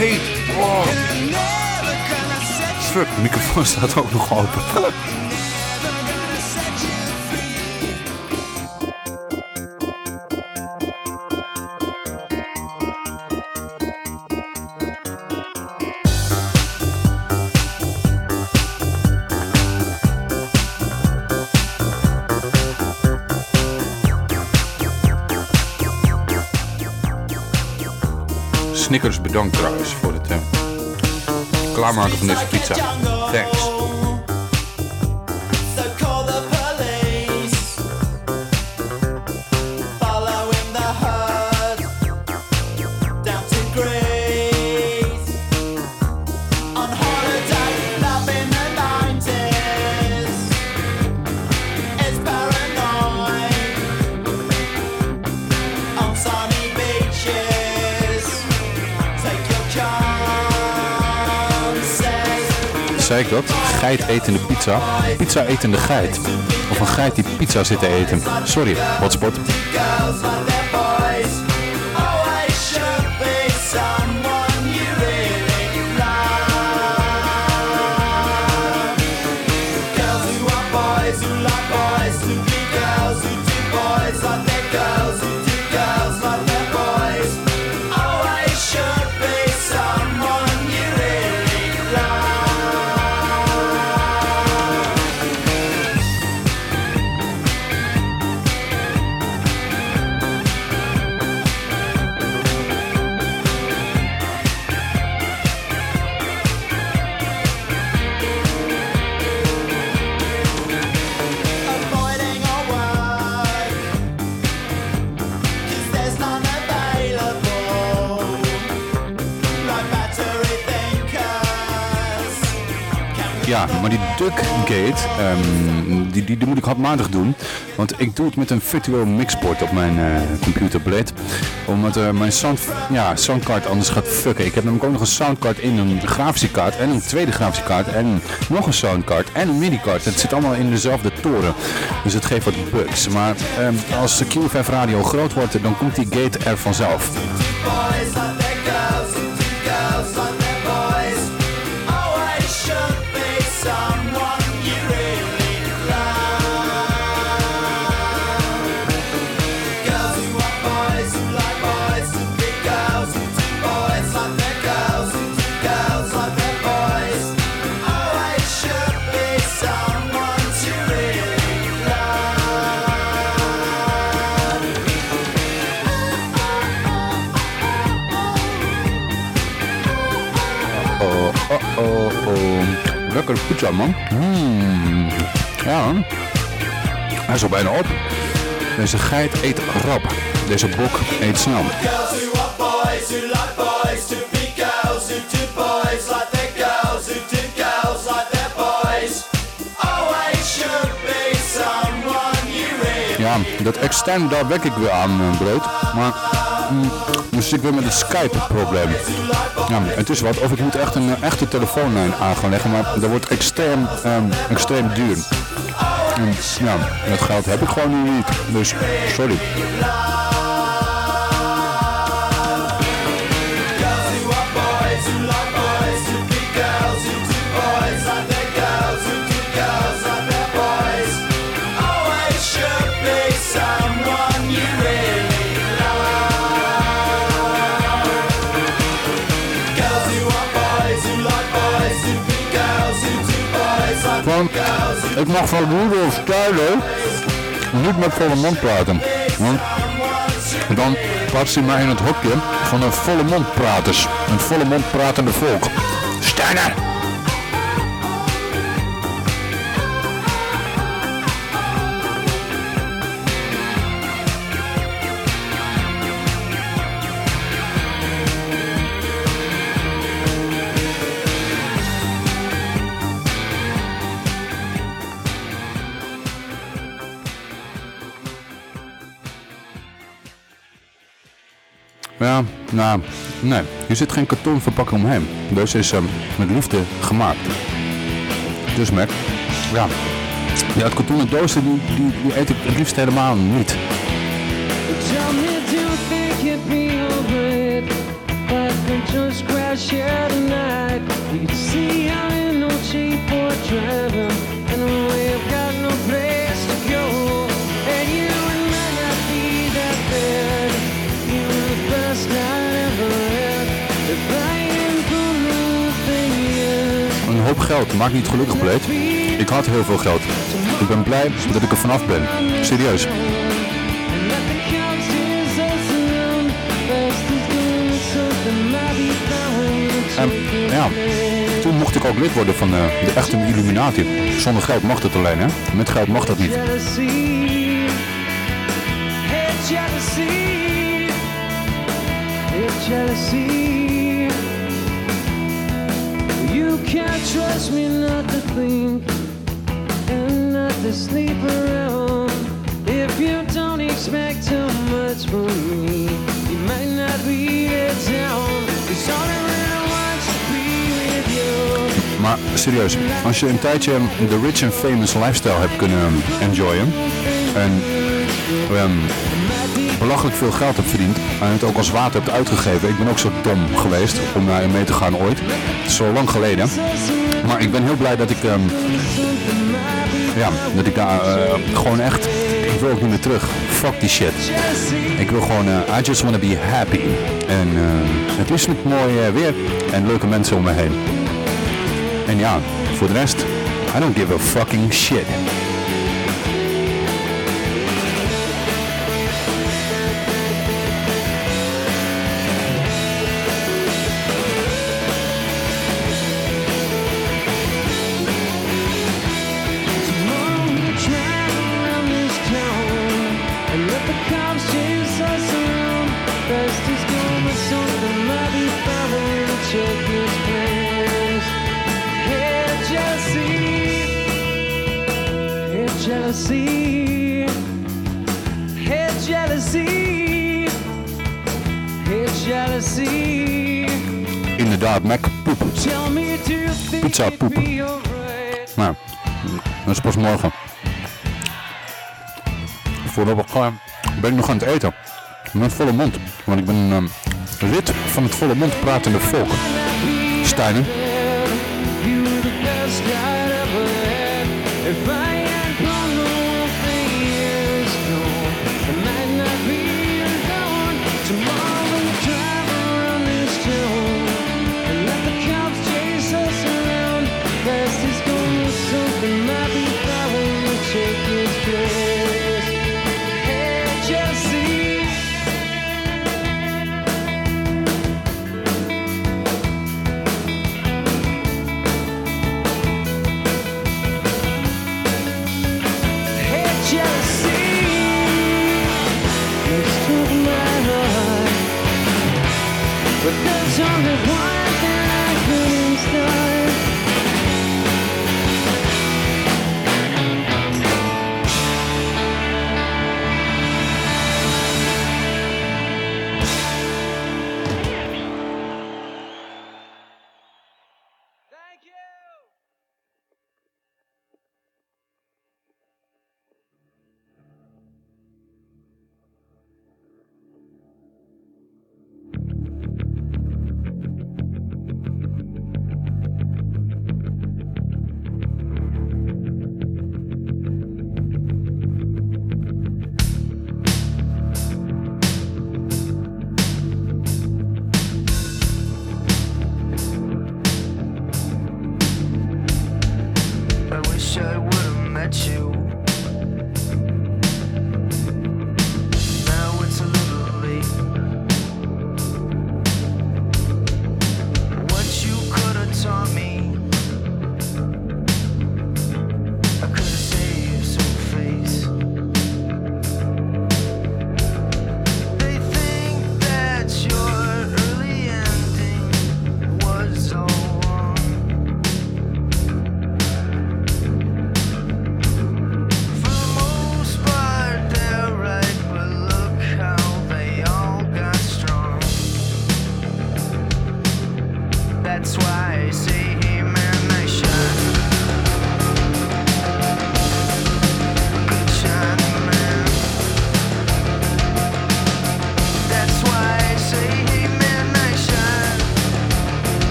heet. Oh. Fuck, de microfoon staat ook nog open. bedankt trouwens voor het uh, klaarmaken van deze pizza. Thanks. Dat? Geit etende pizza. Pizza etende geit. Of een geit die pizza zit te eten. Sorry, hotspot. Um, die, die, moet ik handmatig doen. Want ik doe het met een virtueel mixboard op mijn uh, computerblade. Omdat uh, mijn sound, ja, soundcard anders gaat fucken. Ik heb namelijk ook nog een soundcard in een grafische kaart en een tweede grafische kaart en nog een soundcard en een midi-card. Het zit allemaal in dezelfde toren. Dus het geeft wat bugs. Maar um, als de QFF radio groot wordt, dan komt die gate er vanzelf. Lekkere pizza, man. Mm. Ja, hij is al bijna op. Deze geit eet rap. Deze bok eet snel. Ja, dat extern, daar wek ik weer aan, brood. Maar mm, zit ik weer met een Skype-probleem. Ja, het is wat. Of ik moet echt een echte telefoonlijn aan gaan leggen, maar dat wordt extreem, um, extreem duur. En, ja, dat geld heb ik gewoon nu niet. Dus, sorry. Ik mag van Rudolf Stuyler niet met volle mond praten. Want dan plaatst hij mij in het hokje van een volle mond praters. Een volle mond pratende volk. Steiner! Nee. Hier zit geen kartonverpakking omheen. Deze is um, met liefde gemaakt. Dus Mac, ja. Ja, het kartonnen doosje die, die, die eet ik het liefst helemaal niet. Maakt niet gelukkig, Blade. Ik had heel veel geld. Ik ben blij dat ik er vanaf ben. Serieus. En ja, toen mocht ik ook lid worden van eh, de echte Illuminati. Zonder geld mag dat alleen, hè? Met geld mag dat niet. Trust me not to think and not to sleep around. If you don't expect too much from me, you might not be there down. Cause all I really want to be with you. Maar serieus, als je een tijdje de rich and famous lifestyle hebt kunnen enjoyen en ehm, belachelijk veel geld hebt verdiend en het ook als water hebt uitgegeven. Ik ben ook zo dom geweest om daarin mee te gaan ooit. Zo lang geleden. Maar ik ben heel blij dat ik, ehm, ja, dat ik daar eh, gewoon echt, ik wil ook niet meer terug. Fuck die shit. Ik wil gewoon, eh, I just want to be happy. En eh, het is mooi weer en leuke mensen om me heen. En ja, voor de rest, I don't give a fucking shit. You think Pizza it'd poep. be alright? Nou, dat is pas morgen. Voorlopig eh, ben ik nog aan het eten. Met volle mond. Want ik ben ehm, lid van het volle mond pratende volk. Steiner.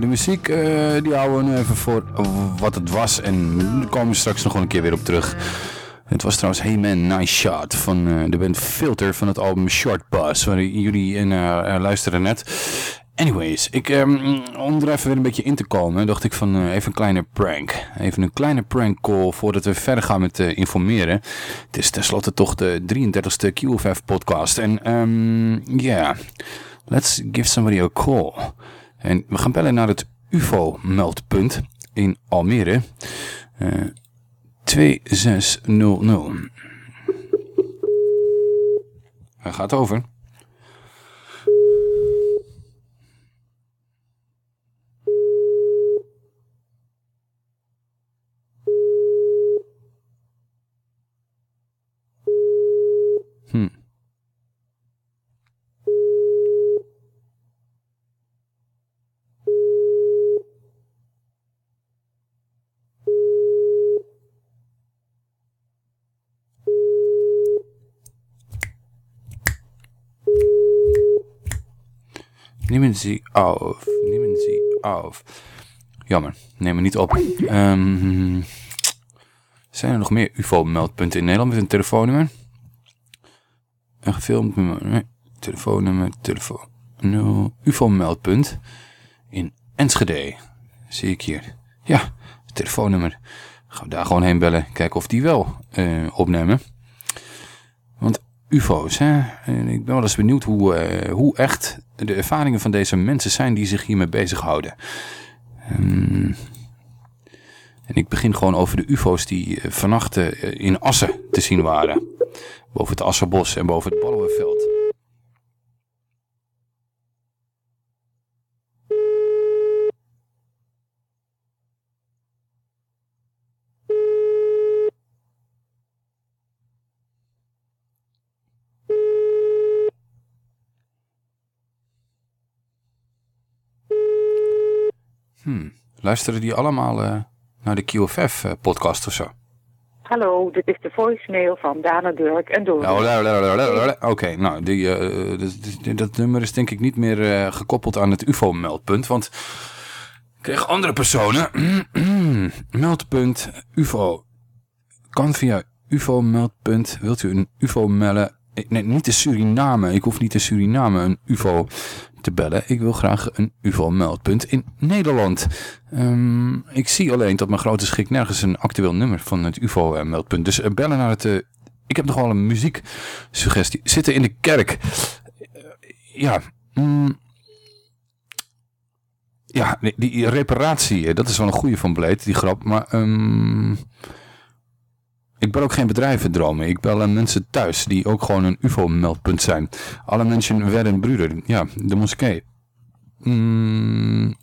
De muziek eh, die houden we nu even voor wat het was. En daar komen we straks nog wel een keer weer op terug. Het was trouwens Hey Man, Nice Shot van eh, de band Filter van het album Short Bus. Waar jullie in eh, eh, luisteren net. Anyways, ik, ehm, om er even weer een beetje in te komen, dacht ik van eh, even een kleine prank. Even een kleine prank call voordat we verder gaan met eh, informeren. Het is tenslotte toch de 33ste QFF podcast. En ehm yeah, let's give somebody a call. En we gaan bellen naar het UFO-meldpunt in Almere. Eh 2600. Hij gaat over. Hm. Nemen ze af. Nemen ze af. Jammer, neem me niet op. Ehm, zijn er nog meer UFO-meldpunten in Nederland met een telefoonnummer? Een gefilmd nummer. Telefoonnummer, telefoon. No, UFO-meldpunt in Enschede. Zie ik hier. Ja, telefoonnummer. Gaan we daar gewoon heen bellen. Kijken of die wel eh, opnemen. Want UFO's, hè. En ik ben wel eens benieuwd hoe, eh, hoe echt de ervaringen van deze mensen zijn die zich hiermee bezighouden. Ehm, en ik begin gewoon over de UFO's die eh, vannacht eh, in Assen te zien waren. Boven het Assenbos en boven het Ballenveld. Hmm. Luisteren die allemaal eh, naar de QFF-podcast of zo? Hallo, dit is de voicemail van Dana Durk en Doris. La. Oké, nou, die, eh, dat, nummer is denk ik niet meer eh, gekoppeld aan het UFO-meldpunt, want ik kreeg andere personen. Meldpunt UFO. Kan via UFO-meldpunt. Wilt u een UFO melden? Eh, Nee, niet de Suriname. Ik hoef niet de Suriname een UFO te bellen. Ik wil graag een UFO-meldpunt in Nederland. Ehm, ik zie alleen tot mijn grote schrik nergens een actueel nummer van het UFO-meldpunt. Dus eh, bellen naar het... eh, ik heb nog wel een muzieksuggestie. Zitten in de kerk. Eh, ja, mm, ja, die, reparatie, dat is wel een goede van Blade, die grap. Maar ehm, ik bel ook geen bedrijven dromen. Ik bel aan mensen thuis die ook gewoon een UFO-meldpunt zijn. Alle mensen werden broeder. Ja, de moskee. Mm,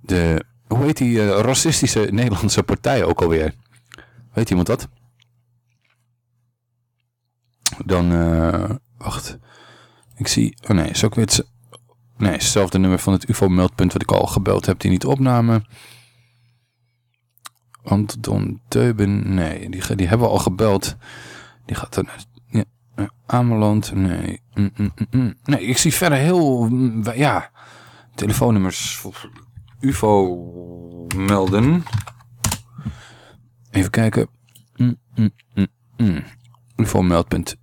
de, hoe heet die eh, racistische Nederlandse partij ook alweer? Weet iemand dat? Dan, eh, wacht. Ik zie, oh nee, is ook nee, hetzelfde nummer van het UFO-meldpunt wat ik al gebeld heb, die niet opnamen. Anton Teuben, nee, die, die hebben we al gebeld. Die gaat dan, ja, eh, Ameland, nee. Mm, mm, mm. Nee, ik zie verder heel, ja, telefoonnummers UFO melden. Even kijken. UFO meldpunt.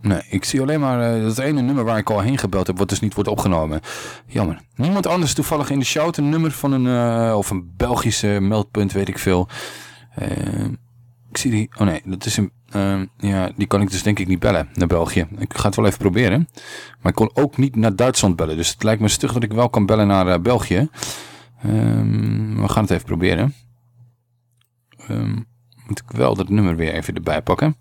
Nee, ik zie alleen maar eh, dat ene nummer waar ik al heen gebeld heb, wat dus niet wordt opgenomen. Jammer. Niemand anders toevallig in de shout een nummer van een, eh, of een Belgische meldpunt, weet ik veel. Eh, ik zie die, oh nee, dat is een, ja, die kan ik dus denk ik niet bellen naar België. Ik ga het wel even proberen. Maar ik kon ook niet naar Duitsland bellen, dus het lijkt me stug dat ik wel kan bellen naar België. Ehm, we gaan het even proberen. Ehm, moet ik wel dat nummer weer even erbij pakken.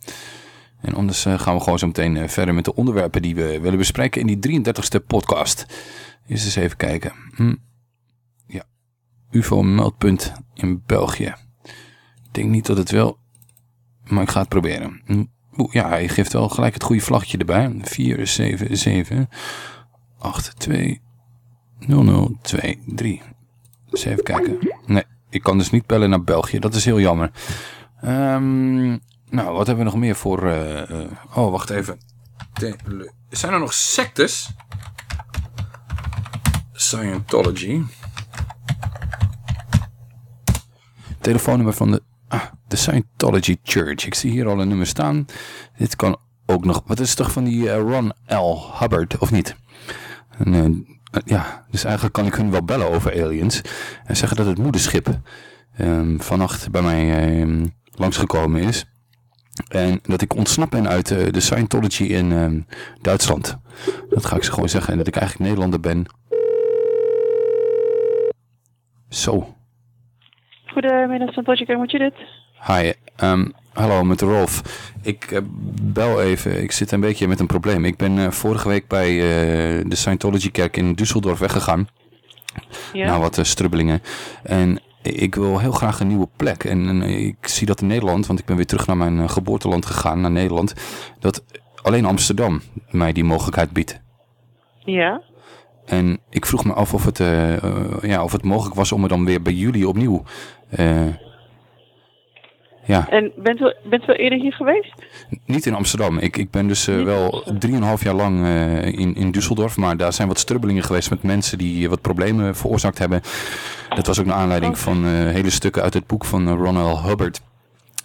En anders eh, gaan we gewoon zo meteen eh, verder met de onderwerpen die we willen bespreken in die 33ste podcast. Eerst eens even kijken. Hm. Ja, UFO-meldpunt in België. Ik denk niet dat het wel, maar ik ga het proberen. Hm. Oeh, ja, hij geeft wel gelijk het goede vlaggetje erbij. 477 82 0023. Eens even kijken. Nee, ik kan dus niet bellen naar België. Dat is heel jammer. Ehm, nou, wat hebben we nog meer voor... eh, eh, oh, wacht even. Zijn er nog sectes? Scientology. Telefoonnummer van de, ah, de Scientology Church. Ik zie hier al een nummer staan. Dit kan ook nog. Wat is toch van die eh, Ron L. Hubbard, of niet? Ja, dus eigenlijk kan ik hun wel bellen over aliens. En zeggen dat het moederschip ehm, vannacht bij mij ehm, langsgekomen is. En dat ik ontsnapt ben uit eh, de Scientology in ehm, Duitsland. Dat ga ik ze gewoon zeggen. En dat ik eigenlijk Nederlander ben. Zo. Goedemiddag, Santosje, moet je dit? Hi, ehm, hallo met Rolf. Ik eh, bel even, ik zit een beetje met een probleem. Ik ben eh, vorige week bij de Scientology kerk in Düsseldorf weggegaan. Ja. Na wat strubbelingen. En ik wil heel graag een nieuwe plek. En, en ik zie dat in Nederland, want ik ben weer terug naar mijn eh, geboorteland gegaan, naar Nederland. Dat alleen Amsterdam mij die mogelijkheid biedt. ja. En ik vroeg me af of het, eh, eh, ja, of het mogelijk was om er dan weer bij jullie opnieuw... ja, En bent u, bent u eerder hier geweest? Niet in Amsterdam. Ik, ik ben dus eh, wel drieënhalf jaar lang eh, in, in Düsseldorf. Maar daar zijn wat strubbelingen geweest met mensen die eh, wat problemen veroorzaakt hebben. Dat was ook naar aanleiding Oké. van hele stukken uit het boek van Ron L. Hubbard.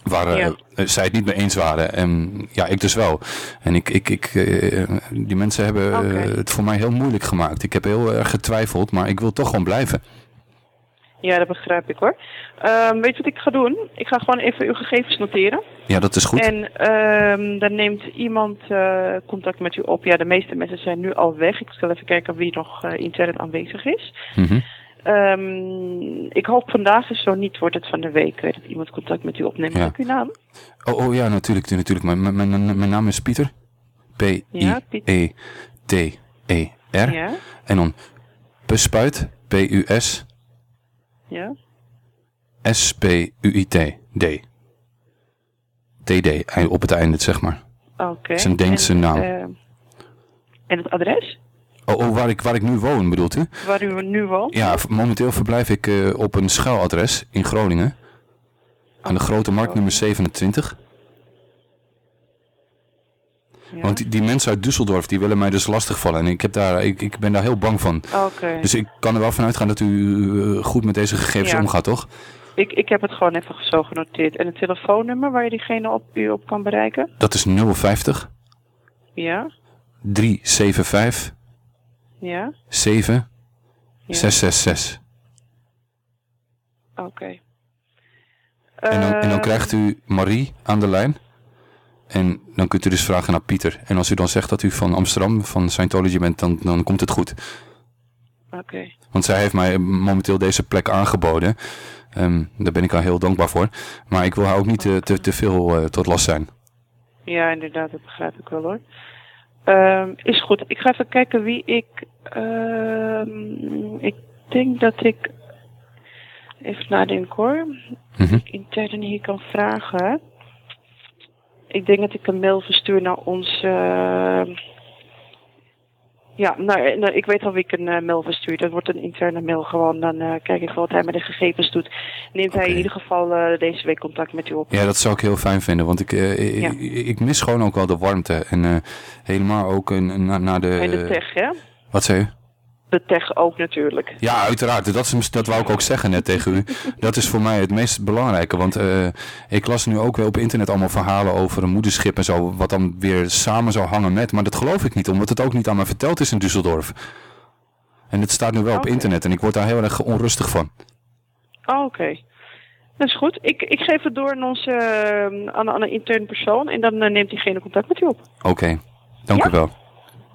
Waar Ja. zij het niet mee eens waren. En ja, ik dus wel. En ik, ik, ik, die mensen hebben het voor mij heel moeilijk gemaakt. Ik heb heel erg getwijfeld, maar ik wil toch gewoon blijven. Ja, dat begrijp ik hoor. Ehm, weet je wat ik ga doen? Ik ga gewoon even uw gegevens noteren. Ja, dat is goed. En ehm, dan neemt iemand eh, contact met u op. Ja, de meeste mensen zijn nu al weg. Ik zal even kijken wie nog eh, intern aanwezig is. Mhm. Ehm, ik hoop vandaag, dus zo niet wordt het van de week eh, dat iemand contact met u opneemt. Ja. Mag ik uw naam? Oh, oh ja, natuurlijk. natuurlijk. Mijn, mijn, mijn, mijn naam is Pieter. E Ja, P-I-E-T-E-R. Ja, En dan Puspuit. P-U-S. Ja. S-P-U-I-T. D. T-D. Op het einde, zeg maar. Oké. Is een Deense En, naam. eh, en het adres? Oh, oh waar, ik, waar ik nu woon, bedoelt u? Waar u nu woont? Ja, momenteel verblijf ik eh, op een schuiladres in Groningen. Aan de Grote Markt nummer 27. Ja. Want die, die mensen uit Düsseldorf, die willen mij dus lastigvallen. En ik, heb daar, ik, ik ben daar heel bang van. Oké. Dus ik kan er wel van uitgaan dat u eh, goed met deze gegevens Ja. omgaat, toch? Ik, ik heb het gewoon even zo genoteerd. En het telefoonnummer waar je diegene op, u op kan bereiken? Dat is 050 Ja, 375 ja, 7 ja. 666. Oké. En dan, en dan Eh, krijgt u Marie aan de lijn. En dan kunt u dus vragen naar Pieter. En als u dan zegt dat u van Amsterdam, van Scientology bent, dan, dan komt het goed. Oké. Want zij heeft mij momenteel deze plek aangeboden. Ehm, daar ben ik haar heel dankbaar voor. Maar ik wil haar ook niet te, te veel eh, tot last zijn. Ja, inderdaad, dat begrijp ik wel hoor. Ehm, is goed. Ik ga even kijken wie ik. ehm, ik denk dat ik. Even nadenken hoor. Mhm. Intern hier kan vragen. Ik denk dat ik een mail verstuur naar ons. ehm, ja, nou, nou, ik weet al wie ik een eh, mail verstuur. Dat wordt een interne mail gewoon. Dan eh, kijk ik wel wat hij met de gegevens doet. Neemt hij in ieder geval eh, deze week contact met u op. Ja, dat zou ik heel fijn vinden. Want ik, eh, Ja. ik, ik mis gewoon ook wel de warmte. En eh, helemaal ook een, na, naar de... en de tech, hè? Wat zei u? De tech ook natuurlijk. Ja, uiteraard. Dat, is, dat wou ik ook zeggen net tegen u. Dat is voor mij het meest belangrijke. Want eh, ik las nu ook wel op internet allemaal verhalen over een moederschip en zo. Wat dan weer samen zou hangen met. Maar dat geloof ik niet, omdat het ook niet aan mij verteld is in Düsseldorf. En het staat nu wel op internet en ik word daar heel erg onrustig van. Oh, Oké. Dat is goed. Ik, ik geef het door aan, onze, eh, aan, aan een intern persoon en dan eh, neemt diegene contact met u op. Oké, dank Ja? u wel.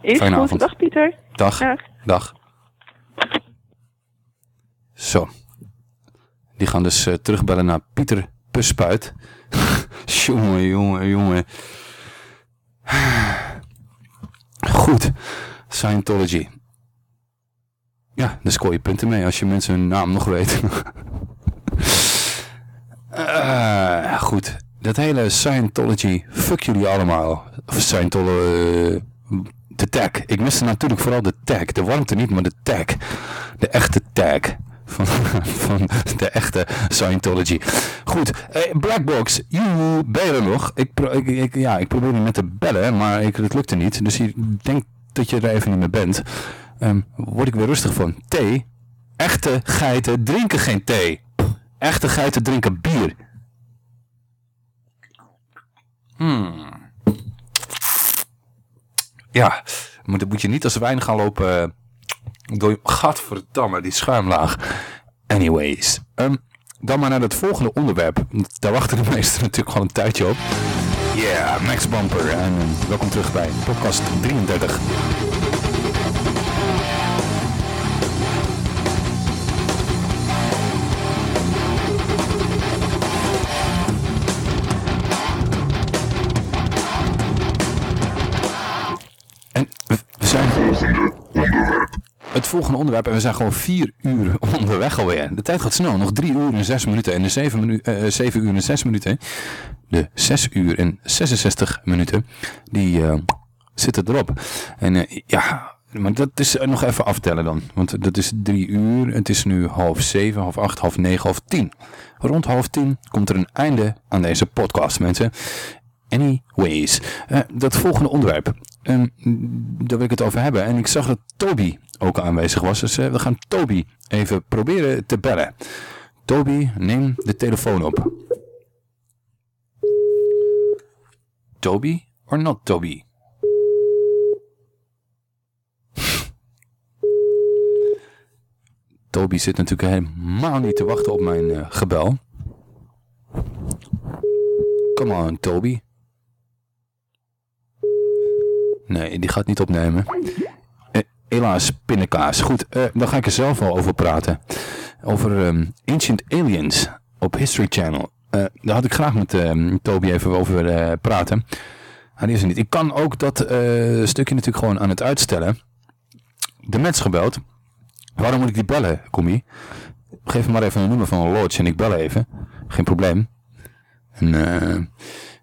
Is Fijne goed. avond. Dag Pieter. Dag. Dag. Dag. Zo. Die gaan dus eh, terugbellen naar Pieter Puspuit. jongen, jongen, jongen. Goed. Scientology. Ja, daar scoor je punten mee als je mensen hun naam nog weet. Eh, goed. Dat hele Scientology, fuck jullie allemaal. Of Scientology, de tag. Ik miste natuurlijk vooral de tag. De warmte niet, maar de tag. De echte tag. Van, van de echte Scientology. Goed, eh, Blackbox, ben je er nog? Ik, pro- ik, ja, ik probeerde net te bellen, maar ik, het lukte niet. Dus ik denk dat je er even niet meer bent. ehm, word ik weer rustig van. Thee? Echte geiten drinken geen thee. Echte geiten drinken bier. Hmm. Ja, dan moet je niet als wijn gaan lopen... door. Gadverdamme, die schuimlaag. Anyways. ehm, dan maar naar het volgende onderwerp. Daar wachten de meesten natuurlijk gewoon een tijdje op. Yeah, Max Bumper. En welkom terug bij podcast 33. Het volgende onderwerp, en we zijn gewoon vier uur onderweg alweer. De tijd gaat snel, nog drie uur en zes minuten. En de zeven, minu eh, zeven uur en zes minuten, de zes uur en 66 minuten, die eh, zitten erop. En eh, ja, maar dat is eh, nog even aftellen dan. Want dat is drie uur, het is nu half zeven, half acht, half negen, half tien. Rond half tien komt er een einde aan deze podcast, mensen. Anyways, eh, dat volgende onderwerp, ehm, daar wil ik het over hebben. En ik zag dat Toby ook aanwezig was, dus eh, we gaan Toby even proberen te bellen. Toby, neem de telefoon op. Toby or not Toby? Toby zit natuurlijk helemaal niet te wachten op mijn eh, gebel. Come on, Toby. Nee, die gaat niet opnemen. Eh, helaas, pindakaas. Goed, eh, dan ga ik er zelf wel over praten. Over ehm, Ancient Aliens op History Channel. Eh, daar had ik graag met ehm, Toby even over eh, praten. Ah, die is er niet. Ik kan ook dat stukje natuurlijk gewoon aan het uitstellen. De mens gebeld. Waarom moet ik die bellen, Commie? Geef me maar even een nummer van een lodge en ik bel even. Geen probleem. En,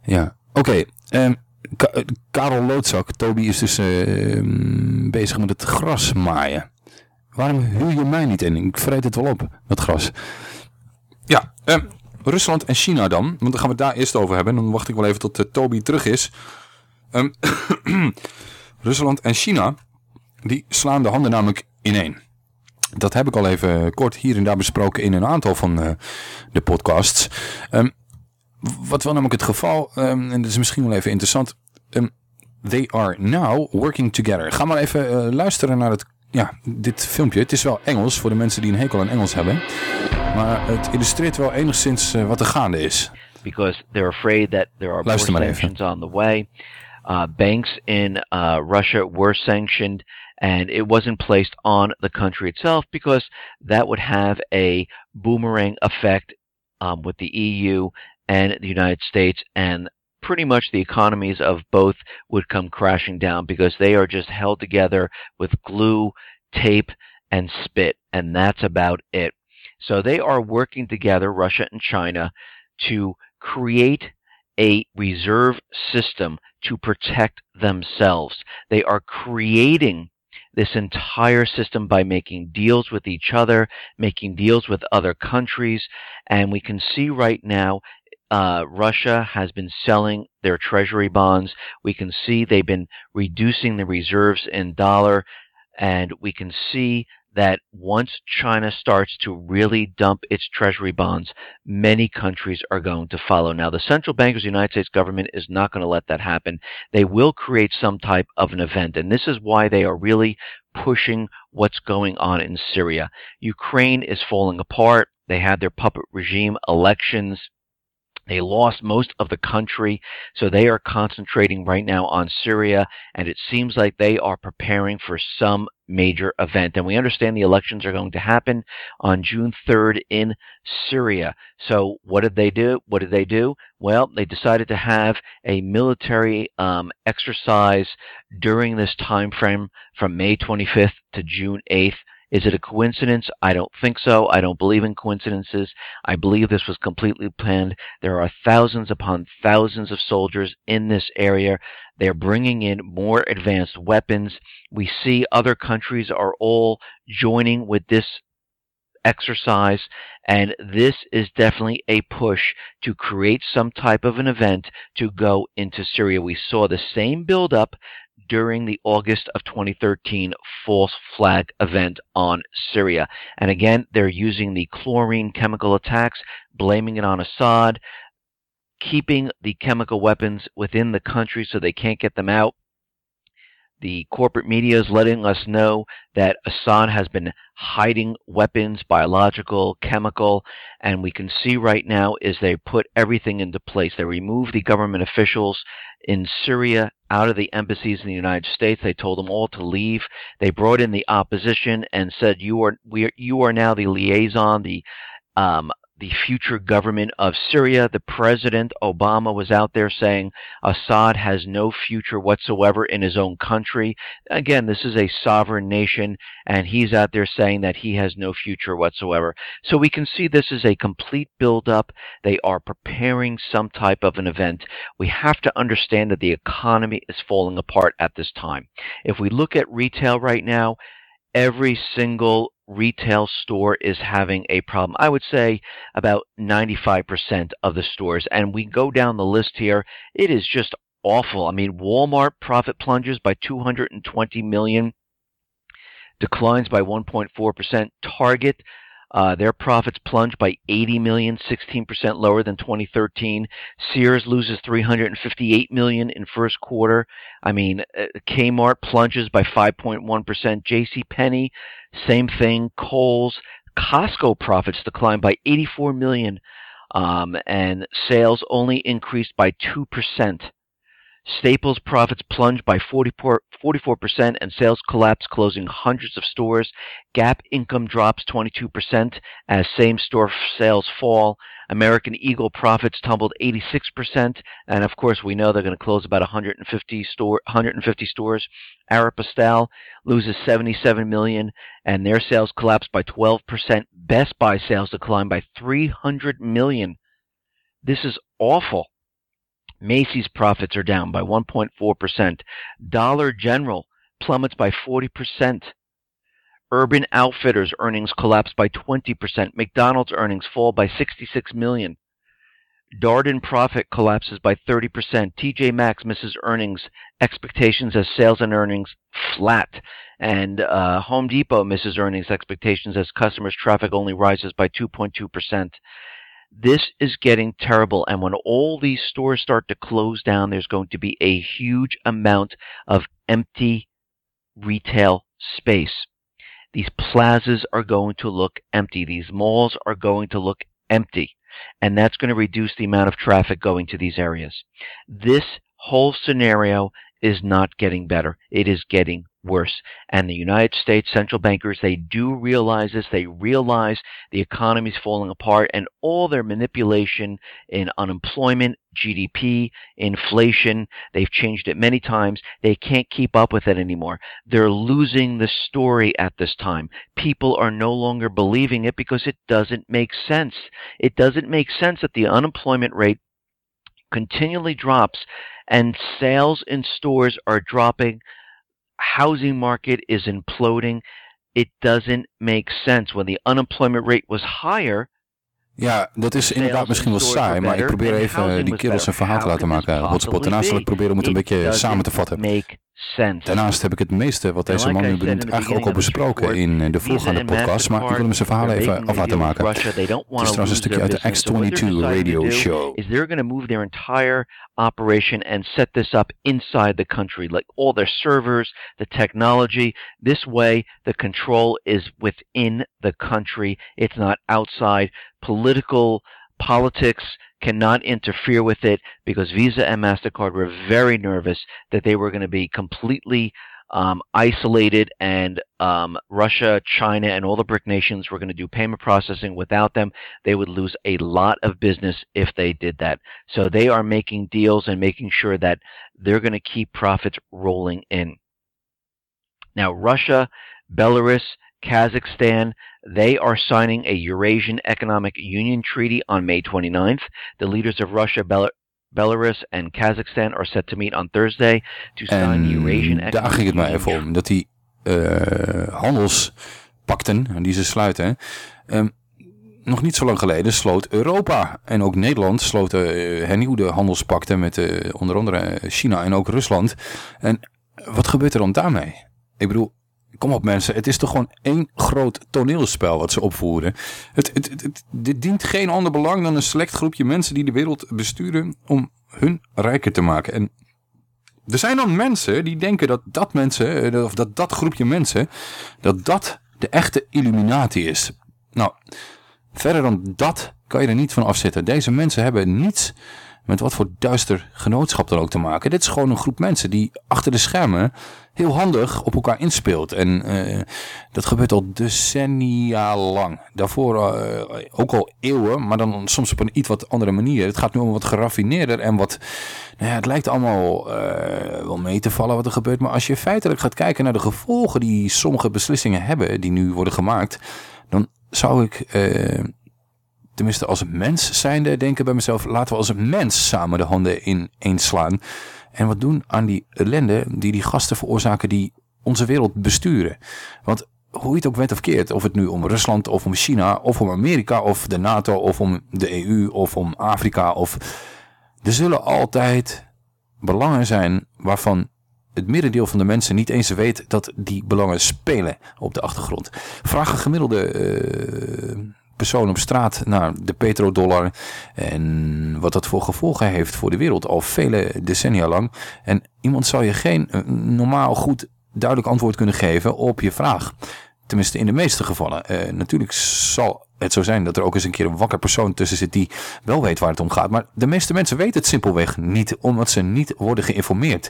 ja, oké. ehm, Ka- Karel Loodzak, Toby is dus eh, mm, bezig met het gras maaien. Waarom huur je mij niet in? Ik vreet het wel op, dat gras. Ja, ehm, Rusland en China dan. Want dan gaan we het daar eerst over hebben. Dan wacht ik wel even tot eh, Toby terug is. Ehm, Rusland en China, die slaan de handen namelijk ineen. Dat heb ik al even kort hier en daar besproken in een aantal van eh, de podcasts. Ehm, wat wel namelijk het geval, ehm, en dat is misschien wel even interessant. ehm, they are now working together. Ga maar even eh, luisteren naar het, ja, dit filmpje. Het is wel Engels voor de mensen die een hekel aan Engels hebben. Maar het illustreert wel enigszins eh, wat er gaande is. because they're afraid that there are more Luister even. sanctions on the way. Uh, banks in uh, Russia were sanctioned, and it wasn't placed on the country itself because that would have a boomerang effect um, with the EU and the United States, and pretty much the economies of both would come crashing down because they are just held together with glue, tape, and spit, and that's about it. So they are working together, Russia and China, to create a reserve system to protect themselves. They are creating this entire system by making deals with each other, making deals with other countries, and we can see right now uh, Russia has been selling their treasury bonds. We can see they've been reducing the reserves in dollar, and we can see that once China starts to really dump its treasury bonds, many countries are going to follow. Now, the central bankers of the United States government is not going to let that happen. They will create some type of an event, and this is why they are really pushing what's going on in Syria. Ukraine is falling apart. They had their puppet regime elections. They lost most of the country, so they are concentrating right now on Syria, and it seems like they are preparing for some major event. And we understand the elections are going to happen on June 3rd in Syria. So what did they do? What did they do? Well, they decided to have a military um, exercise during this time frame from May 25th to June 8th. Is it a coincidence? I don't think so. I don't believe in coincidences. I believe this was completely planned. There are thousands upon thousands of soldiers in this area. They're bringing in more advanced weapons. We see other countries are all joining with this exercise, and this is definitely a push to create some type of an event to go into Syria. We saw the same buildup during the August of 2013 false flag event on Syria. And again, they're using the chlorine chemical attacks, blaming it on Assad, keeping the chemical weapons within the country so they can't get them out. The corporate media is letting us know that Assad has been hiding weapons, biological, chemical, and we can see right now is they put everything into place. They removed the government officials in Syria out of the embassies in the United States. They told them all to leave. They brought in the opposition and said, "You are we are, you are now the liaison, the um, the future government of Syria. The president Obama was out there saying Assad has no future whatsoever in his own country. Again, this is a sovereign nation, and he's out there saying that he has no future whatsoever. So we can see this is a complete buildup. They are preparing some type of an event. We have to understand that the economy is falling apart at this time. If we look at retail right now, every single retail store is having a problem. I would say about 95% of the stores. And we go down the list here. It is just awful. I mean, Walmart profit plunges by 220 million, declines by 1.4%. Target uh, their profits plunged by 80 million, 16% lower than 2013. Sears loses 358 million in first quarter. I mean, uh, Kmart plunges by 5.1%. J.C. Penney, same thing. Kohl's, Costco profits declined by 84 million, um, and sales only increased by 2%. Staples profits plunged by 44, percent and sales collapsed, closing hundreds of stores. Gap income drops 22% as same store sales fall. American Eagle profits tumbled 86%, and of course we know they're going to close about 150 store 150 stores. Aeropostale loses 77 million, and their sales collapsed by 12%. Best Buy sales declined by 300 million. This is awful. Macy's profits are down by 1.4%. Dollar General plummets by 40%. Urban Outfitters earnings collapse by 20%. McDonald's earnings fall by 66 million. Darden profit collapses by 30%. TJ Maxx misses earnings expectations as sales and earnings flat. And uh, Home Depot misses earnings expectations as customers' traffic only rises by 2.2%. This is getting terrible. And when all these stores start to close down, there's going to be a huge amount of empty retail space. These plazas are going to look empty. These malls are going to look empty. And that's going to reduce the amount of traffic going to these areas. This whole scenario is not getting better. It is getting worse. And the United States central bankers, they do realize this. They realize the economy is falling apart and all their manipulation in unemployment, GDP, inflation, they've changed it many times. They can't keep up with it anymore. They're losing the story at this time. People are no longer believing it because it doesn't make sense. It doesn't make sense that the unemployment rate continually drops and sales in stores are dropping housing market is imploding. It doesn't make sense. When the unemployment rate was higher, Ja, dat is inderdaad misschien wel saai, maar ik probeer even die kerels een verhaal te laten maken, Hotspot. Daarnaast zal ik proberen om het een beetje samen te vatten. Daarnaast heb ik het meeste wat deze man nu benoemt eigenlijk ook al besproken in eh, de voorgaande podcast, maar ik wil hem zijn verhaal even af laten maken. Het is trouwens een stukje uit de X22 radio show. Is they're going to move their entire operation and set this up inside the country, like all their servers, the technology. This way, the control is within the country. It's not outside. Political politics cannot interfere with it because Visa and MasterCard were very nervous that they were going to be completely um, isolated and um, Russia, China, and all the BRIC nations were going to do payment processing without them. They would lose a lot of business if they did that. So they are making deals and making sure that they're going to keep profits rolling in. Now, Russia, Belarus, Kazakhstan, they are signing a Eurasian Economic Union Treaty on May 29th. The leaders of Russia, Bel- Belarus and Kazakhstan are set to meet on Thursday to sign Eurasian En daar Economic ging het Union. even om. Dat die eh, handelspakten, die ze sluiten, ehm, nog niet zo lang geleden sloot Europa en ook Nederland sloten eh, hernieuwde handelspakten met eh, onder andere China en ook Rusland. En wat gebeurt er dan daarmee? Ik bedoel, kom op mensen, het is toch gewoon één groot toneelspel wat ze opvoeren. Het, het, dit dient geen ander belang dan een select groepje mensen die de wereld besturen om hun rijker te maken. En er zijn dan mensen die denken dat dat mensen, eh, of dat dat groepje mensen, dat dat de echte Illuminati is. Nou, verder dan dat kan je er niet van afzetten. Deze mensen hebben niets met wat voor duister genootschap dan ook te maken. Dit is gewoon een groep mensen die achter de schermen heel handig op elkaar inspeelt. En eh, dat gebeurt al decennia lang. Daarvoor eh, ook al eeuwen, maar dan soms op een iets wat andere manier. Het gaat nu om wat geraffineerder en wat... Nou ja, het lijkt allemaal eh, wel mee te vallen wat er gebeurt. Maar als je feitelijk gaat kijken naar de gevolgen die sommige beslissingen hebben... die nu worden gemaakt... dan zou ik... tenminste als mens zijnde denken bij mezelf... laten we als mens samen de handen in slaan... en wat doen aan die ellende die die gasten veroorzaken... die onze wereld besturen. Want hoe je het ook went of keert... of het nu om Rusland of om China... of om Amerika of de NATO of om de EU... of om Afrika of... er zullen altijd belangen zijn... waarvan het merendeel van de mensen niet eens weet dat die belangen spelen op de achtergrond. Vraag een gemiddelde eh, persoon op straat naar de petrodollar en wat dat voor gevolgen heeft voor de wereld al vele decennia lang. En iemand zal je geen eh, normaal goed duidelijk antwoord kunnen geven op je vraag. Tenminste in de meeste gevallen. Eh, natuurlijk zal het zo zijn dat er ook eens een keer een wakker persoon tussen zit die wel weet waar het om gaat. Maar de meeste mensen weten het simpelweg niet, omdat ze niet worden geïnformeerd.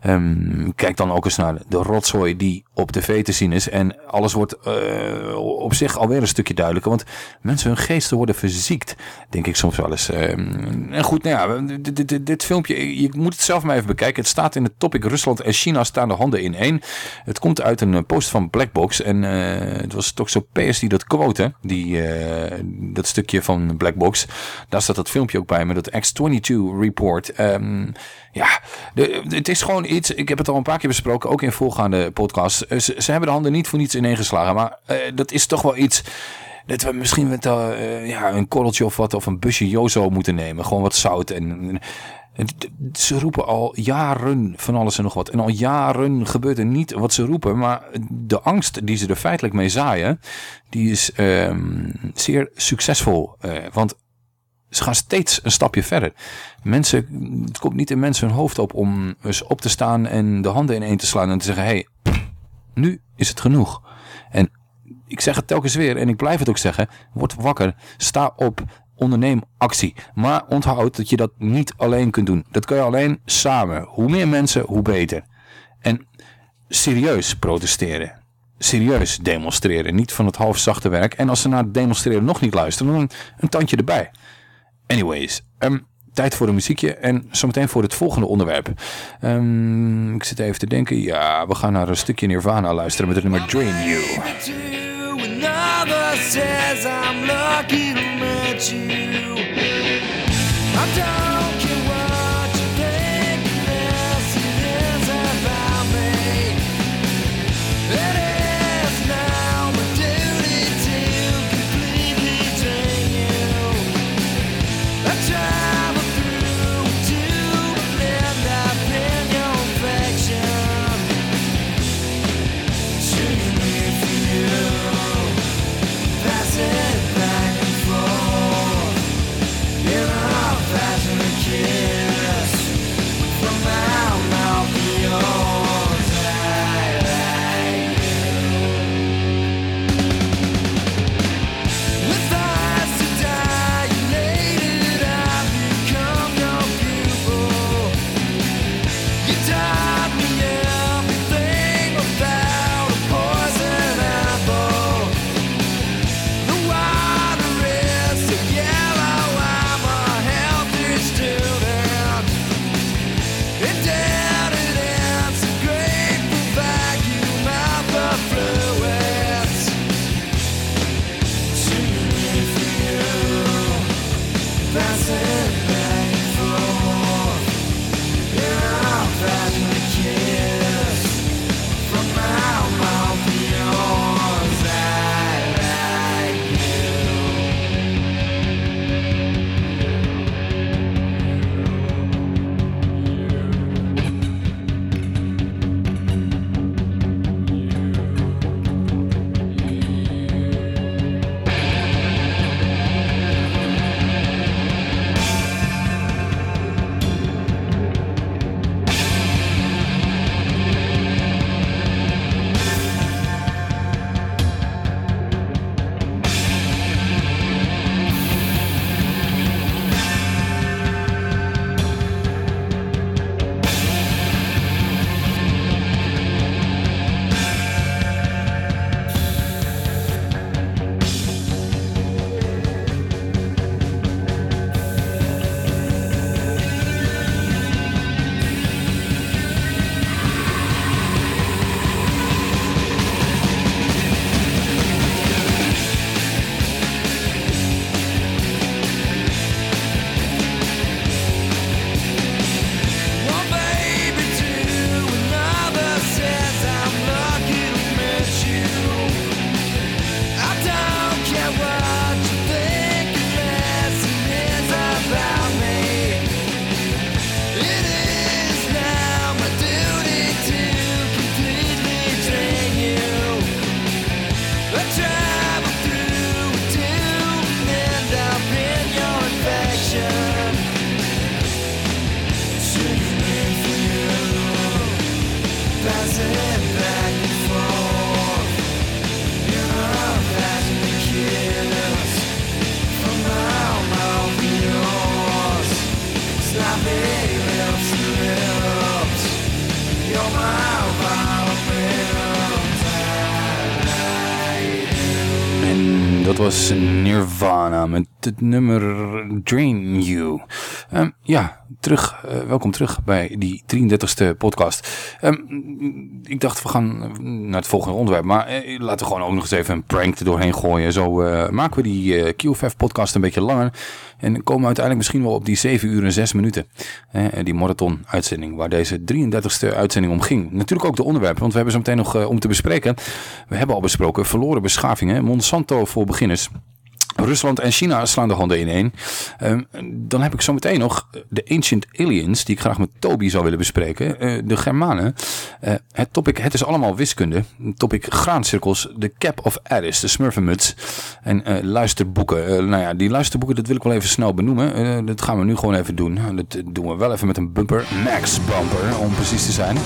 Ehm, kijk dan ook eens naar de rotzooi die op tv te zien is. En alles wordt eh, op zich alweer een stukje duidelijker. Want mensen hun geesten worden verziekt. Denk ik soms wel eens. Ehm, en goed, nou ja, dit, dit- dit, filmpje, je moet het zelf maar even bekijken. Het staat in het topic Rusland en China staan de handen in één. Het komt uit een eh, post van Blackbox. En eh, het was toch zo PS die dat quote. Die, eh, dat stukje van Blackbox. Daar staat dat filmpje ook bij met dat X22 report. Ehm, ja, het is gewoon iets. Ik heb het al een paar keer besproken, ook in voorgaande podcasts. Eh, Ze, ze hebben de handen niet voor niets ineengeslagen. Maar eh, dat is toch wel iets. Dat we misschien met eh, ja, een korreltje of wat, of een busje Jozo moeten nemen. Gewoon wat zout. En, ze roepen al jaren van alles en nog wat. En al jaren gebeurt er niet wat ze roepen. Maar de angst die ze er feitelijk mee zaaien, die is ehm, zeer succesvol. Want ze gaan steeds een stapje verder. Mensen, het komt niet in mensen hun hoofd op om eens op te staan en de handen ineen te slaan en te zeggen, hey, nu is het genoeg. En ik zeg het telkens weer en ik blijf het ook zeggen, word wakker, sta op, onderneem actie. Maar onthoud dat je dat niet alleen kunt doen. Dat kan je alleen samen. Hoe meer mensen, hoe beter. En serieus protesteren. Serieus demonstreren. Niet van het halfzachte werk. En als ze naar het demonstreren nog niet luisteren, dan een tandje erbij. Anyways, ehm, tijd voor een muziekje en zometeen voor het volgende onderwerp. Ehm, ik zit even te denken, ja, we gaan naar een stukje Nirvana luisteren met het nummer Drain You. Nirvana met het nummer Drain You. Ehm, ja, terug, welkom terug bij die 33ste podcast. Ehm, ik dacht, we gaan naar het volgende onderwerp. Maar eh, laten we gewoon ook nog eens even een prank er doorheen gooien. Zo eh, maken we die eh, QFF podcast een beetje langer. En komen we uiteindelijk misschien wel op die 7 uur en 6 minuten. Die marathon uitzending waar deze 33ste uitzending om ging. Natuurlijk ook de onderwerpen, want we hebben zo meteen nog om te bespreken. We hebben al besproken verloren beschavingen. Monsanto voor beginners. Rusland en China slaan de handen in één. Ehm, dan heb ik zo meteen nog de Ancient Aliens, die ik graag met Toby zou willen bespreken. Eh, de Germanen. Eh, het topic, het is allemaal wiskunde. Topic graancirkels, de Cap of Aris, de Smurfenmuts. En eh, luisterboeken. Nou ja, die luisterboeken, dat wil ik wel even snel benoemen. Dat gaan we nu gewoon even doen. Dat doen we wel even met een bumper. Max bumper, om precies te zijn.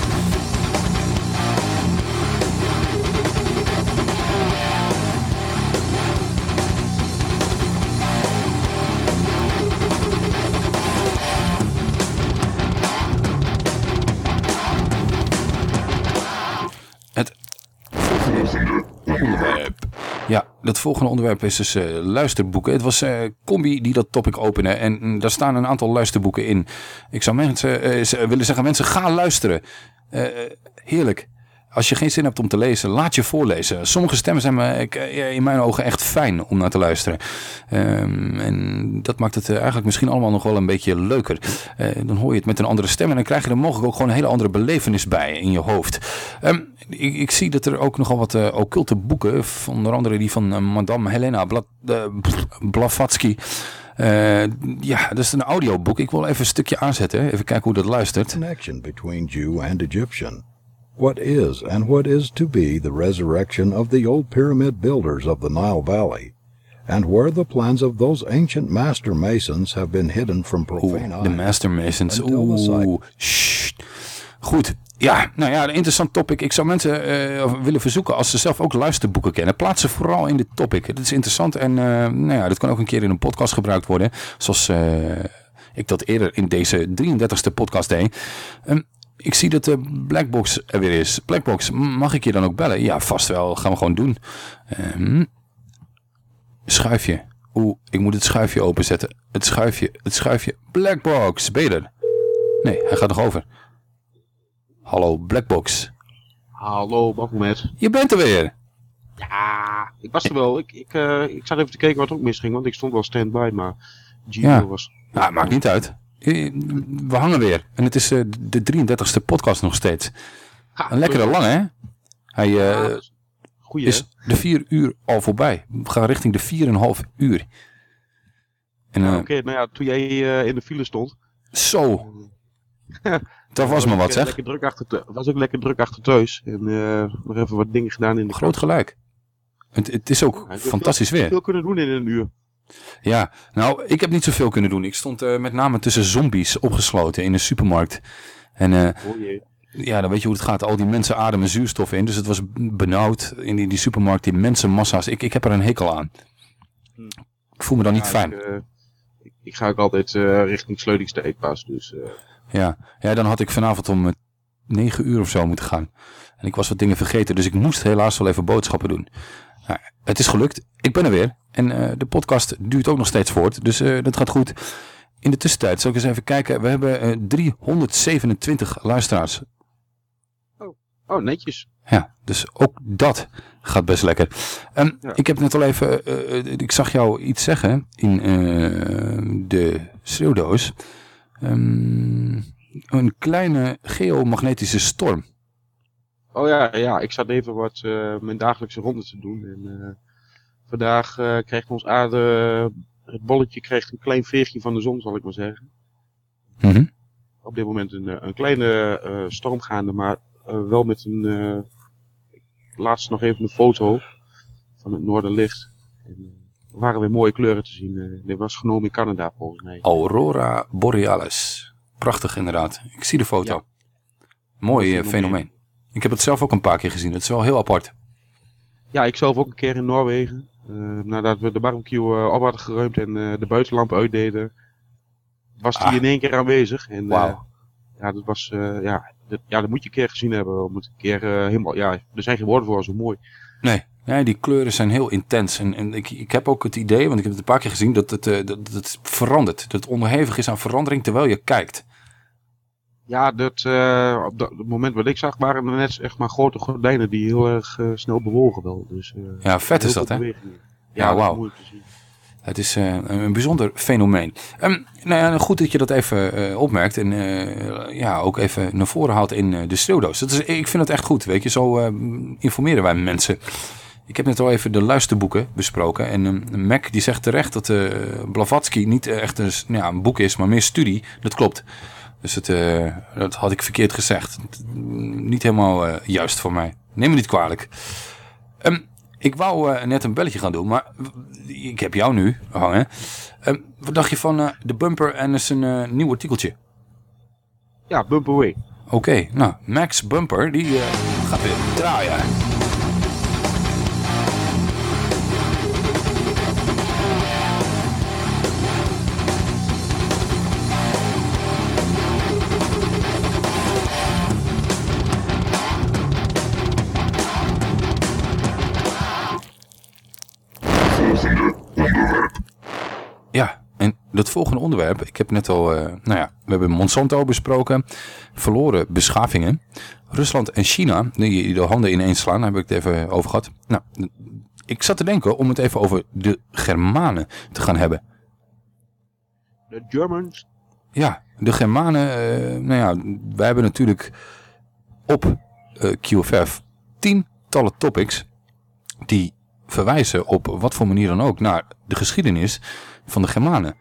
Ja, dat volgende onderwerp is dus eh, luisterboeken. Het was eh, Combi die dat topic opende. En mm, daar staan een aantal luisterboeken in. Ik zou mensen eh, willen zeggen, mensen, ga luisteren. Heerlijk. Als je geen zin hebt om te lezen, laat je voorlezen. Sommige stemmen zijn me, eh, in mijn ogen echt fijn om naar te luisteren. Ehm, en dat maakt het eh, eigenlijk misschien allemaal nog wel een beetje leuker. Eh, dan hoor je het met een andere stem en dan krijg je er mogelijk ook gewoon een hele andere belevenis bij in je hoofd. Ehm, ik, ik zie dat er ook nogal wat eh, occulte boeken, onder andere die van Madame Helena Bla, Blavatsky. Ja, dat is een audioboek. Ik wil even een stukje aanzetten. Even kijken hoe dat luistert. connection between Jew and Egyptian. What is and what is to be the resurrection of the old pyramid builders of the Nile Valley, and where the plans of those ancient master masons have been hidden from profane Oeh, de. Master Masons. The Oeh, sst. Goed. Ja, nou ja, een interessant topic. Ik zou mensen eh, willen verzoeken als ze zelf ook luisterboeken kennen. Plaats ze vooral in dit topic. Het is interessant en eh, nou ja, dat kan ook een keer in een podcast gebruikt worden. Zoals eh, ik dat eerder in deze 33ste podcast deed. Ehm, ik zie dat de Blackbox er weer is. Blackbox, mag ik je dan ook bellen? Ja, vast wel. Gaan we gewoon doen. Ehm, schuifje. Oeh, ik moet het schuifje openzetten. Het schuifje, het schuifje. Blackbox, ben je er? Nee, hij gaat nog over. Hallo, Blackbox. Hallo, Baffelmet. Je bent er weer. Ja, ik was er wel. Ik, ik, eh, ik zat even te kijken wat er ook misging, want ik stond wel stand-by, maar Gino Ja. was... Nou, maakt niet uit. Eh, We hangen weer. En het is eh, de 33ste podcast nog steeds. Ha, Een lekkere lang, hè? Hij eh, Goeie, is de 4 uur al voorbij. We gaan richting de 4,5 uur. En Ja, eh, Oké, nou ja, toen jij in de file stond... zo, dat was maar wat zeg. Lekker druk achter thu- was ook lekker druk achter thuis. En nog even wat dingen gedaan in de Groot gelijk. Het, het is ook Ja, heb fantastisch veel, weer. veel kunnen doen in een uur. Ja, nou, ik heb niet zoveel kunnen doen. Ik stond eh, met name tussen zombies opgesloten in een supermarkt. En eh, Oh jee. ja, dan weet je hoe het gaat. Al die mensen ademen zuurstof in. Dus het was benauwd in die, die supermarkt. Die mensenmassa's. Ik, ik heb er een hekel aan. Ik voel me dan niet fijn. Ik, eh, ik, ik ga ook altijd richting Sleutingste Eetpaas, dus... Ja. ja, dan had ik vanavond om 9 uur of zo moeten gaan. En ik was wat dingen vergeten. Dus ik moest helaas wel even boodschappen doen. Nou, het is gelukt. Ik ben er weer. En eh, de podcast duurt ook nog steeds voort. Dus eh, dat gaat goed. In de tussentijd zal ik eens even kijken. We hebben eh, 327 luisteraars. Oh, netjes. Ja, dus ook dat gaat best lekker. Ehm, Ja. Ik heb net al even, eh, eh, ik zag jou iets zeggen in eh, de schreeuwdoos. Ehm, een kleine geomagnetische storm. Oh ja, ja, ik zat even wat eh, mijn dagelijkse ronde te doen. En eh, vandaag eh kreeg ons aarde, het bolletje kreeg een klein veertje van de zon, zal ik maar zeggen. Mhm. Op dit moment een, een kleine storm gaande, maar wel met een, laatst nog even een foto van het noorderlicht. En, er waren weer mooie kleuren te zien. dit was genomen in Canada volgens mij. Aurora Borealis. Prachtig inderdaad. Ik zie de foto. Mooi Mooi fenomeen. Ik heb het zelf ook een paar keer gezien. Het is wel heel apart. Ja, ik zelf ook een keer in Noorwegen. Eh, nadat we de barbecue eh, op hadden geruimd en eh, de buitenlamp uitdeden, was die Ah. in één keer aanwezig. En, Wauw. ja, dat was, ja, dat, ja, dat moet je een keer gezien hebben. We moeten een keer helemaal, ja, er zijn geen woorden voor, zo mooi. Nee, Ja, die kleuren zijn heel intens. En, en ik, ik heb ook het idee, want ik heb het een paar keer gezien, dat het, dat, dat het verandert. Dat het onderhevig is aan verandering terwijl je kijkt. Ja, dat, eh, op dat het moment wat ik zag waren er net echt maar grote gordijnen die heel erg eh, snel bewogen wel. Dus, eh, Ja, vet is dat, hè? Ja, Ja, dat wauw. moeilijk te zien. Het is een bijzonder fenomeen. Ehm, nou ja, goed dat je dat even opmerkt en ja, ook even naar voren haalt in de schreeuwdoos. Dat is, ik vind het echt goed, weet je. Zo informeren wij mensen. Ik heb net al even de luisterboeken besproken. En ehm, Mac die zegt terecht dat Blavatsky niet echt een, ja, een boek is, maar meer studie. Dat klopt. Dus het, eh, dat had ik verkeerd gezegd. Niet helemaal eh, juist voor mij. Neem me niet kwalijk. Ehm, ik wou eh, net een belletje gaan doen, maar ik heb jou nu hangen. Ehm, wat dacht je van de bumper en eens een eh, nieuw artikeltje? Ja, Bumperway. Oké, nou, Max Bumper, die gaat weer draaien. Dat volgende onderwerp, ik heb net al, eh, nou ja, we hebben Monsanto besproken, verloren beschavingen. Rusland en China, die de handen ineens slaan, daar heb ik het even over gehad. Nou, ik zat te denken om het even over de Germanen te gaan hebben. De Germans. Ja, de Germanen, eh, nou ja, wij hebben natuurlijk op eh, QFF tientallen topics die verwijzen op wat voor manier dan ook naar de geschiedenis van de Germanen.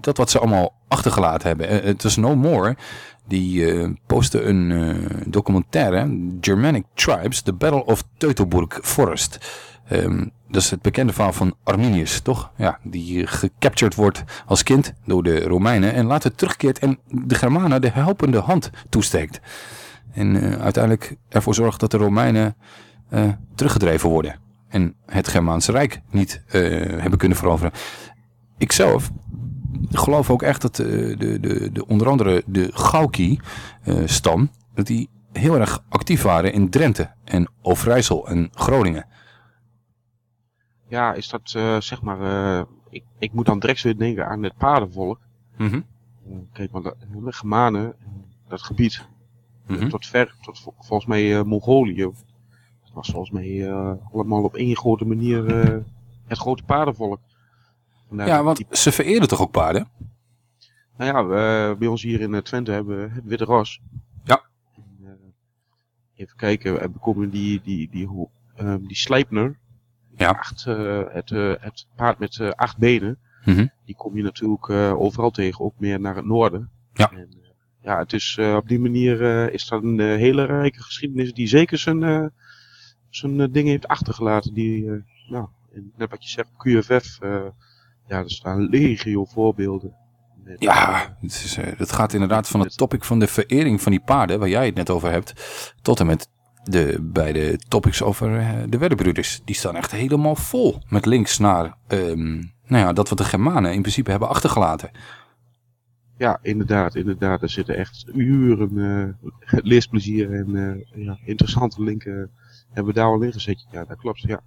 Dat wat ze allemaal achtergelaten hebben. Eh, Het is No More, die eh postte een eh, documentaire, Germanic Tribes, The Battle of Teutoburg Forest. Ehm, dat is het bekende verhaal van Arminius, toch? Ja, die gecaptured wordt als kind door de Romeinen en later terugkeert en de Germanen de helpende hand toesteekt. En uiteindelijk ervoor zorgt dat de Romeinen teruggedreven worden. En het Germaanse Rijk niet hebben kunnen veroveren. Ikzelf geloof ook echt dat eh, de, de, de, onder andere de Gauki-stam... dat die heel erg actief waren in Drenthe en Overijssel en Groningen. Ja, is dat eh, zeg maar... eh, ik, ik moet dan direct weer denken aan het paardenvolk. Mhm. Eh, kijk, want de, Germanen, eh, dat gebied, eh, Mhm. tot ver, tot vol- volgens mij eh, Mongolië. Dat was volgens mij eh, allemaal op één grote manier eh, het grote paardenvolk. Ja, want die- ze vereerden toch ook paarden? nou ja, we, bij ons hier in eh, Twente hebben we het Witte Ros. Ja. En, eh, even kijken, we komen die, die, die, hoe- ehm, die Sleipner. Ja. Acht, eh, het, eh, het paard met eh, acht benen. Mhm. Die kom je natuurlijk eh, overal tegen, ook meer naar het noorden. Ja. En, eh, ja, het is, eh, op die manier eh, is dat een eh, hele rijke geschiedenis die zeker zijn, eh, zijn eh, dingen heeft achtergelaten. Die, eh, nou, net wat je zegt, QFF, eh, ja, er staan legio voorbeelden. Ja, het, is, eh, het gaat inderdaad van het topic van de verering van die paarden, waar jij het net over hebt, tot en met de, bij de topics over eh, de Weddenbroeders. Die staan echt helemaal vol met links naar ehm, nou ja, dat wat de Germanen in principe hebben achtergelaten. Ja, inderdaad, inderdaad. Er zitten echt uren eh leesplezier en ja, interessante linken hebben we daar al in gezet. Ja, dat klopt, ja.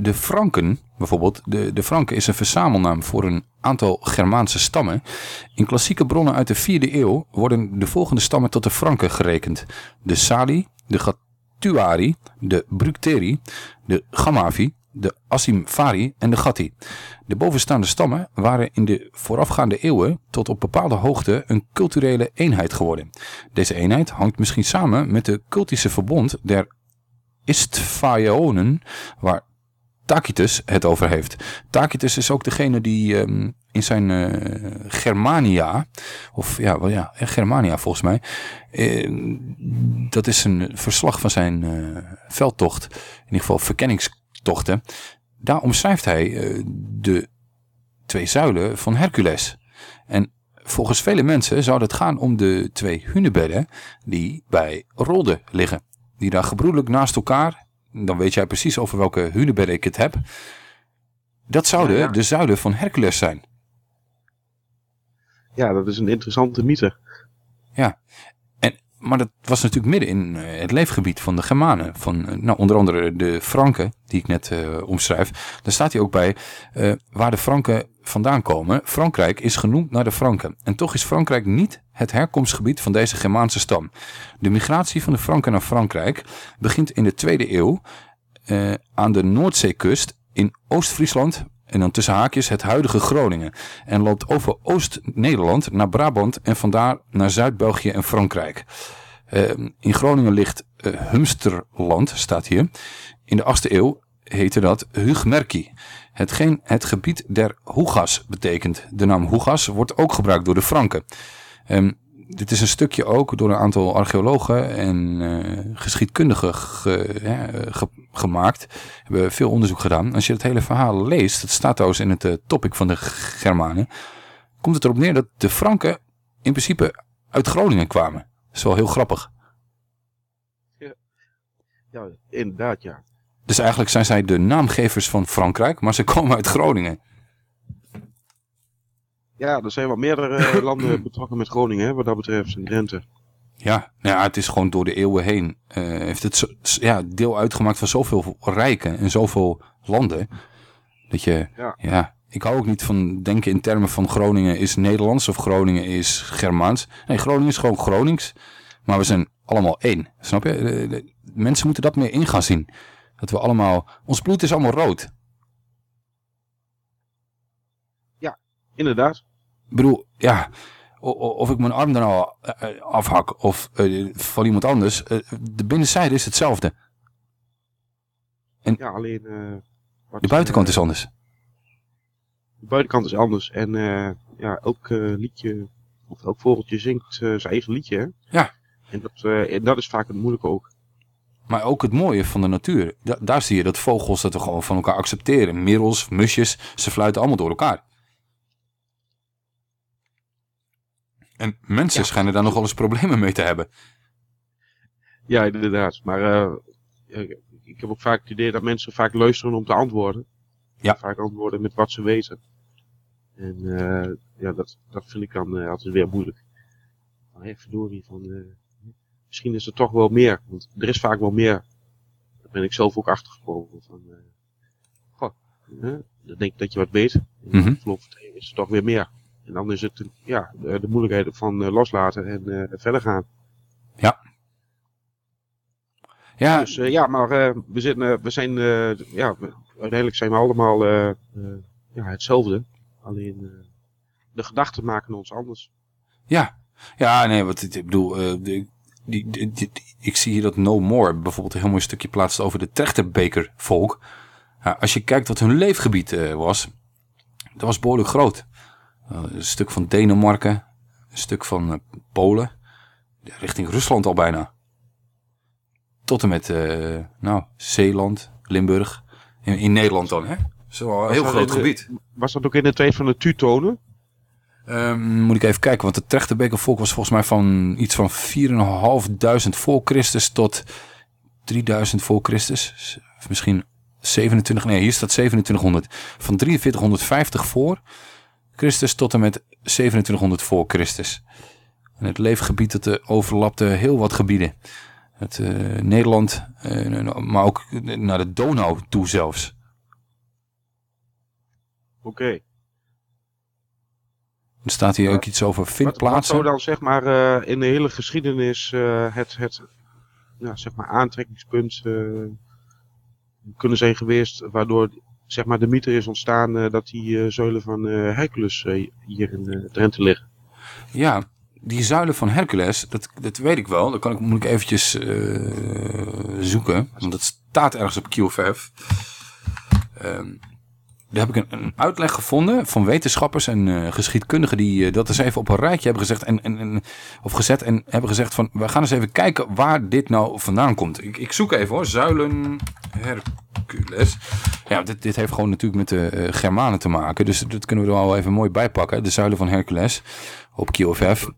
De Franken, bijvoorbeeld, de, de Franken is een verzamelnaam voor een aantal Germaanse stammen. In klassieke bronnen uit de 4e eeuw worden de volgende stammen tot de Franken gerekend. De Sali, de Gattuari, de Bructeri, de Gamavi, de Asimfari en de Gatti. De bovenstaande stammen waren in de voorafgaande eeuwen tot op bepaalde hoogte een culturele eenheid geworden. Deze eenheid hangt misschien samen met de cultische verbond der Istvaionen, waar Tacitus het over heeft. Tacitus is ook degene die ehm, in zijn eh, Germania, of ja, wel ja, eh, Germania volgens mij, eh, dat is een verslag van zijn eh, veldtocht, in ieder geval verkenningstochten. Daar omschrijft hij de twee zuilen van Hercules. En volgens vele mensen zou het gaan om de twee hunebedden die bij Rolde liggen. Die daar gebroedelijk naast elkaar dan weet jij precies over welke hunebedden ik het heb. Dat zouden Ja, ja. de zuilen van Hercules zijn. Ja, dat is een interessante mythe. maar dat was natuurlijk midden in eh, het leefgebied van de Germanen. Van eh, nou, onder andere de Franken, die ik net eh, omschrijf. Daar staat hij ook bij waar de Franken vandaan komen. Frankrijk is genoemd naar de Franken. En toch is Frankrijk niet het herkomstgebied van deze Germaanse stam. De migratie van de Franken naar Frankrijk begint in de tweede eeuw eh, aan de Noordzeekust in Oost-Friesland en dan tussen haakjes het huidige Groningen. En loopt over Oost-Nederland naar Brabant en vandaar naar Zuid-België en Frankrijk. Eh, in Groningen ligt eh, Humsterland, staat hier. In de 8e eeuw heette dat Hugmerki. Hetgeen het gebied der Hugas betekent. De naam Hugas wordt ook gebruikt door de Franken. Ehm, dit is een stukje ook door een aantal archeologen en eh, geschiedkundigen ge- ja, ge- gemaakt. Hebben veel onderzoek gedaan. Als je het hele verhaal leest, het staat trouwens in het eh, topic van de Germanen, komt het erop neer dat de Franken in principe uit Groningen kwamen. Dat is wel heel grappig. Ja, inderdaad, ja. Dus eigenlijk zijn zij de naamgevers van Frankrijk, maar ze komen uit Groningen. Ja, er zijn wel meerdere eh, landen betrokken met Groningen, hè, wat dat betreft, en Drenthe. Ja, nou ja, het is gewoon door de eeuwen heen. eh, heeft het zo- ja, deel uitgemaakt van zoveel rijken en zoveel landen. Dat je, Ja. ja. ik hou ook niet van denken in termen van Groningen is Nederlands of Groningen is Germaans. Nee, Groningen is gewoon Gronings. Maar we zijn allemaal één. Snap je? De- de- mensen moeten dat meer in gaan zien. Dat we allemaal, ons bloed is allemaal rood. Inderdaad. Ik bedoel, ja, of ik mijn arm dan al eh, eh, afhak of eh, van iemand anders. de binnenzijde is hetzelfde. Ja, alleen... wat, De buitenkant is anders. De buitenkant is anders. En ja, elk liedje, of elk vogeltje zingt zijn eigen liedje, hè? Ja. En dat, en dat is vaak het moeilijke ook. Maar ook het mooie van de natuur. Da- daar zie je dat vogels dat we gewoon van elkaar accepteren. Merels, musjes, ze fluiten allemaal door elkaar. En mensen schijnen daar nog wel eens problemen mee te hebben. Ja, inderdaad. Maar eh, ik heb ook vaak het idee dat mensen vaak luisteren om te antwoorden. Ja. Vaak antwoorden met wat ze weten. En eh, ja, dat, dat vind ik dan eh, altijd weer moeilijk. Hé, verdorie, van, misschien is er toch wel meer. Want er is vaak wel meer. Daar ben ik zelf ook achtergekomen. Van, eh, goh, dan denk ik dat je wat weet. Mhm. in verloop van leven is er toch weer meer. En dan is het ja, de, de moeilijkheid van eh, loslaten en eh, verder gaan. Ja, Dus eh, ja, maar we, zitten, we zijn, ja, we- uiteindelijk zijn we allemaal ja, hetzelfde. Alleen de gedachten maken ons anders. ja. Ja, nee, wat ik bedoel, de- die, die, die- die- ik zie hier dat No More bijvoorbeeld een heel mooi stukje plaatst over de trechterbekervolk. Als je kijkt wat hun leefgebied eh, was, dat was behoorlijk groot. Eh, een stuk van Denemarken, een stuk van eh, Polen, richting Rusland al bijna. Tot en met, nou, Zeeland, Limburg, in, in Nederland dan, hè? Zo een heel groot de- gebied. Was dat ook in de tijd van de Tutonen? Ehm, moet ik even kijken, want het Trechterbekervolk was volgens mij van iets van 4.500 voor Christus tot 3000 voor Christus. Misschien 27, nee hier staat 2700. Van 4350 voor Christus tot en met 2700 voor Christus. En het leefgebied dat overlapte heel wat gebieden. Het, eh, Nederland, eh, maar ook naar de Donau toe zelfs. Oké. Er staat hier ook iets over Wat, wat vindplaatsen. zou dan zeg maar eh, in de hele geschiedenis eh, het, het ja, zeg maar aantrekkingspunt eh, kunnen zijn geweest waardoor zeg maar de mythe is ontstaan dat die zuilen van Hercules hier in Drenthe liggen. Ja, die zuilen van Hercules, dat, dat weet ik wel. Dat kan ik, moet ik eventjes zoeken. Want dat staat ergens op QFF. Ehm daar heb ik een, een uitleg gevonden van wetenschappers en eh, geschiedkundigen die eh, dat eens even op een rijtje hebben gezegd en, en, en, of gezet en hebben gezegd van we gaan eens even kijken waar dit nou vandaan komt. Ik, ik zoek even hoor, zuilen Hercules. Ja, dit, dit heeft gewoon natuurlijk met de eh, Germanen te maken, dus dat kunnen we er wel even mooi bijpakken. De zuilen van Hercules op QFF.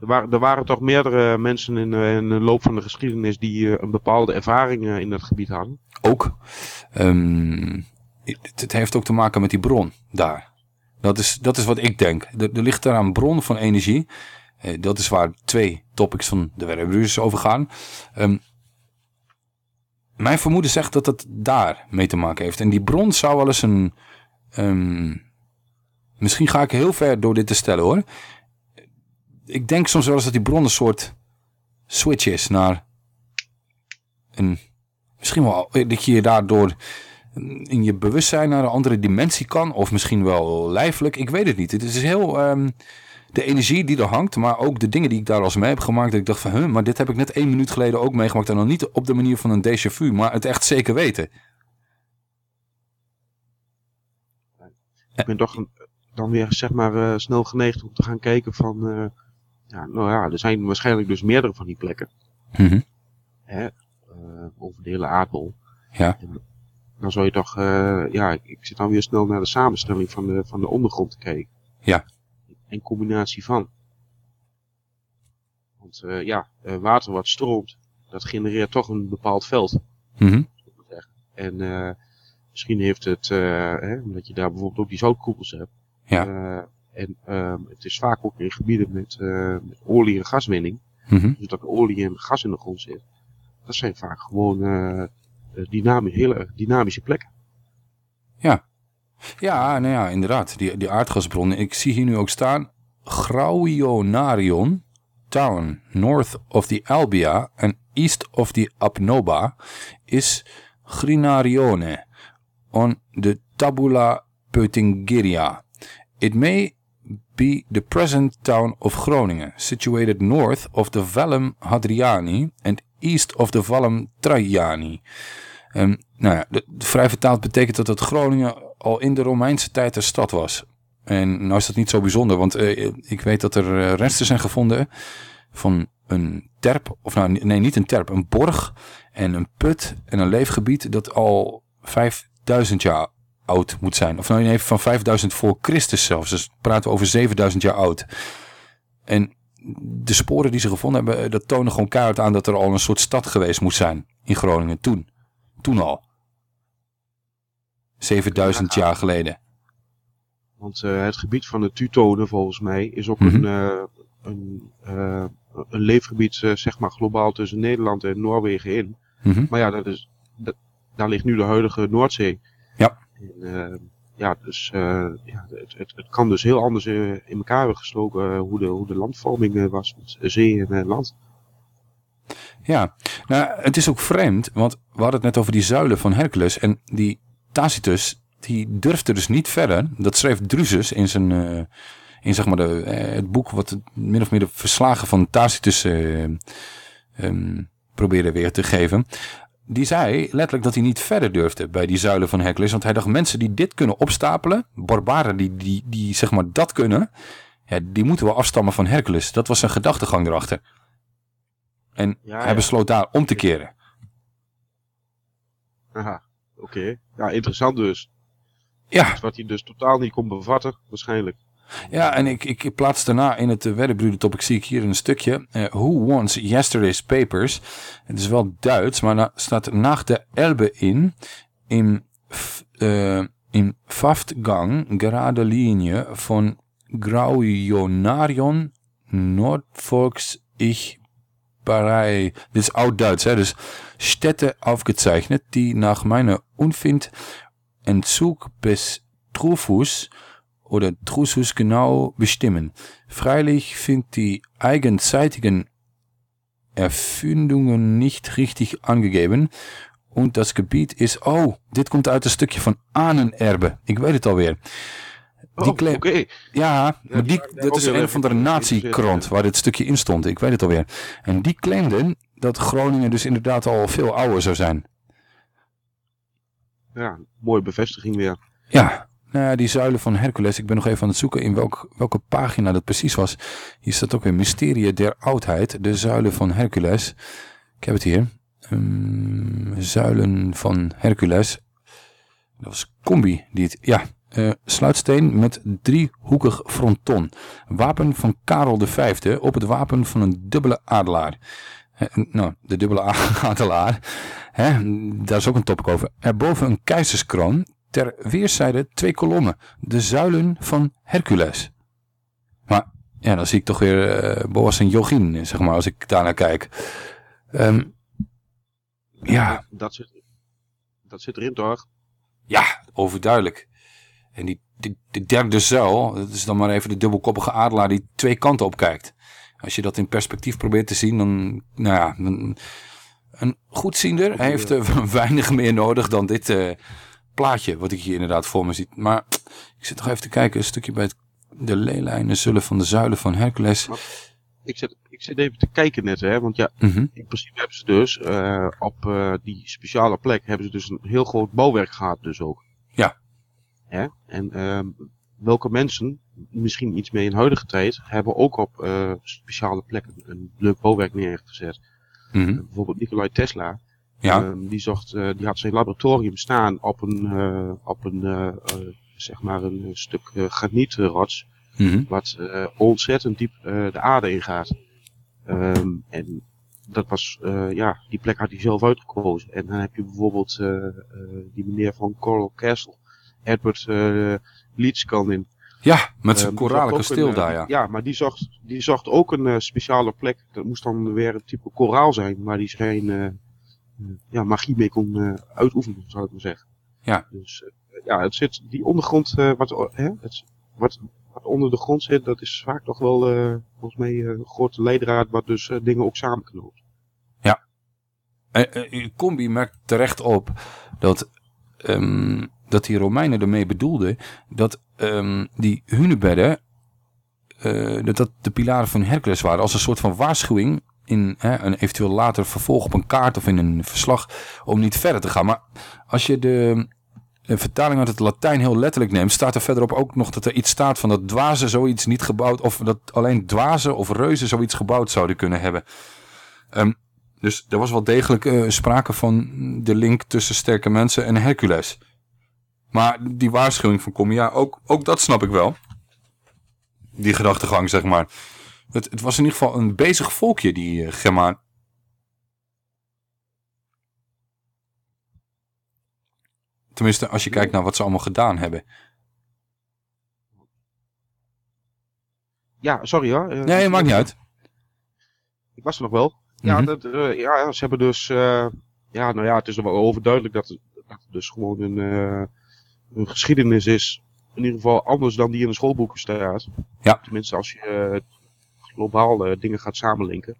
Er waren, er waren toch meerdere mensen in, in de loop van de geschiedenis die een bepaalde ervaring in dat gebied hadden. ook. Ehm, het, heeft ook te maken met die bron daar. Dat is, dat is wat ik denk. Er, ligt daar een bron van energie. Eh, dat is waar twee topics van de werkbroeders over gaan. Ehm, mijn vermoeden zegt dat het daar mee te maken heeft. En die bron zou wel eens een... ehm, misschien ga ik heel ver door dit te stellen hoor. Ik denk soms wel eens dat die bron een soort switch is naar een... Misschien wel dat je daardoor in je bewustzijn naar een andere dimensie kan. Of misschien wel lijfelijk. Ik weet het niet. Het is heel... ehm, de energie die er hangt, maar ook de dingen die ik daar als mee heb gemaakt. Dat ik dacht van, huh, maar dit heb ik net één minuut geleden ook meegemaakt. En dan niet op de manier van een déjà vu, maar het echt zeker weten. Ik ben toch dan weer zeg maar eh, snel geneigd om te gaan kijken van... eh, ja, nou ja, er zijn waarschijnlijk dus meerdere van die plekken. Mhm. Hè, eh, over de hele aardbol. Ja. En dan zou je toch... eh, ja, ik, zit dan weer snel naar de samenstelling van de, van de ondergrond te kijken. Ja. En combinatie van. Want eh, ja, eh, water wat stroomt, dat genereert toch een bepaald veld. Mhm. En eh, misschien heeft het, hè, omdat je daar bijvoorbeeld ook die zoutkoepels hebt. Ja. en ehm, het is vaak ook in gebieden met, met olie- en gaswinning. Mhm. Dus dat er olie en gas in de grond zit. Dat zijn vaak gewoon eh, eh, dynami hele dynamische plekken. Ja. Ja, nou ja, inderdaad. Die, die aardgasbronnen. Ik zie hier nu ook staan. Grauionarion Town, north of the Albia and east of the Apnoba, is Grinarione on the Tabula Peutingeria. It may be the present town of Groningen, situated north of the Vallum Hadriani and east of the Vallum Traiani. Ehm, nou ja, de, vrij vertaald betekent dat het Groningen al in de Romeinse tijd een stad was. En nou is dat niet zo bijzonder, want eh, ik weet dat er eh, resten zijn gevonden van een terp, of nou nee, niet een terp, een borg en een put en een leefgebied dat al 5000 jaar oud moet zijn. Of nou nee, van 5000 voor Christus zelfs, dus praten we over 7000 jaar oud. En de sporen die ze gevonden hebben, eh, dat tonen gewoon keihard aan dat er al een soort stad geweest moet zijn in Groningen toen. Toen al. 7000 jaar geleden. Want eh, het gebied van de Tutonen volgens mij is ook Mhm. een, eh, een, een leefgebied zeg maar globaal tussen Nederland en Noorwegen in. Mhm. Maar ja, dat is, dat, daar ligt nu de huidige Noordzee. Ja. En, ja, dus eh, ja, het, het, het kan dus heel anders eh, in elkaar hebben gestoken eh, hoe, de, hoe de landvorming was met zee en land. Ja, nou, het is ook vreemd, want we hadden het net over die zuilen van Hercules. En die Tacitus, die durfde dus niet verder. Dat schreef Drusus in zijn, in zeg maar de, het boek wat min of meer de verslagen van Tacitus ehm, probeerde weer te geven. Die zei letterlijk dat hij niet verder durfde bij die zuilen van Hercules. Want hij dacht, mensen die dit kunnen opstapelen, barbaren die, die, die zeg maar dat kunnen, ja, die moeten wel afstammen van Hercules. Dat was zijn gedachtegang erachter. En Ja, hij ja. besloot daar om te keren. Aha, oké. Ja, interessant dus. Ja, Iets wat hij dus totaal niet kon bevatten, waarschijnlijk. Ja en ik, ik plaats daarna in het uh, topic zie ik hier een stukje. eh, who wants yesterday's papers? Het is wel Duits, maar daar staat nach de Elbe in. In, f- eh, in Vaftgang, gerade Linie van Graujonarion, Nordvolks ich Barei. Dit is oud-Duits, hè? dus Städte aufgezeichnet, die nach meiner Unfind Entzug bis Trufus oder Drusus genau bestimmen. Freilich sind die eigenzeitigen Erfindungen nicht richtig angegeben und das Gebiet is... Oh, dit komt uit een stukje van Ahnenerbe. Ik weet het alweer. Die Oh. Ja, maar die, dat is een van de in nazi-krant waar dit stukje in stond. Ik weet het alweer. En die claimden dat Groningen dus inderdaad al veel ouder zou zijn. Ja, mooie bevestiging weer. Ja, nou ja, die zuilen van Hercules. Ik ben nog even aan het zoeken in welk, welke pagina dat precies was. Hier staat ook weer Mysterie der Oudheid. De zuilen van Hercules. Ik heb het hier. Ehm, zuilen van Hercules. Dat was Combi. Die het, ja, eh, sluitsteen met driehoekig fronton. Wapen van Karel V op het wapen van een dubbele adelaar. Eh, nou, de dubbele adelaar. Hè, daar is ook een topic over. Erboven een keizerskroon. Ter weerszijde twee kolommen. De zuilen van Hercules. Maar ja, dan zie ik toch weer eh, Boas en eh, zeg maar, als ik daarnaar kijk. Ehm, ja, Dat zit, dat zit erin toch? ja, overduidelijk. En die, die, de derde zuil, dat is dan maar even de dubbelkoppige adelaar die twee kanten op kijkt. Als je dat in perspectief probeert te zien, dan, nou ja, dan- een goedziender heeft er weinig meer nodig dan dit eh, plaatje, wat ik hier inderdaad voor me zie. Maar ik zit toch even te kijken, een stukje bij het, de leelijnen zullen van de zuilen van Hercules. Ik zit, ik zit even te kijken net, hè, want ja, Mhm. in principe hebben ze dus eh, op eh, die speciale plek hebben ze dus een heel groot bouwwerk gehad dus ook. Ja. Hè? En ehm, welke mensen, misschien iets mee in huidige tijd, hebben ook op eh, speciale plekken een leuk bouwwerk neergezet. Mhm. Bijvoorbeeld Nikolai Tesla, Ja, ehm, die, zocht, eh, die had zijn laboratorium staan op een, eh, op een eh, zeg maar een stuk granietrots mhm. wat ontzettend diep de aarde ingaat. Ehm, en dat was, ja, die plek had hij zelf uitgekozen. En dan heb je bijvoorbeeld die meneer van Coral Castle, Edward uh, Leedskalnin. ja met zijn Ehm, koralen kasteel een, daar, ja. Ja, maar die zocht, die zocht ook een speciale plek. Dat moest dan weer een type koraal zijn, waar die zijn ja, magie mee kon eh, uitoefenen, zou ik maar zeggen. Ja. Dus eh, ja, het zit, die ondergrond, eh, wat, hè, het, wat, wat onder de grond zit, dat is vaak toch wel eh, volgens mij eh, een grote leidraad, wat dus eh, dingen ook samenknoopt. Eh, eh, Combi merkt terecht op dat, ehm, dat die Romeinen ermee bedoelden dat ehm, die hunebedden, eh, dat dat de pilaren van Hercules waren als een soort van waarschuwing in een eventueel later vervolg op een kaart of in een verslag om niet verder te gaan. Maar als je de, vertaling uit het Latijn heel letterlijk neemt, staat er verderop ook nog dat er iets staat van dat dwazen zoiets niet gebouwd, of dat alleen dwazen of reuzen zoiets gebouwd zouden kunnen hebben. Ehm, dus er was wel degelijk eh, sprake van de link tussen sterke mensen en Hercules. Maar die waarschuwing van Kom, ja, ook, ook dat snap ik wel. Die gedachtegang, zeg maar. Het, het was in ieder geval een bezig volkje, die uh, Germaan. Tenminste, als je kijkt naar wat ze allemaal gedaan hebben. Ja, sorry hoor. eh, Nee, maakt niet uit. Ik was er nog wel. Ja, Mhm. dat, eh, ja, ze hebben dus, eh, ja, nou ja, het is wel overduidelijk dat het, dat het dus gewoon een, eh, een geschiedenis is. In ieder geval anders dan die in de schoolboeken staat. Ja. Tenminste, als je eh, globaal eh, dingen gaat samenlinken.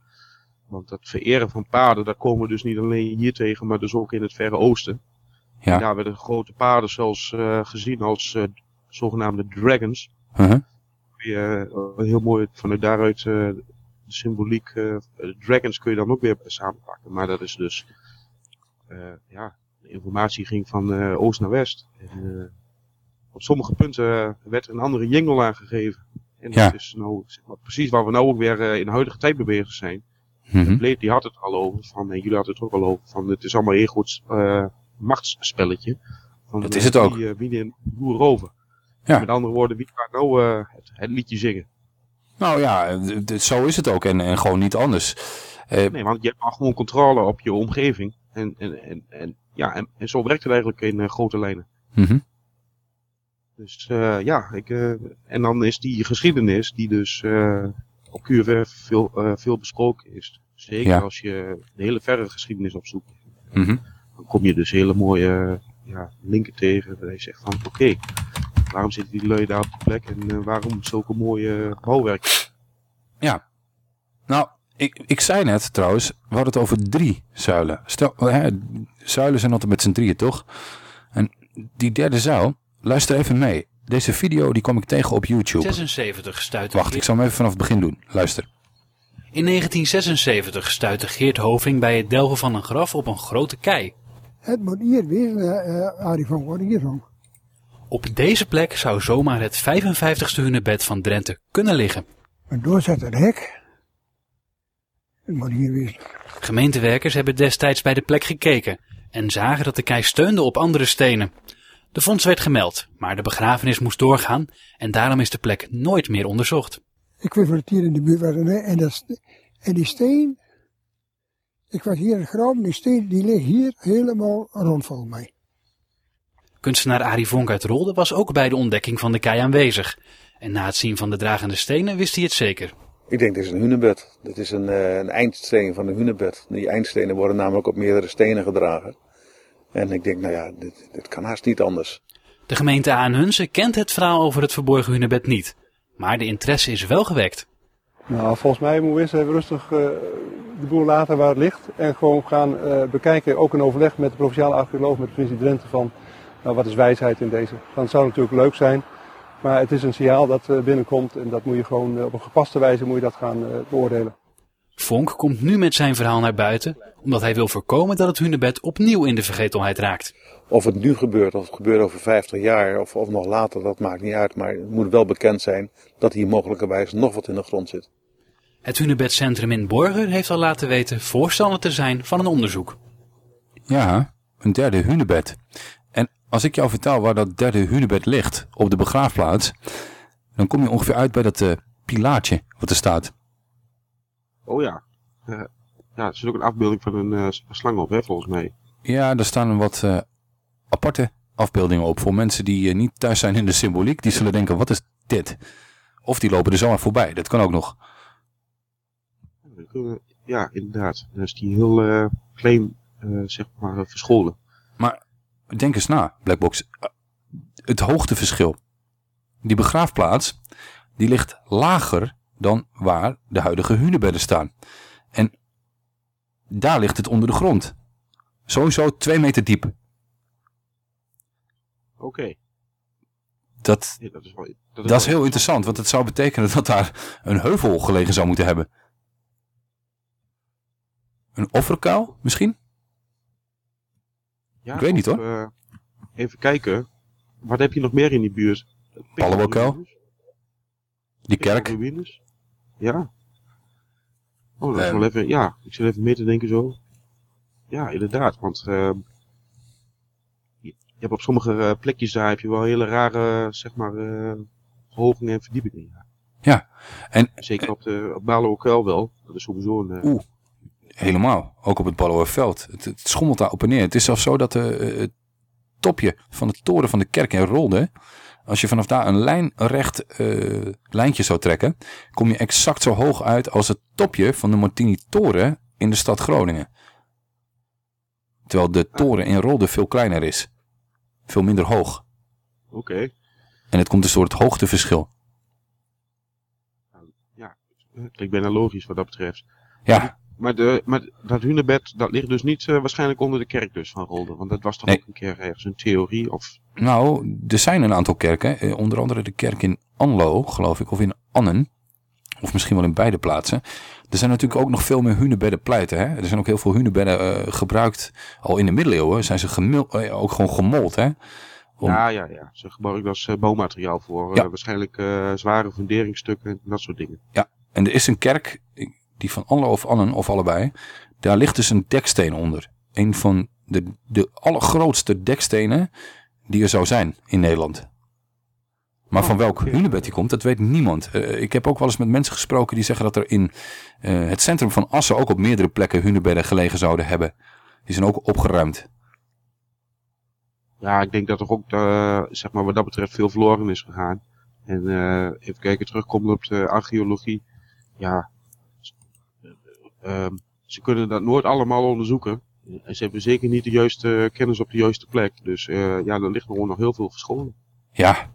Want dat vereren van paarden, dat komen we dus niet alleen hier tegen, maar dus ook in het Verre Oosten. Ja. En daar werden grote paarden zelfs eh, gezien als eh, zogenaamde dragons. Eh, heel mooi vanuit daaruit de symboliek. dragons kun je dan ook weer samenpakken. Maar dat is dus, ja, de informatie ging van oost naar west. En, op sommige punten werd er een andere jingle aangegeven. En Ja. dat is nou zeg maar, precies waar we nou ook weer eh, in de huidige tijd mee bezig zijn. Blade die had het al over, van, en jullie hadden het ook al over, van het is allemaal een goed eh, machtsspelletje. Van, Dat eh, is het ook. Wie, eh, wie de boer over. Ja. Met andere woorden, wie gaat nou eh, het, het liedje zingen? Nou ja, zo is het ook en, en gewoon niet anders. Eh, Nee, want je hebt gewoon controle op je omgeving. En, en, en, en, ja, en, en zo werkt het eigenlijk in eh, grote lijnen. mhm. Dus eh, ja, ik, eh, en dan is die geschiedenis die dus eh, op QFF veel, veel besproken is. Zeker Ja. als je de hele verre geschiedenis opzoekt. Mhm. dan kom je dus hele mooie ja, linken tegen. Waar je zegt van oké, waarom zitten die lui daar op de plek en waarom zulke mooie bouwwerk? Nou, ik, ik zei net trouwens, we hadden het over drie zuilen. Stel, hè, zuilen zijn altijd met z'n drieën, toch? En die derde zuil, luister even mee. Deze video die kwam ik tegen op YouTube. 76 stuitte Wacht, ik zal hem even vanaf het begin doen. Luister. In 1976 stuitte Geert Hoving bij het delven van een graf op een grote kei. Het moet hier wezen, uh, Arie van. Op deze plek zou zomaar het 55ste hunebed van Drenthe kunnen liggen. Een doorzetter hek. Het moet hier wezen. Gemeentewerkers hebben destijds bij de plek gekeken en zagen dat de kei steunde op andere stenen. De fonds werd gemeld, maar de begrafenis moest doorgaan en daarom is de plek nooit meer onderzocht. Ik weet wat het hier in de buurt was en, en, dat, en die steen, ik was hier in het graven, die steen die ligt hier helemaal rond volgens mij. Kunstenaar Arie Vonk uit Rolde was ook bij de ontdekking van de kei aanwezig. En na het zien van de dragende stenen wist hij het zeker. Ik denk dit is een hunebed. Dit is een, eh, een eindsteen van een hunebed. Die eindstenen worden namelijk op meerdere stenen gedragen. En ik denk, nou ja, dit, dit kan haast niet anders. De gemeente Aanhunsen kent het verhaal over het verborgen hunebed niet. Maar de interesse is wel gewekt. Nou, volgens mij moeten we eerst even rustig eh, de boel laten waar het ligt. En gewoon gaan eh, bekijken, ook in overleg met de provinciale archeoloog, met de provincie Drenthe, van nou, wat is wijsheid in deze. Dan het zou natuurlijk leuk zijn, maar het is een signaal dat eh, binnenkomt en dat moet je gewoon op een gepaste wijze moet je dat gaan eh, beoordelen. Vonk komt nu met zijn verhaal naar buiten, omdat hij wil voorkomen dat het hunebed opnieuw in de vergetelheid raakt. Of het nu gebeurt, of het gebeurt over 50 jaar, of, of nog later, dat maakt niet uit. Maar het moet wel bekend zijn dat hier mogelijkerwijs nog wat in de grond zit. Het hunebedcentrum in Borger heeft al laten weten voorstander te zijn van een onderzoek. Ja, een derde hunebed. En als ik jou vertel waar dat derde hunebed ligt, op de begraafplaats, dan kom je ongeveer uit bij dat eh, pilaartje wat er staat. Oh ja. Ja, er zit ook een afbeelding van een eh, slang op, hè, volgens mij. Ja, er staan wat eh, aparte afbeeldingen op voor mensen die eh, niet thuis zijn in de symboliek. Die zullen denken, wat is dit? Of die lopen er zomaar voorbij, dat kan ook nog. Ja, inderdaad. Is die heel klein, zeg maar, verscholen. Maar denk eens na, Blackbox. Het hoogteverschil. Die begraafplaats, die ligt lager dan waar de huidige hunebedden staan. En daar ligt het onder de grond. Sowieso twee meter diep. Oké. Dat, Ja, dat is wel... dat is heel interessant, want het zou betekenen dat daar een heuvel gelegen zou moeten hebben. Een offerkuil misschien? Ja, Ik weet niet, hoor. eh, even kijken. Wat heb je nog meer in die buurt? Pallewokuil? Die kerk? Ja. Oh, dat is Ehm. wel even... Ja, ik zit even mee te denken zo. Ja, inderdaad. Want ehm, je, hebt op sommige eh, plekjes daar heb je wel hele rare, zeg maar, eh verhogingen en verdiepingen. Ja. Ja. En, Zeker op de op Balewokuil wel. Dat is sowieso een... eh, Oeh, helemaal. Ook op het Balloerveld. Het, het schommelt daar op en neer. Het is zelfs zo dat eh, het topje van de toren van de kerk in Rolde... Als je vanaf daar een lijnrecht eh lijntje zou trekken... kom je exact zo hoog uit als het topje van de Martini-toren in de stad Groningen. Terwijl de toren in Rolde veel kleiner is. Veel minder hoog. Oké. En het komt dus door het hoogteverschil. Ja, klinkt bijna logisch wat dat betreft. Ja. Maar, de, maar dat hunebed, dat ligt dus niet eh, waarschijnlijk onder de kerk dus van Rolde. Want dat was toch Nee. ook een keer ergens een theorie of... Nou, er zijn een aantal kerken. eh, onder andere de kerk in Anlo, geloof ik, of in Annen. Of misschien wel in beide plaatsen. Er zijn natuurlijk ook nog veel meer hunebedden pleiten. Hè? Er zijn ook heel veel hunebedden eh, gebruikt. Al in de middeleeuwen zijn ze gemil, eh, ook gewoon gemold. Hè? Om- Ja, ja, ja. Ze gebruiken als eh, bouwmateriaal voor. Ja. waarschijnlijk zware funderingsstukken en dat soort dingen. Ja, en er is een kerk, die van Anlo of Annen, of allebei. Daar ligt dus een deksteen onder. Een van de, de allergrootste dekstenen die er zou zijn in Nederland. Maar van welk hunebed die komt, dat weet niemand. Eh, ik heb ook wel eens met mensen gesproken die zeggen dat er in eh, het centrum van Assen ook op meerdere plekken hunebedden gelegen zouden hebben. Die zijn ook opgeruimd. Ja, ik denk dat er ook, eh, zeg maar, wat dat betreft veel verloren is gegaan. En even kijken, terugkomen op de archeologie. Ja, ehm, ze kunnen dat nooit allemaal onderzoeken. Ze hebben zeker niet de juiste kennis op de juiste plek. Dus eh, ja, er ligt gewoon nog heel veel verscholen. Ja,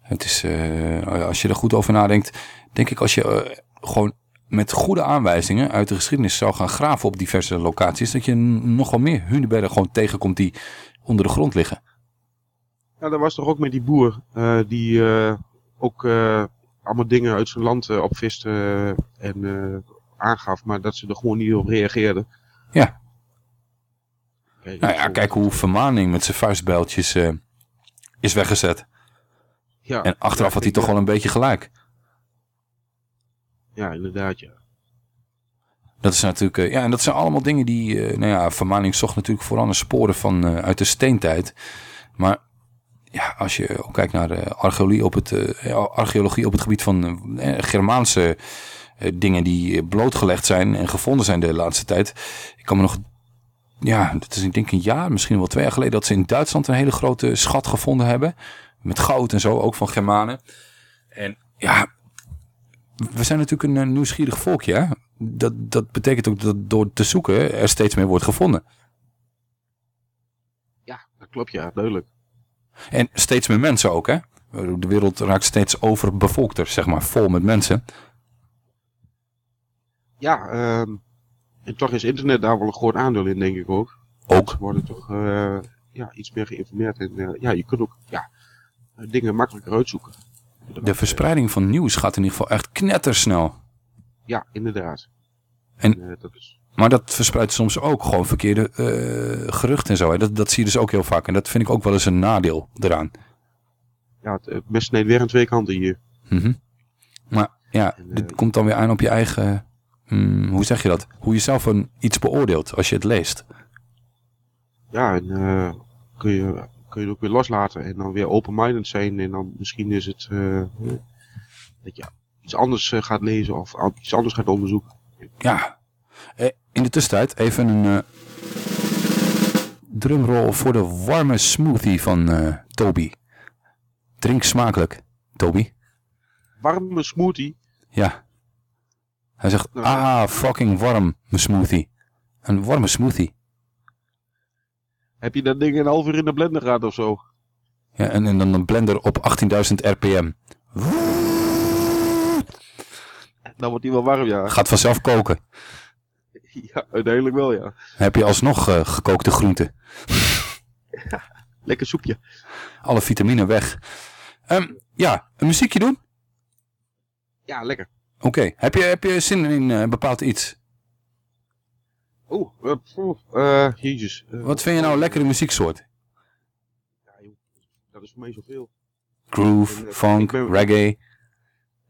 het is, eh, als je er goed over nadenkt, denk ik als je eh, gewoon met goede aanwijzingen uit de geschiedenis zou gaan graven op diverse locaties, dat je n- nog wel meer hunebedden gewoon tegenkomt die onder de grond liggen. Ja, dat was toch ook met die boer, eh, die eh, ook eh, allemaal dingen uit zijn land eh, opviste eh, en eh, aangaf, maar dat ze er gewoon niet op reageerden. Ja. Kijk, Nou ja, kijk hoe vermaning met zijn vuistbijltjes eh, is weggezet. Ja, en achteraf ja, had hij toch wel een beetje gelijk. Ja, inderdaad, ja. Dat is natuurlijk, eh, ja, en dat zijn allemaal dingen die, eh, nou ja, Vermaning zocht natuurlijk vooral naar sporen van uit de steentijd. Maar ja, als je ook kijkt naar archeologie op het, archeologie op het gebied van Germaanse dingen die blootgelegd zijn en gevonden zijn de laatste tijd. Ik kan me nog, ja, dat is ik denk een jaar, misschien wel twee jaar geleden, dat ze in Duitsland een hele grote schat gevonden hebben. Met goud en zo, ook van Germanen. En ja, we zijn natuurlijk een eh, nieuwsgierig volkje. Hè? Dat, dat betekent ook dat door te zoeken er steeds meer wordt gevonden. Ja, dat klopt ja, duidelijk. En steeds meer mensen ook, hè? De wereld raakt steeds overbevolkter, zeg maar, vol met mensen. Ja, ehm, en toch is internet daar wel een groot aandeel in, denk ik ook. Ook. Ze worden toch eh, ja, iets meer geïnformeerd. En eh, ja, je kunt ook ja, dingen makkelijker uitzoeken. De verspreiding van nieuws gaat in ieder geval echt knettersnel. Ja, inderdaad. En, eh, dat is... Maar dat verspreidt soms ook gewoon verkeerde eh, geruchten en zo. Hè? Dat, dat zie je dus ook heel vaak. En dat vind ik ook wel eens een nadeel eraan. Ja, het, het mes snijdt weer aan twee kanten hier. Mhm. Maar ja, eh, dit komt dan weer aan op je eigen... hmm, hoe zeg je dat? Hoe je zelf een, iets beoordeelt als je het leest. Ja, en eh, kun, je, kun je het ook weer loslaten en dan weer open-minded zijn. En dan misschien is het eh, dat je iets anders eh, gaat lezen of iets anders gaat onderzoeken. Ja. In de tussentijd even een drumroll voor de warme smoothie van eh, Toby. Drink smakelijk, Toby. Warme smoothie. Ja. Hij zegt, ah, fucking warm, mijn smoothie. Een warme smoothie. Heb je dat ding een half uur in de blender gehad of zo? Ja, en, en dan een blender op 18.000 rpm. Dan wordt die wel warm, ja. Gaat vanzelf koken. Ja, uiteindelijk wel, ja. Dan heb je alsnog eh, gekookte groenten. Lekker soepje. Alle vitamine weg. Ehm, ja, een muziekje doen? Ja, lekker. Oké, heb, je, heb je zin in eh, een bepaald iets? Oeh, eh, poeh, eh, jezus. Eh, Wat vind je nou een lekkere muzieksoort? dat is voor mij zoveel. Groove, funk, reggae.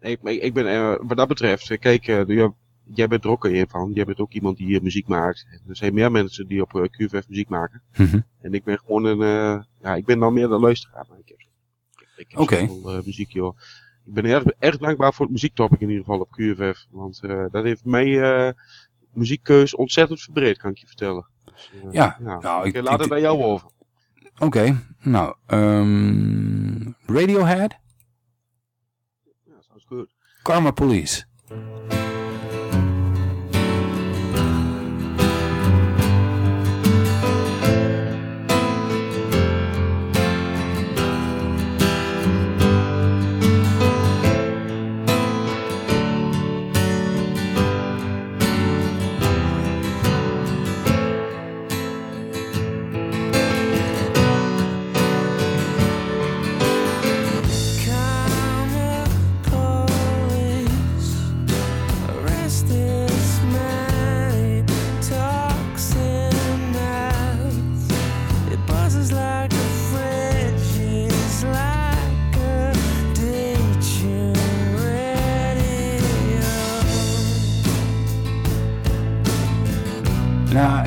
Nee, maar ik ben, eh, wat dat betreft, eh, kijk, eh, jij- bent er ook een van. Jij bent ook iemand die hier muziek maakt. Er zijn meer mensen die op eh, QVF muziek maken. Mhm. En ik ben gewoon een, eh, ja, ik ben dan meer de luisteraar. Maar ik heb, ik heb Oké. zoveel eh, muziek, joh. Ik ben erg, erg dankbaar voor het muziektopic in ieder geval op QFF. Want eh, dat heeft mij eh muziekkeus ontzettend verbreed, kan ik je vertellen. Dus, eh, Ja, nou, nou, ik, ik- laat het aan jou over. Oké, nou, ehm, Radiohead, Ja, sounds good. Karma Police.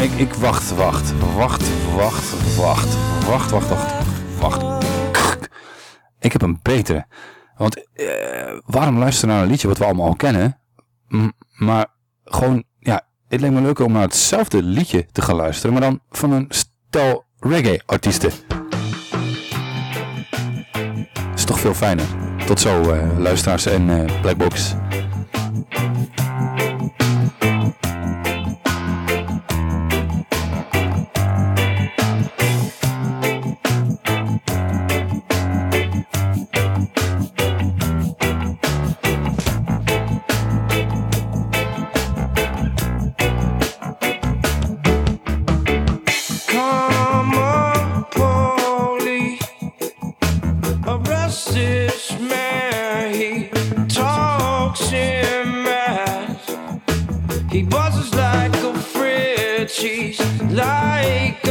Ik, ik wacht, wacht, wacht, wacht, wacht, wacht, wacht, wacht, wacht. Ik heb een betere. Want eh, waarom luisteren naar een liedje wat we allemaal al kennen? Maar gewoon, ja, het leek me leuker om naar hetzelfde liedje te gaan luisteren, maar dan van een stel reggae-artiesten. Is toch veel fijner. Tot zo, eh, luisteraars en eh, Blackbox. Like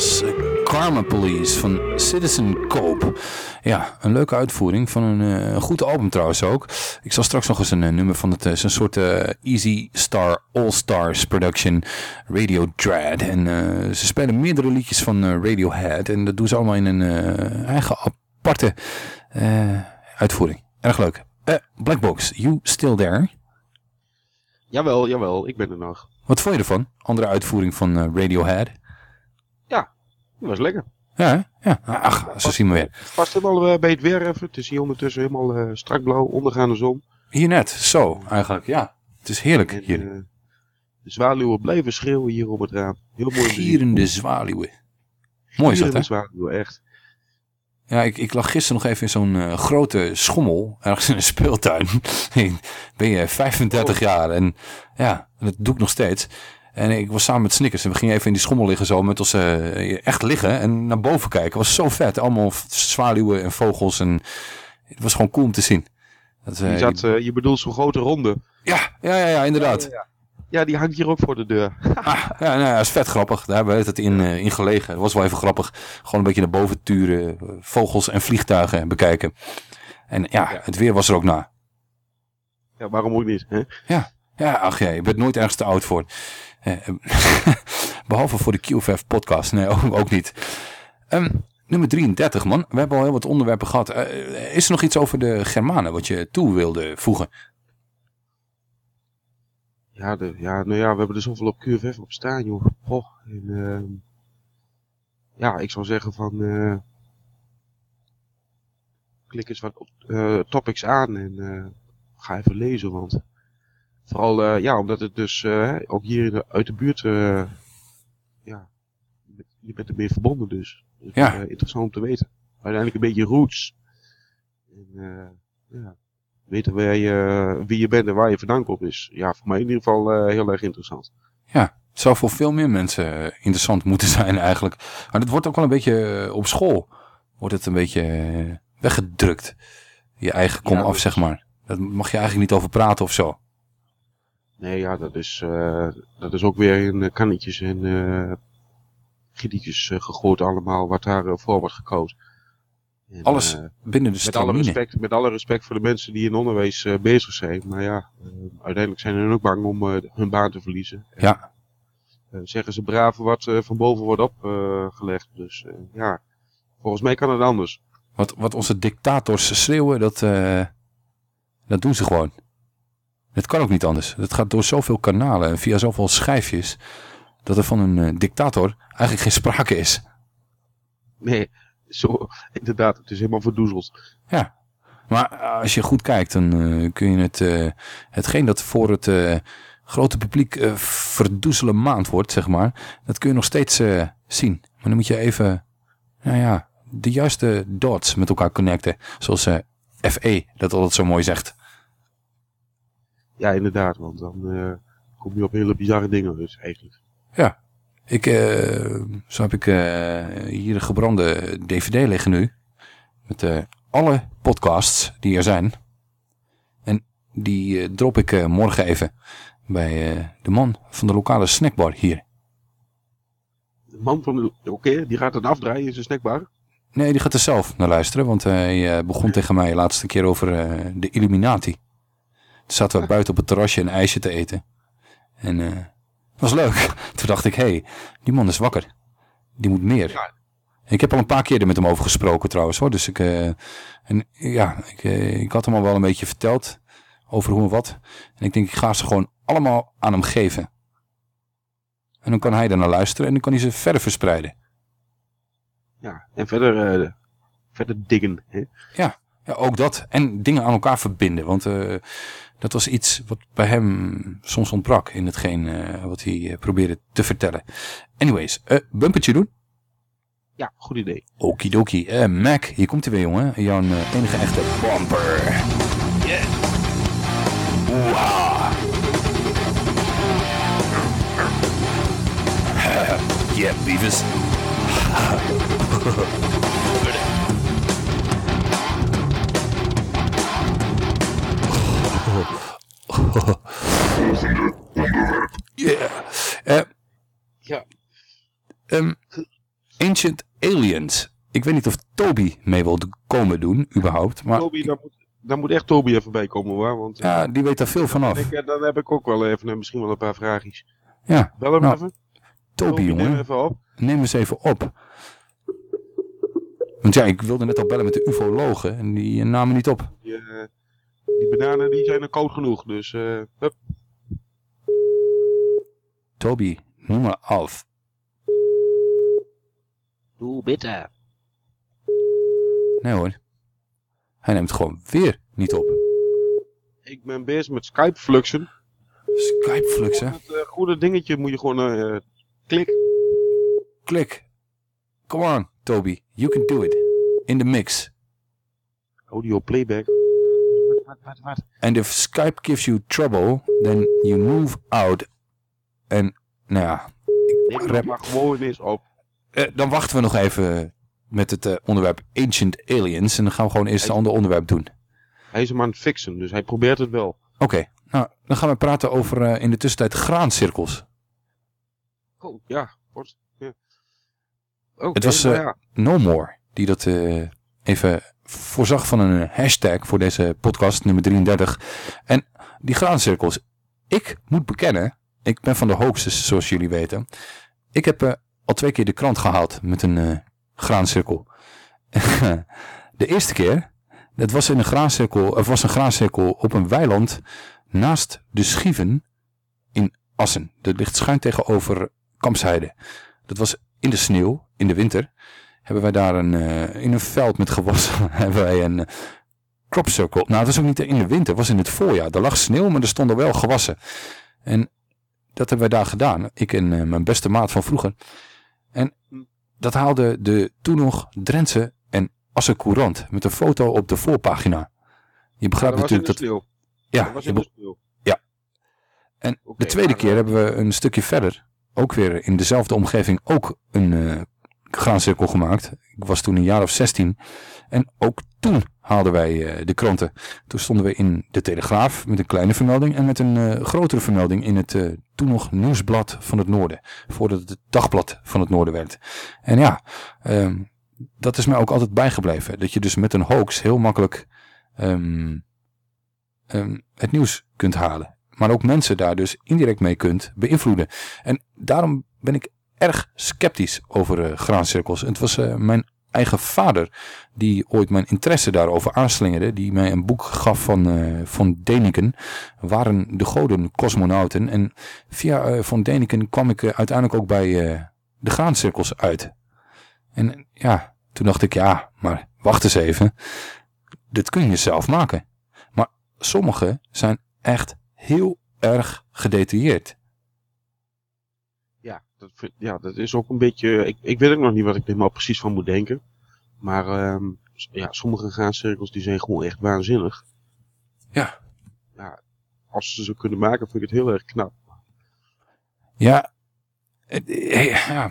was Karma Police van Citizen Cope. Ja, een leuke uitvoering van een eh, goed album trouwens ook. Ik zal straks nog eens een eh, nummer van het, eh, zo'n soort eh, Easy Star All Stars production Radio Dread. En ze spelen meerdere liedjes van Radiohead en dat doen ze allemaal in een eigen aparte uitvoering. Erg leuk. Eh, Blackbox, You Still There? Jawel, jawel, ik ben er nog. Wat vond je ervan? Andere uitvoering van Radiohead? Was lekker. Ja, ja. Ach, zo zien we weer. Het past helemaal eh, bij het weer even. Het is hier ondertussen helemaal eh, strak blauw, ondergaande zon. Hier net, zo eigenlijk, ja. Het is heerlijk En, hier. eh, de zwaluwen blijven schreeuwen hier op het raam. Heel mooi. Gierende zwaluwen. Mooi is dat, hè? zwaluwen, echt. Ja, ik, ik lag gisteren nog even in zo'n grote schommel, ergens in een speeltuin. ben je 35 jaar en ja, dat doe ik nog steeds. En ik was samen met Snickers en we gingen even in die schommel liggen zo met ons eh, echt liggen en naar boven kijken. Het was zo vet, allemaal zwaluwen en vogels en het was gewoon cool om te zien. Dat, eh, Je, zat, eh, je bedoelt zo'n grote ronde. Ja, ja, ja, ja inderdaad. Ja, Ja, die hangt hier ook voor de deur. Ja, nou, ja, dat is vet grappig. Daar hebben we het in, in gelegen. Dat was wel even grappig. Gewoon een beetje naar boven turen. Vogels en vliegtuigen bekijken. En ja, het weer was er ook na. Ja, waarom ook niet? Hè? Ja, ja ach ja, je bent nooit ergens te oud voor. Eh, eh, behalve voor de QFF podcast. Nee, ook, ook niet. Ehm, nummer 33 man. We hebben al heel wat onderwerpen gehad. Eh, is er nog iets over de Germanen wat je toe wilde voegen? Ja, de, ja, nou ja, we hebben er zoveel op QFF op staan, joh. Ehm, ja, ik zou zeggen van... klik eens wat op, topics aan en ga even lezen. Want vooral, eh, ja, omdat het dus eh, ook hier in de, uit de buurt, eh, ja, je bent- er meer verbonden dus. dus Ja. interessant om te weten. Uiteindelijk een beetje roots. En, ja, weten waar je, wie je bent en waar je vandaan komt is, ja, voor mij in ieder geval heel erg interessant. Ja, het zou voor veel meer mensen interessant moeten zijn eigenlijk. Maar het wordt ook wel een beetje op school. Wordt het een beetje weggedrukt. Je eigen kom Ja, af, zeg maar. Daar mag je eigenlijk niet over praten of zo. Nee, ja, dat is, eh, dat is ook weer in eh, kannetjes en eh gietjes gegooid allemaal, wat daar voor wordt gekookt. En, Alles binnen de met alle, respect, met alle respect voor de mensen die in onderwijs bezig zijn. Maar ja, uiteindelijk zijn ze dan ook bang om hun baan te verliezen. En, Ja. zeggen ze braaf wat van boven wordt opgelegd. dus ja, volgens mij kan het anders. Wat, wat onze dictators schreeuwen, dat, dat doen ze gewoon. Het kan ook niet anders. Het gaat door zoveel kanalen en via zoveel schijfjes... dat er van een eh, dictator eigenlijk geen sprake is. Nee, zo, inderdaad, het is helemaal verdoezeld. Ja, maar als je goed kijkt, dan eh, kun je het, eh, hetgeen dat voor het eh, grote publiek eh verdoezelen maand wordt, zeg maar, dat kun je nog steeds eh, zien. Maar dan moet je even, nou ja, de juiste dots met elkaar connecten, zoals eh, FE dat altijd zo mooi zegt. Ja, inderdaad, want dan eh, kom je op hele bizarre dingen dus eigenlijk. Ja, ik, eh, zo heb ik eh, hier een gebrande DVD liggen nu. Met alle podcasts die er zijn. En die drop ik morgen even bij de man van de lokale snackbar hier. De man van de, oké, die gaat het afdraaien in zijn snackbar. Nee, die gaat er zelf naar luisteren, want hij begon tegen mij de laatste keer over de Illuminati. Toen zaten we buiten op het terrasje een ijsje te eten. En eh was leuk. Toen dacht ik, hé, hey, die man is wakker. Die moet meer. Ik heb al een paar keer er met hem over gesproken trouwens hoor. Dus ik, eh, en, ja, ik, eh, ik had hem al wel een beetje verteld over hoe en wat. En ik denk, ik ga ze gewoon allemaal aan hem geven. En dan kan hij daarnaar luisteren en dan kan hij ze verder verspreiden. Ja, en verder, eh, verder diggen. Hè? Ja, ja, ook dat. En dingen aan elkaar verbinden. Want eh, dat was iets wat bij hem soms ontbrak in hetgeen eh, wat hij eh, probeerde te vertellen. Anyways, eh bumpertje doen? Ja, goed idee. Okidoki. Eh Mac, hier komt hij weer jongen. Jouw enige echte bumper. Yeah. Oeha. yeah, Beavis. Yeah. Eh, Ja. ehm, Ancient Aliens. Ik weet niet of Toby mee wil komen doen, überhaupt. Maar Toby, daar moet, daar moet echt Toby even bij komen hoor. Want, eh, ja, die weet daar veel vanaf. ik, eh, dan heb ik ook wel even, eh, misschien wel een paar vraagjes. Ja, Bel hem nou, even. Toby, neem jongen. even op. Neem eens even op. Want ja, ik wilde net al bellen met de ufologen en die eh, namen niet op. Eh, die bananen die zijn er koud genoeg. Dus, eh, hup. Toby, noem maar af. Doe bitte. Nee hoor. Hij neemt gewoon weer niet op. Ik ben bezig met Skype fluxen. Skype fluxen? Het eh, goede dingetje moet je gewoon eh klik. Klik. Come on, Toby. You can do it. In the mix. Audio playback. Wat, wat, wat? And if Skype gives you trouble, then you move out. En, nou ja. Het rap- maar gewoon eens op. Eh, dan wachten we nog even met het eh, onderwerp Ancient Aliens. En dan gaan we gewoon eerst een ander onderwerp doen. Hij is hem aan het fixen, dus hij probeert het wel. Oké, nou, dan gaan we praten over eh, in de tussentijd graancirkels. Oh, ja. Wordt, ja. Oké, het was ja. No More die dat eh, even voorzag van een hashtag voor deze podcast, nummer 33. En die graancirkels, ik moet bekennen, ik ben van de hoaxes zoals jullie weten. Ik heb eh, al twee keer de krant gehaald met een eh, graancirkel. de eerste keer, dat was in een graancirkel, of was een graancirkel op een weiland naast de Schieven in Assen. Dat ligt schuin tegenover Kampsheide. Dat was in de sneeuw, in de winter. Hebben wij daar een, eh, in een veld met gewassen, hebben wij een eh, crop circle. Nou, het was ook niet in de winter, het was in het voorjaar. Er lag sneeuw, maar er stonden wel gewassen. En dat hebben wij daar gedaan. Ik en eh, mijn beste maat van vroeger. En dat haalde de toen nog Drentse en Assen Courant met een foto op de voorpagina. Je begrijpt dat was in natuurlijk dat... sneeuw. Ja, Dat was in de sneeuw. ja. En de tweede keer hebben we een stukje verder, ook weer in dezelfde omgeving, ook een graancirkel gemaakt. Ik was toen een jaar of 16. En ook toen haalden wij eh, de kranten. Toen stonden we in de Telegraaf met een kleine vermelding en met een eh, grotere vermelding in het eh, toen nog Nieuwsblad van het Noorden. Voordat het het Dagblad van het Noorden werd. En ja, ehm, dat is mij ook altijd bijgebleven. Dat je dus met een hoax heel makkelijk ehm, ehm, het nieuws kunt halen. Maar ook mensen daar dus indirect mee kunt beïnvloeden. En daarom ben ik erg sceptisch over eh, graancirkels. Het was eh, mijn eigen vader die ooit mijn interesse daarover aanslingerde. Die mij een boek gaf van eh, Von Däniken. Waren de goden cosmonauten. En via eh, Von Däniken kwam ik uiteindelijk ook bij de graancirkels uit. En ja, toen dacht ik ja, maar wacht eens even. Dit kun je zelf maken. Maar sommige zijn echt heel erg gedetailleerd. Ja, dat, vind- ja, dat is ook een beetje... Ik, ik weet ook nog niet wat ik er helemaal precies van moet denken. Maar ehm, ja, sommige graancirkels die zijn gewoon echt waanzinnig. Ja. Ja, als ze ze kunnen maken vind ik het heel erg knap. Ja, eh, ja,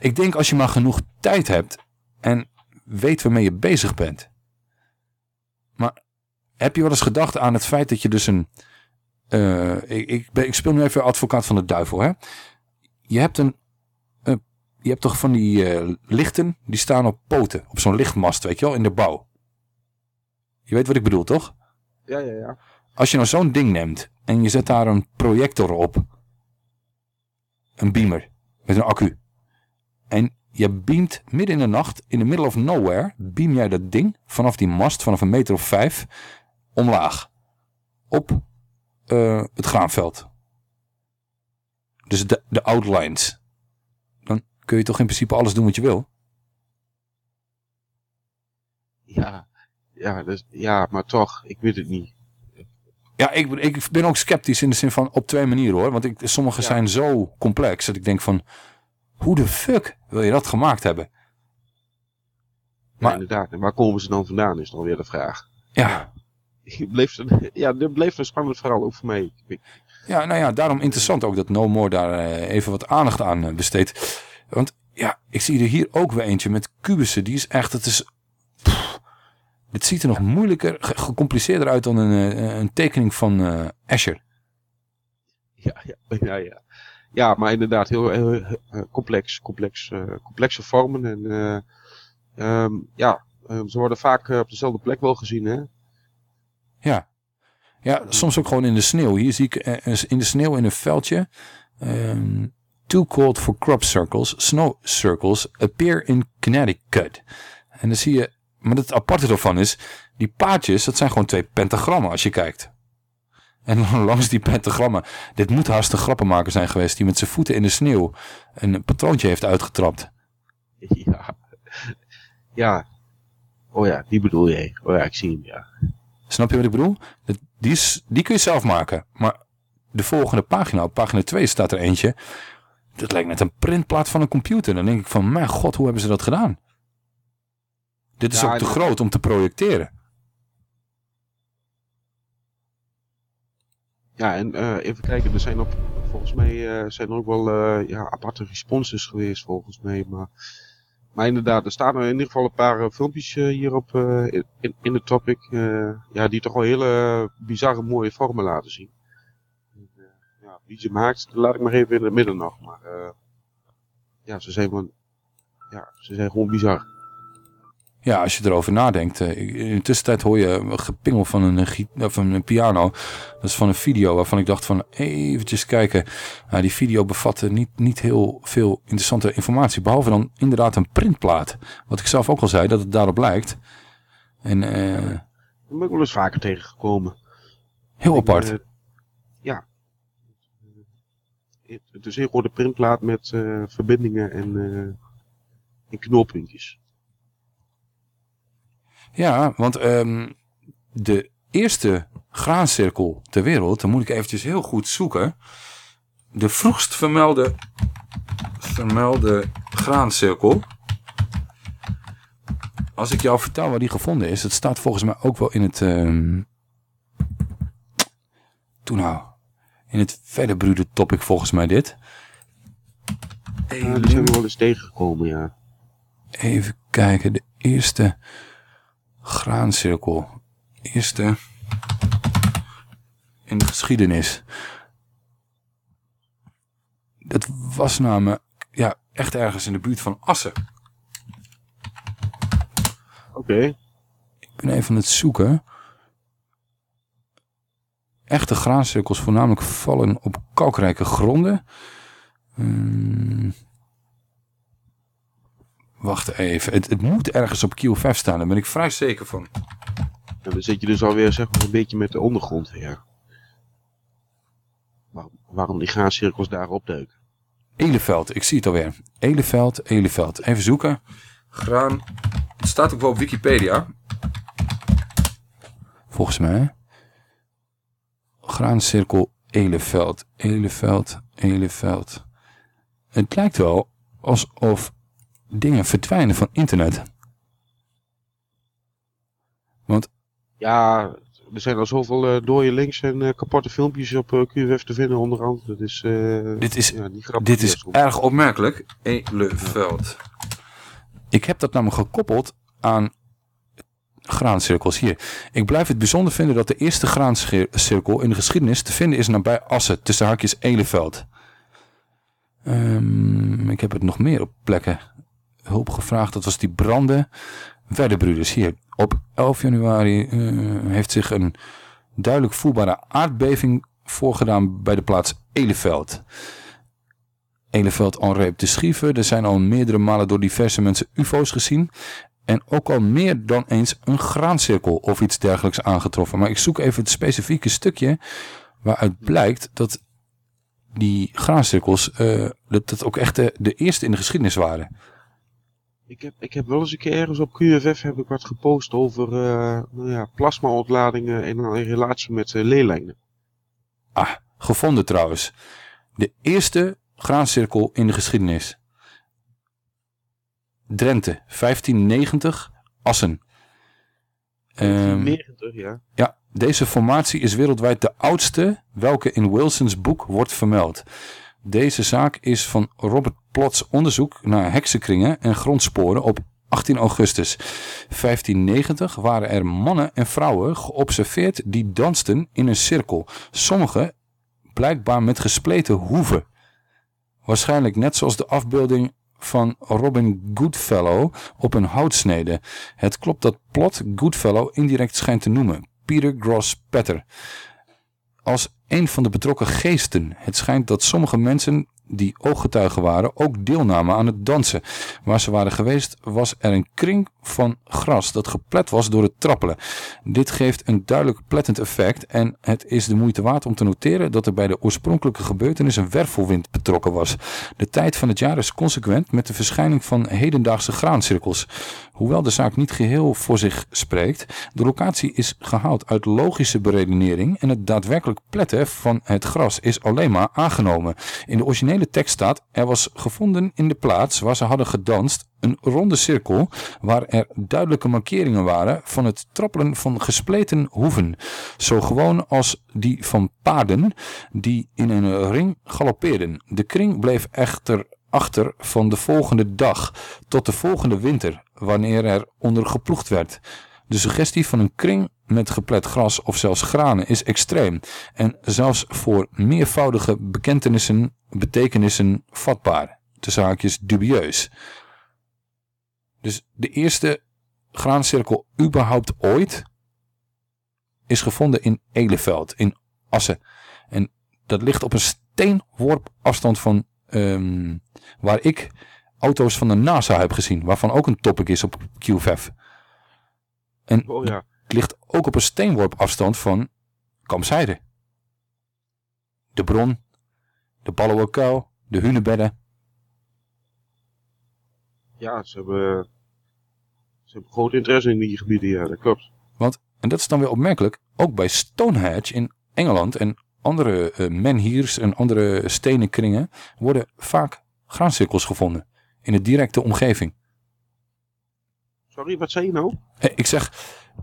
ik denk als je maar genoeg tijd hebt en weet waarmee je bezig bent. Maar heb je wel eens gedacht aan het feit dat je dus een... eh, ik, ik, ben, ik speel nu even advocaat van de duivel, hè. Je hebt een... je hebt toch van die eh, lichten, die staan op poten, op zo'n lichtmast, weet je wel, in de bouw. Je weet wat ik bedoel, toch? Ja, ja, ja. Als je nou zo'n ding neemt en je zet daar een projector op, een beamer met een accu, en je beamt midden in de nacht, in the middle of nowhere, beam jij dat ding vanaf die mast, vanaf een meter of vijf, omlaag, op eh, het graanveld. Dus de, de outlines. Kun je toch in principe alles doen wat je wil? Ja, ja, dus, ja, maar toch, ik weet het niet. Ja, ik, ben- ik ben ook sceptisch in de zin van op twee manieren hoor. Want ik, sommige Ja. zijn zo complex dat ik denk van... Hoe de fuck wil je dat gemaakt hebben? Maar inderdaad, en waar komen ze dan vandaan is dan weer de vraag. Ja. Ik bleef, een- ja, bleef een spannend verhaal ook voor mij. Ja, nou ja, daarom interessant ook dat No More daar eh, even wat aandacht aan eh, besteedt. Want ja, ik zie er hier ook weer eentje met kubussen. Die is echt, het is... pff, dit ziet er nog moeilijker, ge- gecompliceerder uit dan een, eh, een tekening van Escher. Ja, ja, ja, ja. Ja, maar inderdaad, heel, heel, heel, eh, complex, complex, complexe vormen. En eh, ehm, ja, ehm, ze worden vaak op dezelfde plek wel gezien, hè? Ja. Ja, soms ook gewoon in de sneeuw. Hier zie ik in de sneeuw in een veldje. ehm, too cold for crop circles. Snow circles appear in Connecticut. En dan zie je, maar het aparte ervan is, die paadjes, dat zijn gewoon twee pentagrammen als je kijkt. En langs die pentagrammen, dit moet haast een grappenmaker zijn geweest die met zijn voeten in de sneeuw een patroontje heeft uitgetrapt. Ja. Ja. Oh ja, die bedoel jij. Oh ja, ik zie hem, ja. Snap je wat ik bedoel? Die, is, die kun je zelf maken. Maar de volgende pagina, op pagina 2 staat er eentje. Dat lijkt net een printplaat van een computer. Dan denk ik van, mijn god, hoe hebben ze dat gedaan? Dit is Ja, ook te groot om te projecteren. Ja, en eh, even kijken, er zijn op, volgens mij eh, zijn er ook wel eh, ja, aparte responses geweest, volgens mij. Maar, maar inderdaad, er staan er in ieder geval een paar filmpjes hierop in, in, het topic. ja, die toch wel hele bizarre mooie vormen laten zien. Eh, ja, maakt, dat laat ik maar even in het midden nog. Maar eh, ja, ze zijn gewoon, ja, ze zijn gewoon bizar. Ja, als je erover nadenkt. eh, In de tussentijd hoor je een gepingel van een, of een piano. Dat is van een video waarvan ik dacht van eventjes kijken. Nou, die video bevatte niet, niet heel veel interessante informatie. Behalve dan inderdaad een printplaat. Wat ik zelf ook al zei, dat het daarop lijkt. En eh, Daar ben ik wel eens vaker tegengekomen. heel apart. eh, ja. Het, is een rode printplaat met eh, verbindingen en, eh en knooppuntjes. Ja, want ehm, de eerste graancirkel ter wereld, dan moet ik eventjes heel goed zoeken. De vroegst vermelde, vermelde graancirkel. Als ik jou vertel waar die gevonden is, het staat volgens mij ook wel in het... ehm toen nou, in het verder brude topic volgens mij dit. Ja, die zijn we wel eens tegengekomen, ja. Even kijken, de eerste graancirkel. Eerste in de geschiedenis. Dat was namelijk ja, echt ergens in de buurt van Assen. Oké. Ik ben even aan het zoeken. Echte graancirkels voornamelijk vallen op kalkrijke gronden. Hmm. Wacht even. Het, het moet ergens op QFF staan. Daar ben ik vrij zeker van. En dan zit je dus alweer zeg maar, een beetje met de ondergrond weer. Waar- waarom die graancirkels daar opduiken. Eleveld, ik zie het alweer. Eleveld, Eleveld. Even zoeken. Graan. Het staat ook wel op Wikipedia. Volgens mij. Graancirkel Eleveld. Eleveld, Eleveld. Het lijkt wel alsof dingen verdwijnen van internet. Want Ja, er zijn al zoveel eh dode links en eh, kapotte filmpjes op eh, QFF te vinden onderhand. Dat is, dit is, ja, niet grappig. dit is erg opmerkelijk. Eleveld. Ik heb dat namelijk gekoppeld aan graancirkels. Hier. Ik blijf het bijzonder vinden dat de eerste graancirkel in de geschiedenis te vinden is nabij Assen, tussen haakjes Eleveld. Ehm, ik heb het nog meer op plekken hulp gevraagd. Dat was die branden. Werderbroeders hier. Op 11 januari eh, heeft zich een duidelijk voelbare aardbeving voorgedaan bij de plaats Eleveld. Eleveld en Reep de Schieven. Er zijn al meerdere malen door diverse mensen ufo's gezien. En ook al meer dan eens een graancirkel of iets dergelijks aangetroffen. Maar ik zoek even het specifieke stukje waaruit blijkt dat die graancirkels eh, dat, dat ook echt de, de eerste in de geschiedenis waren. Ik heb, ik heb wel eens een keer ergens op QFF heb ik wat gepost over eh nou ja, plasma-ontladingen in, in relatie met leelijnen. Ah, gevonden trouwens. De eerste graancirkel in de geschiedenis. Drenthe, 1590, Assen. Ehm, 90, ja. ja, deze formatie is wereldwijd de oudste welke in Wilsons boek wordt vermeld. Deze zaak is van Robert Plots onderzoek naar heksenkringen en grondsporen op 18 augustus 1590 waren er mannen en vrouwen geobserveerd die dansten in een cirkel. Sommigen blijkbaar met gespleten hoeven. Waarschijnlijk net zoals de afbeelding van Robin Goodfellow op een houtsnede. Het klopt dat Plot Goodfellow indirect schijnt te noemen. Peter Gross Petter. Als een van de betrokken geesten. Het schijnt dat sommige mensen die ooggetuigen waren ook deelnamen aan het dansen. Waar ze waren geweest was er een kring van gras dat geplet was door het trappelen. Dit geeft een duidelijk plettend effect en het is de moeite waard om te noteren dat er bij de oorspronkelijke gebeurtenis een wervelwind betrokken was. De tijd van het jaar is consequent met de verschijning van hedendaagse graancirkels. Hoewel de zaak niet geheel voor zich spreekt, de locatie is gehaald uit logische beredenering en het daadwerkelijk pletten van het gras is alleen maar aangenomen. In de originele tekst staat, er was gevonden in de plaats waar ze hadden gedanst een ronde cirkel waar er duidelijke markeringen waren van het trappelen van gespleten hoeven. Zo gewoon als die van paarden die in een ring galoppeerden. De kring bleef echter achter van de volgende dag tot de volgende winter, wanneer er onder geploegd werd. De suggestie van een kring met geplet gras of zelfs granen is extreem en zelfs voor meervoudige bekentenissen, betekenissen vatbaar. De zaakjes dubieus. Dus de eerste graancirkel überhaupt ooit is gevonden in Eleveld, in Assen. En dat ligt op een steenworp afstand van ehm, waar ik auto's van de NASA heb gezien, waarvan ook een topic is op QVF. En Oh ja. het ligt ook op een steenworp afstand van Kampzijde. De bron, de Ballenkuil, de Hunebedden. Ja, ze hebben, ze hebben groot interesse in die gebieden, ja, dat klopt. Want, en dat is dan weer opmerkelijk, ook bij Stonehenge in Engeland en andere eh, menhirs en andere stenen kringen worden vaak graancirkels gevonden in de directe omgeving. Sorry, wat zei je nou? Eh, Ik zeg,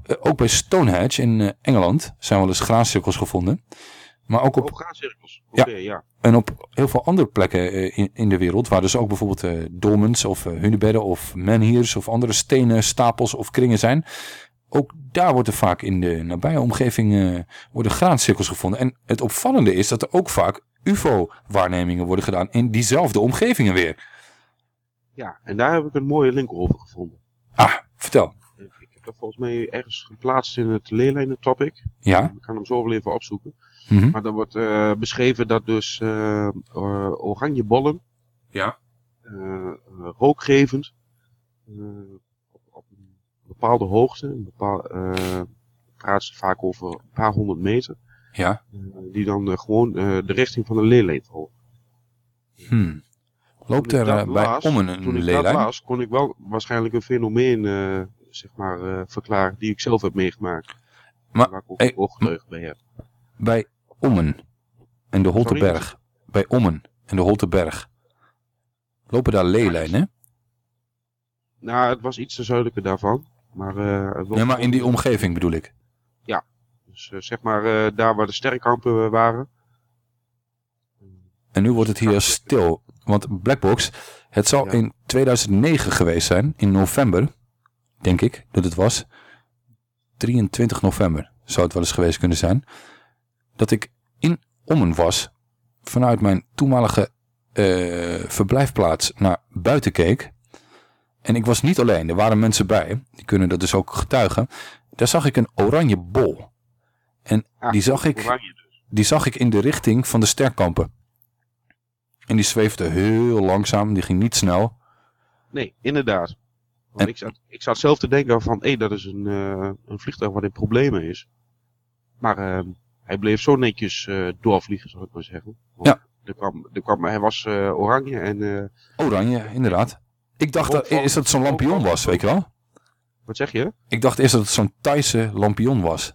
eh, ook bij Stonehenge in eh, Engeland zijn wel eens graancirkels gevonden. Maar ook op, Oh, graancirkels. Oké, ja. en op heel veel andere plekken in, in de wereld, waar dus ook bijvoorbeeld eh, dolmens of hunebedden of menhirs of andere stenen stapels of kringen zijn. Ook daar wordt er vaak in de nabije omgeving worden graancirkels gevonden. En het opvallende is dat er ook vaak UFO-waarnemingen worden gedaan in diezelfde omgevingen weer. Ja, en daar heb ik een mooie link over gevonden. Ah, vertel. Ik heb dat volgens mij ergens geplaatst in het leerlijnen topic. Ja. Ik kan hem zo wel even opzoeken. Mhm. Maar dan wordt eh, beschreven dat dus eh, oranje bollen, Ja. rookgevend, op, op een bepaalde hoogte, een bepaal, eh, praat ze vaak over een paar honderd meter, Ja. die dan gewoon de richting van de leerlijn volgen. Hmm. Loopt er dat eh, bij om een, Toen ik dat leelijn? las, kon ik wel waarschijnlijk een fenomeen eh, zeg maar, eh, verklaren die ik zelf heb meegemaakt. Maar, waar ik ook hey, ooggetuige bij heb. Bij Ommen en de Holteberg. Bij Ommen en de Holteberg. Lopen daar leelijnen? Nou, het was iets te zuidelijker daarvan. Maar, Nee, maar in die omgeving bedoel ik. Ja, dus zeg maar daar waar de sterrenkampen waren. En nu wordt het hier stil. Want Blackbox, het zal in 2009 geweest zijn, in november, denk ik dat het was. 23 november zou het wel eens geweest kunnen zijn. Dat ik in Ommen was, vanuit mijn toenmalige eh, verblijfplaats naar buiten keek. En ik was niet alleen, er waren mensen bij, die kunnen dat dus ook getuigen. Daar zag ik een oranje bol. En die, zag ik, die zag ik in de richting van de sterkampen. En die zweefde heel langzaam, die ging niet snel. Nee, inderdaad. Want ik, zat, ik zat zelf te denken van, hé, dat is een, eh, een vliegtuig wat in problemen is. Maar eh, hij bleef zo netjes eh, doorvliegen, zou ik maar zeggen. Want Ja. Er kwam, er kwam, hij was eh, oranje en... Oranje, inderdaad. Ik dacht dat, is dat het zo'n lampion was, weet je wel? Wat zeg je? Ik dacht eerst dat het zo'n Thaise lampion was.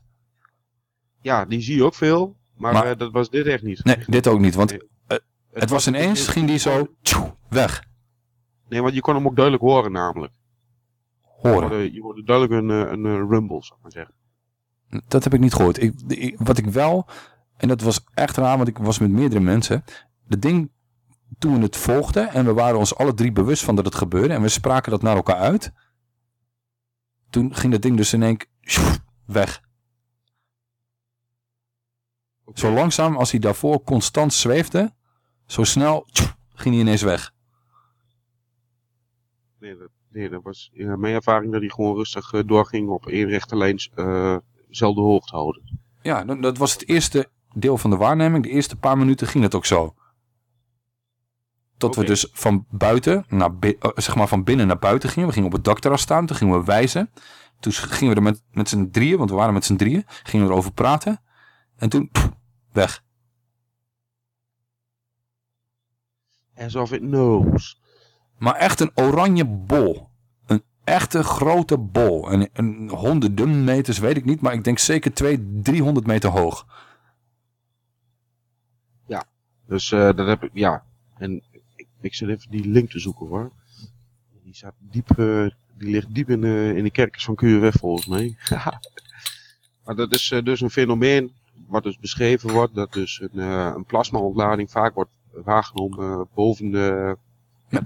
Ja, die zie je ook veel, maar, Maar- dat was dit echt niet. Nee, dit ook niet, want eh, het, was- ineens, ging die zo tjoe, weg. Nee, want je kon hem ook duidelijk horen namelijk. Je Horen. hoorde, je hoorde duidelijk een, eh, een, eh, rumble, zou ik maar zeggen. Dat heb ik niet gehoord. Ik, ik- wat ik wel, en dat was echt raar, want ik was met meerdere mensen. Het ding, toen we het volgden en we waren ons alle drie bewust van dat het gebeurde en we spraken dat naar elkaar uit. Toen ging dat ding dus in één keer weg. Zo langzaam als hij daarvoor constant zweefde, zo snel ging hij ineens weg. Nee, dat, nee, dat was mijn ervaring dat hij gewoon rustig eh, doorging op één rechte lijn, eh, zelfde hoogte houden. Ja, dat, dat was het eerste deel van de waarneming. De eerste paar minuten ging het ook zo. Tot we dus van buiten naar eh, zeg maar van binnen naar buiten gingen. We gingen op het dakterras staan. Toen gingen we wijzen. Toen gingen we er met, met z'n drieën, want we waren met z'n drieën, gingen we erover praten. En toen, pff, weg. Alsof it knows. Maar echt een oranje bol. Een echte grote bol. En een honderden meters, weet ik niet, maar ik denk zeker 200, 300 meter hoog. Ja, dus eh, dat heb ik, ja. En ik, ik zit even die link te zoeken hoor. Die staat diep, eh, die ligt diep in de, in de kerkers van QRF volgens mij. maar dat is dus een fenomeen wat dus beschreven wordt, dat dus een, een plasmaontlading vaak wordt waargenomen eh, boven de...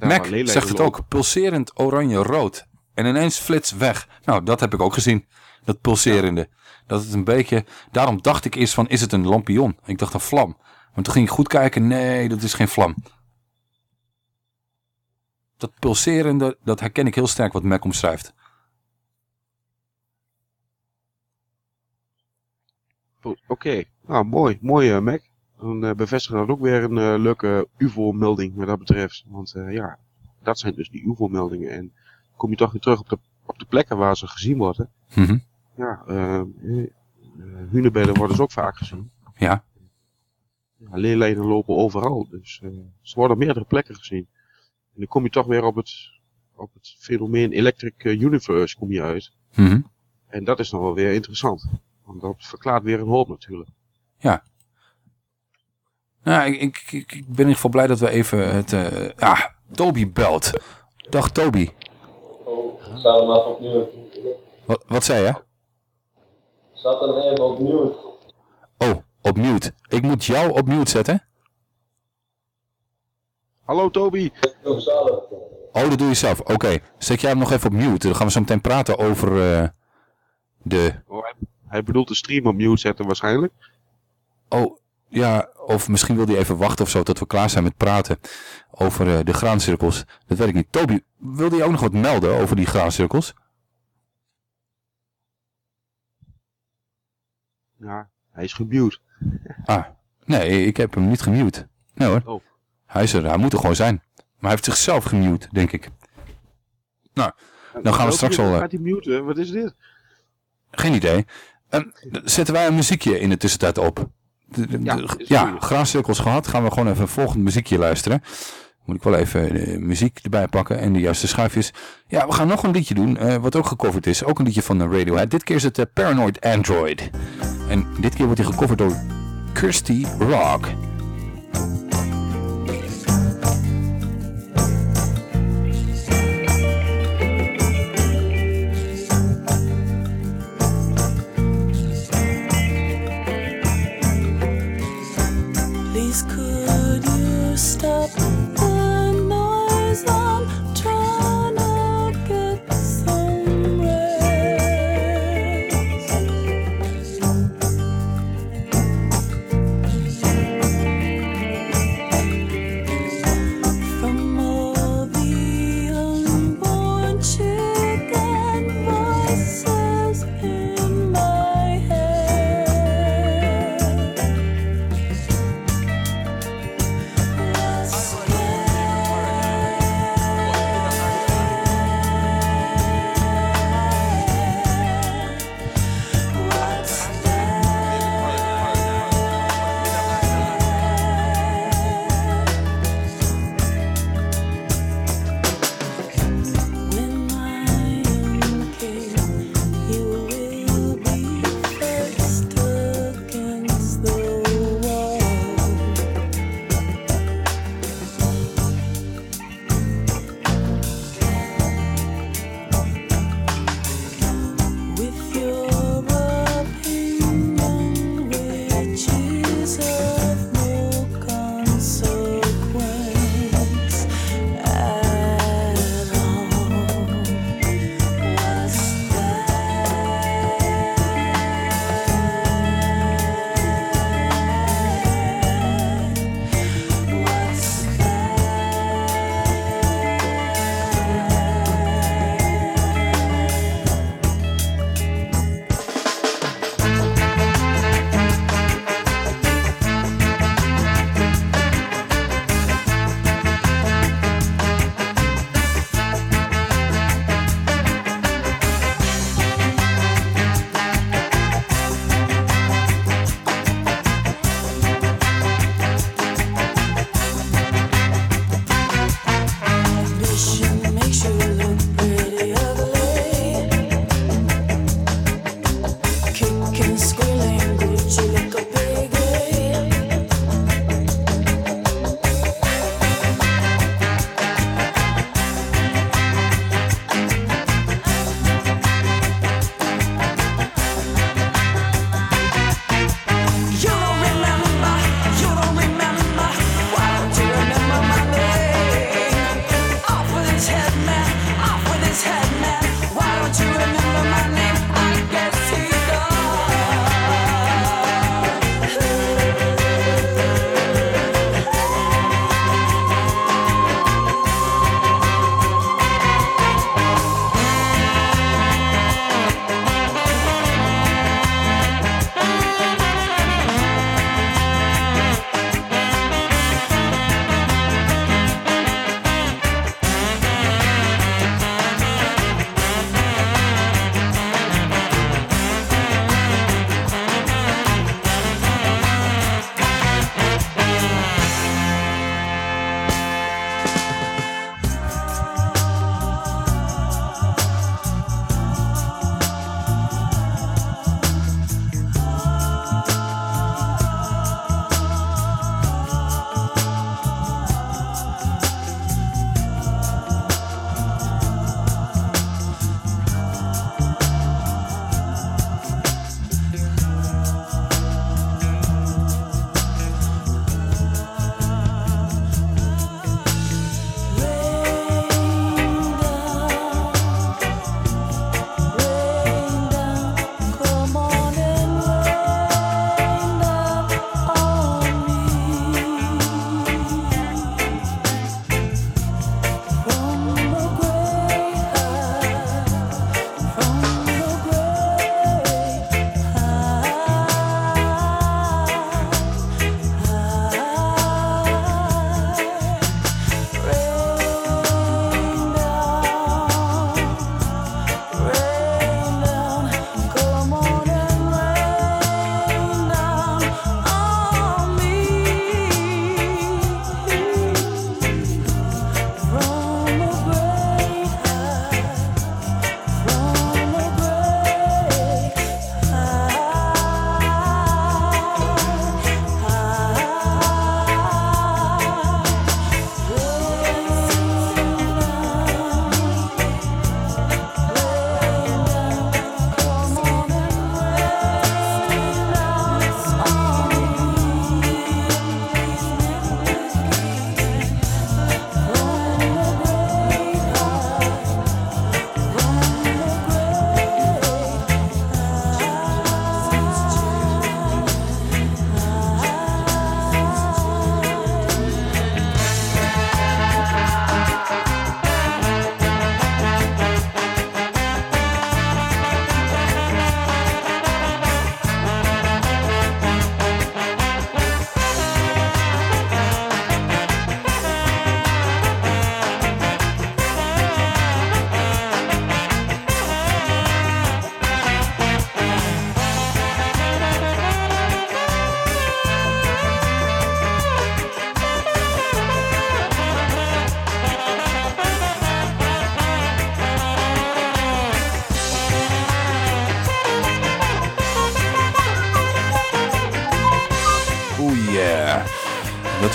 Mac zegt het ook, pulserend oranje-rood. En ineens flits weg. Nou, dat heb ik ook gezien. Dat pulserende. Dat het een beetje... Daarom dacht ik eerst van, is het een lampion? Ik dacht een vlam. Maar toen ging ik goed kijken, nee, dat is geen vlam. Dat pulserende, dat herken ik heel sterk wat Mac omschrijft. Oké, nou mooi, mooi eh, Mac. Dan eh, bevestigen dat ook weer een eh, leuke UFO-melding wat dat betreft. Want eh, ja, dat zijn dus die UFO-meldingen. En kom je toch weer terug op de, op de plekken waar ze gezien worden. Mhm. Ja, hunebedden worden ze ook vaak gezien. Ja. Ja, leerlijnen lopen overal, dus ze worden op meerdere plekken gezien. En dan kom je toch weer op het, op het fenomeen Electric Universe kom je uit. Mhm. En dat is nog wel weer interessant. Want dat verklaart weer een hoop natuurlijk. Ja. Nou, ik, ik, ben in ieder geval blij dat we even het... eh ja, Toby belt. Dag Toby. Staat hem even opnieuw. Wat, wat zei je? Staat hem even opnieuw. Oh, op mute. Ik moet jou op mute zetten? Hallo Toby. Oh, dat doe je zelf. Oké, zet jij hem nog even op mute. Dan gaan we zo meteen praten over eh, de... Oh, hij, hij bedoelt de stream op mute zetten waarschijnlijk. Oh, ja, of misschien wil hij even wachten of zo tot we klaar zijn met praten over eh, de graancirkels. Dat weet ik niet. Toby, wilde je ook nog wat melden over die graancirkels? Ja, hij is gemute. Ah, nee, ik heb hem niet gemute. Nee hoor. Oh. Hij is er, hij moet er gewoon zijn. Maar hij heeft zichzelf gemute, denk ik. Nou, dan gaan we straks al... eh, Gaat hij muten? Wat is dit? Geen idee. Ehm, zetten wij een muziekje in de tussentijd op? De, de- Ja, ja graancirkels gehad. Gaan we gewoon even een volgend muziekje luisteren. Moet ik wel even de muziek erbij pakken en de juiste schuifjes. Ja, we gaan nog een liedje doen, eh, wat ook gecoverd is. Ook een liedje van de Radiohead. Dit keer is het eh, Paranoid Android. En dit keer wordt hij gecoverd door Kirsty Rock. You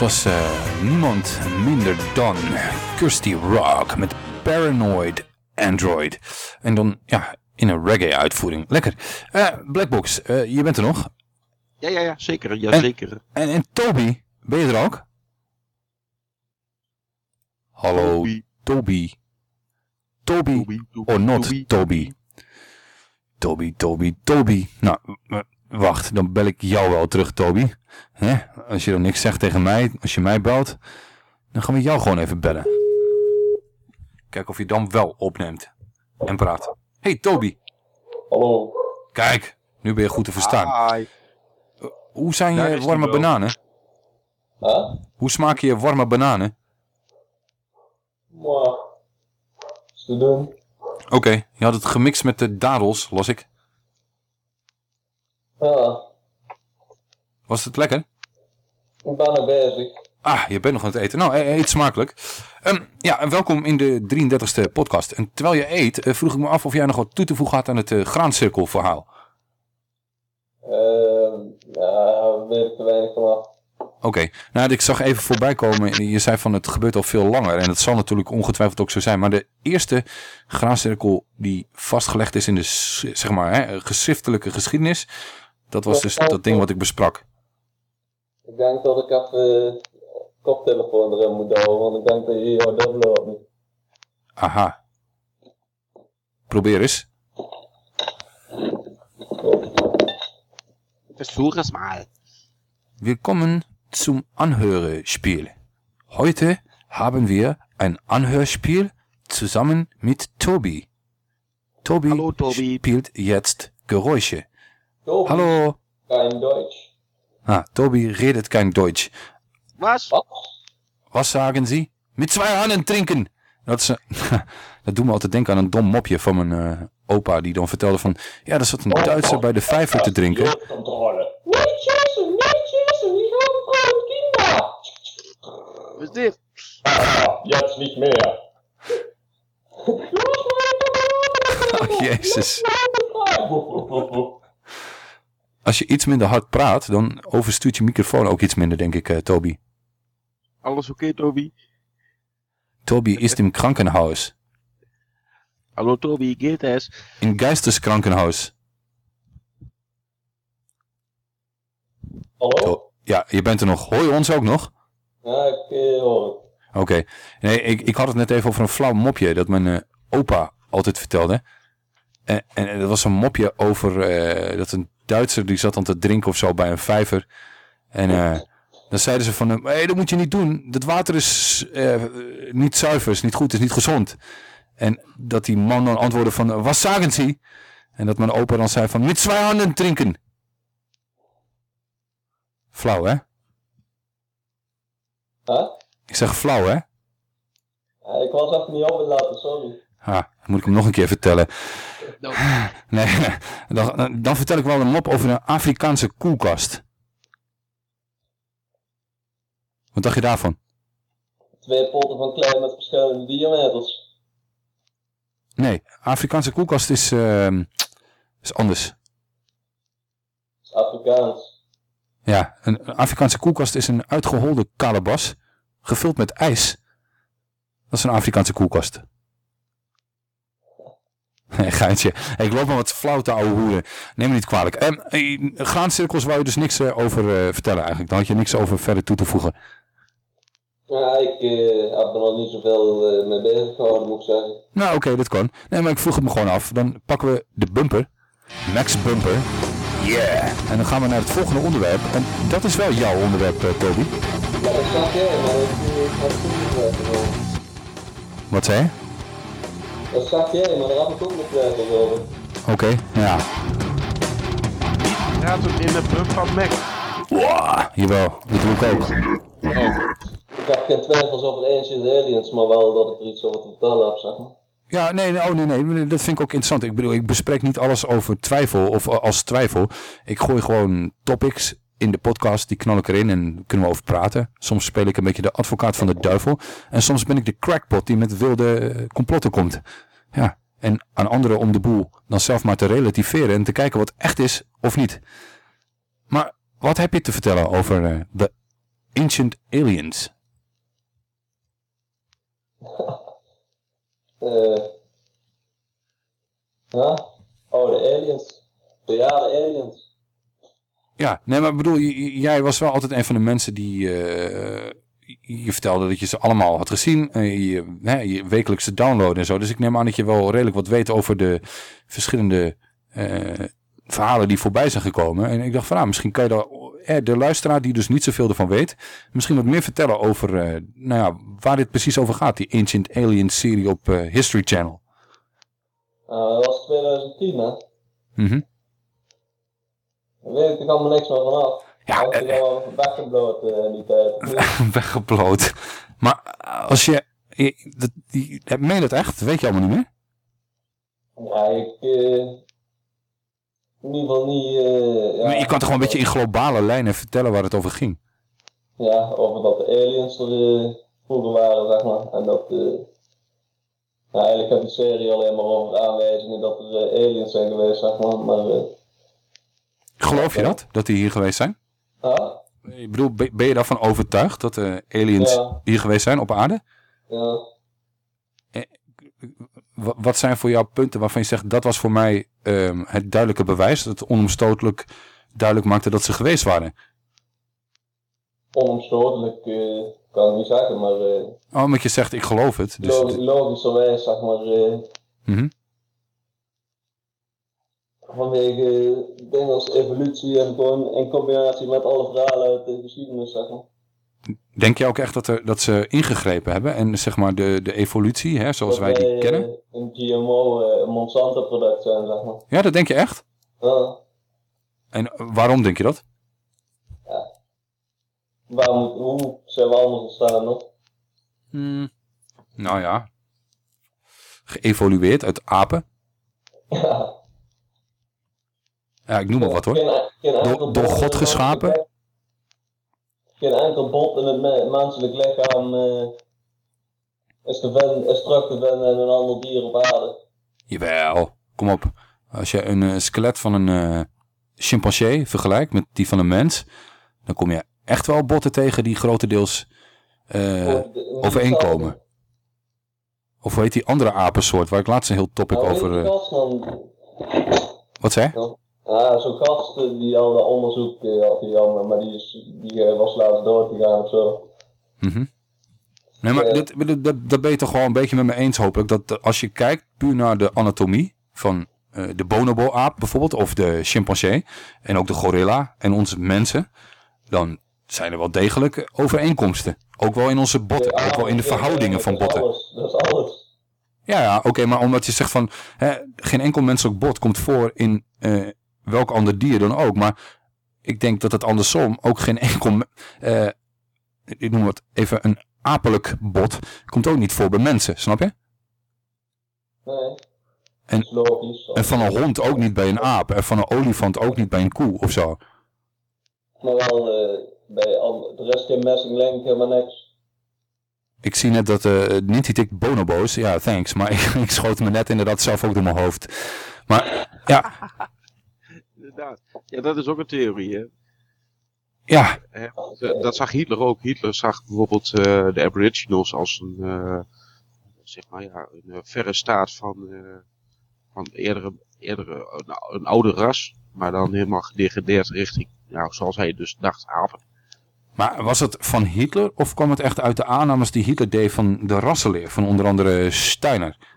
was eh, niemand minder dan Kirsty Rock met Paranoid Android. En dan, ja, in een reggae uitvoering. Lekker. Eh, Blackbox, eh, je bent er nog. Ja, ja, ja, zeker. Ja, En- zeker. En, en Toby, ben je er ook? Hallo, Toby. Toby, or not Toby. Toby, Toby, Toby. Nou, wacht, dan bel ik jou wel terug, Toby. Hè? Als je dan niks zegt tegen mij, als je mij belt, dan gaan we jou gewoon even bellen. Kijk of je dan wel opneemt en praat. Hey, Toby. Hallo. Kijk, nu ben je goed te verstaan. Hi. Hoe zijn je warme bananen? Huh? Hoe smaken je warme bananen? Maar, is te doen. Oké, je had het gemixt met de dadels, las ik. Ja, Was het lekker? ik ben er bezig. Ah, je bent nog aan het eten. Nou, e- eet smakelijk. Ehm, ja, en welkom in de 33ste podcast. En terwijl je eet, eh, vroeg ik me af of jij nog wat toe te voegen had aan het eh graancirkelverhaal. Ehm, ja, weet ik te weinig vanaf. Oké, nou ik zag even voorbij komen, je zei van het gebeurt al veel langer en dat zal natuurlijk ongetwijfeld ook zo zijn, maar de eerste graancirkel die vastgelegd is in de zeg maar, hè, geschriftelijke geschiedenis, dat was dus dat ding wat ik besprak. Ik denk dat ik even eh, koptelefoon erin moet houden, want ik denk dat je jouw dubbele hoort. Aha. Probeer eens. Versuch es mal. Willkommen zum Anhörspiel. Heute haben wir ein Anhörspiel zusammen mit Tobi. Tobi, spielt jetzt Geräusche. Tobi. Hallo. Kein Deutsch. Ah, Tobi redet kein Deutsch. Was? Was sagen Sie? Mit zwei Handen trinken. Dat, is, dat doet me altijd denken aan een dom mopje van mijn eh, opa. Die dan vertelde van... Ja, er zat een Duitser bij de vijver te drinken. Was ist dit? Ah, jetzt nicht mehr. Oh, jezus. Als je iets minder hard praat, dan overstuurt je microfoon ook iets minder, denk ik, eh, Tobi. Alles oké, Toby? Tobi ist im Krankenhaus. Hallo, Toby, geht es? Im Geisteskrankenhaus. Hallo? Ja, je bent er nog. Hoor je ons ook nog? Ja, ik eh, hoor het. Oké. Nee, ik, ik had het net even over een flauw mopje dat mijn eh, opa altijd vertelde. En, en dat was een mopje over eh, dat een Duitser die zat dan te drinken of zo bij een vijver. En eh, dan zeiden ze van hem, hey, dat moet je niet doen. Dat water is eh, niet zuiver, is niet goed, is niet gezond. En dat die man dan antwoordde van, wat zagen ze? En dat mijn opa dan zei van, met twee handen drinken. Flauw, hè? Huh? Ik zeg flauw, hè? Ik was even niet op laten, sorry. Ha, dan moet ik hem nog een keer vertellen. Nee, dan, dan vertel ik wel een mop over een Afrikaanse koelkast. Wat dacht je daarvan? Twee potten van klei met verschillende diameters. Nee, Afrikaanse koelkast is, ehm, is anders. Afrikaans. Ja, een een Afrikaanse koelkast is een uitgeholde kalebas, gevuld met ijs. Dat is een Afrikaanse koelkast. Nee, geintje. Ik loop maar wat flauw te ouwe hoeren. Neem me niet kwalijk. En eh, graancirkels wou je dus niks eh, over eh, vertellen eigenlijk. Dan had je niks over verder toe te voegen. Ja, ik eh, heb er nog niet zoveel mee bezig gehouden, moet ik zeggen. Nou, oké, dat kan. Nee, maar ik vroeg het me gewoon af. Dan pakken we de bumper. Max Bumper. Yeah. En dan gaan we naar het volgende onderwerp. En dat is wel jouw onderwerp, Toby. Ja, dat jij, maar ik, ik begrepen over. Wat zei je? Dat zag jij, maar daar had ik ook nog twijfels over. Oké, ja. Gaat hem in de bump van Mac. Wow, jawel, dat doe ik ook. Ik heb geen twijfels over Ancient Aliens, maar wel dat ik er iets over te vertellen heb, zeg maar. Ja, nee, nee, oh, nee, nee, dat vind ik ook interessant. Ik bedoel, ik bespreek niet alles over twijfel of eh, als twijfel. Ik gooi gewoon topics in de podcast, die knal ik erin en kunnen we over praten. Soms speel ik een beetje de advocaat van de duivel. En soms ben ik de crackpot die met wilde eh, complotten komt. Ja, en aan anderen om de boel dan zelf maar te relativeren en te kijken wat echt is of niet. Maar wat heb je te vertellen over eh, de Ancient Aliens? Eh ja? Oh, de aliens. Ja, de aliens. Ja, nee, maar ik bedoel, jij was wel altijd een van de mensen die... eh, je vertelde dat je ze allemaal had gezien. eh, je, hè, je wekelijkse downloaden en zo. Dus ik neem aan dat je wel redelijk wat weet over de verschillende eh, verhalen die voorbij zijn gekomen. En ik dacht van, nou, misschien kan je daar, eh, de luisteraar die dus niet zoveel ervan weet... misschien wat meer vertellen over nou ja, waar dit precies over gaat. Die Ancient Aliens serie op History Channel. Nou, dat was 2010, hè? Mhm. Daar weet ik allemaal niks meer vanaf. Ja, ben wel weggebloot eh, in die tijd. Weggebloot. Maar als je... je dat, die, meen je dat echt? Dat weet je allemaal niet meer? Ja, ik... eh, in ieder geval niet... eh, ja, je kan toch gewoon een beetje in globale lijnen vertellen waar het over ging. Ja, over dat de aliens er eh, vroeger waren, zeg maar. En dat... eh ja, eigenlijk gaat die serie alleen maar over aanwijzingen dat er eh, aliens zijn geweest, zeg maar. Maar... eh, Geloof je dat? Dat die hier geweest zijn? Ja, Ik bedoel, ben je daarvan overtuigd dat de aliens Ja. hier geweest zijn op aarde? ja. Wa- Wat zijn voor jou punten waarvan je zegt, dat was voor mij ehm, het duidelijke bewijs, dat het onomstotelijk duidelijk maakte dat ze geweest waren? Onomstotelijk eh, kan ik niet zeggen, maar... eh, Oh, omdat je zegt, ik geloof het. Dus, Logisch, logischerwijs, zeg maar, eh, Mhm. Vanwege dingen als evolutie en gewoon in combinatie met alle verhalen uit de geschiedenis, zeg maar. Denk je ook echt dat, er, dat ze ingegrepen hebben en zeg maar de, de evolutie, hè, zoals wij die kennen? eh, een GMO, eh, een Monsanto-product zijn, zeg maar. Ja, dat denk je echt? Ja. En waarom denk je dat? Waarom, hoe zijn we anders ontstaan nog? Hmm. Nou ja, geëvolueerd uit apen. Ja. Ja, ik noem maar wat hoor. Door, God geschapen. Geen enkel bot in het me- menselijk lichaam eh, is, te vinden, is terug te vinden in een ander dier op aarde. Jawel, kom op. Als je een eh, skelet van een eh, chimpansee vergelijkt met die van een mens, dan kom je echt wel botten tegen die grotendeels eh, overeenkomen. Of hoe heet die andere apensoort, waar ik laatst een heel topic Nou, over... wat zei je? Ja, zo'n gast eh, die al dat onderzoek eh, had al, maar die, is, die eh, was laatst doodgegaan of zo. Mhm. Nee, maar dit, dat, dat, dat ben je toch gewoon een beetje met me eens hopelijk. Dat als je kijkt puur naar de anatomie van de bonobo-aap bijvoorbeeld, of de chimpansee, en ook de gorilla en onze mensen, dan zijn er wel degelijk overeenkomsten. Ook wel in onze botten, ook wel in de verhoudingen van Dat is botten. alles, dat is alles. Ja, ja oké, maar omdat je zegt van, hè, geen enkel menselijk bot komt voor in welk ander dier dan ook. Maar ik denk dat het andersom ook geen enkel, eh, ik noem het even een apelijk bot, komt ook niet voor bij mensen, snap je? Nee, En, logisch. van een hond ook niet bij een aap, en van een olifant ook niet bij een koe of zo. Maar wel, eh, bij al, er is geen messing link, helemaal niks. Ik zie net dat eh niet die tikt bonobo's, ja thanks, maar ik, ik schoot me net inderdaad zelf ook door mijn hoofd. Maar ja, Inderdaad. Ja, dat is ook een theorie, hè. ja, Dat, zag Hitler ook. Hitler zag bijvoorbeeld eh, de Aboriginals als een, eh, zeg maar, ja, een eh, verre staat van, van eerdere, eerdere een, een oude ras, maar dan helemaal gedegradeerd richting, nou, zoals hij dus dacht, apen. Maar was het van Hitler of kwam het echt uit de aannames die Hitler deed van de rassenleer, van onder andere Steiner?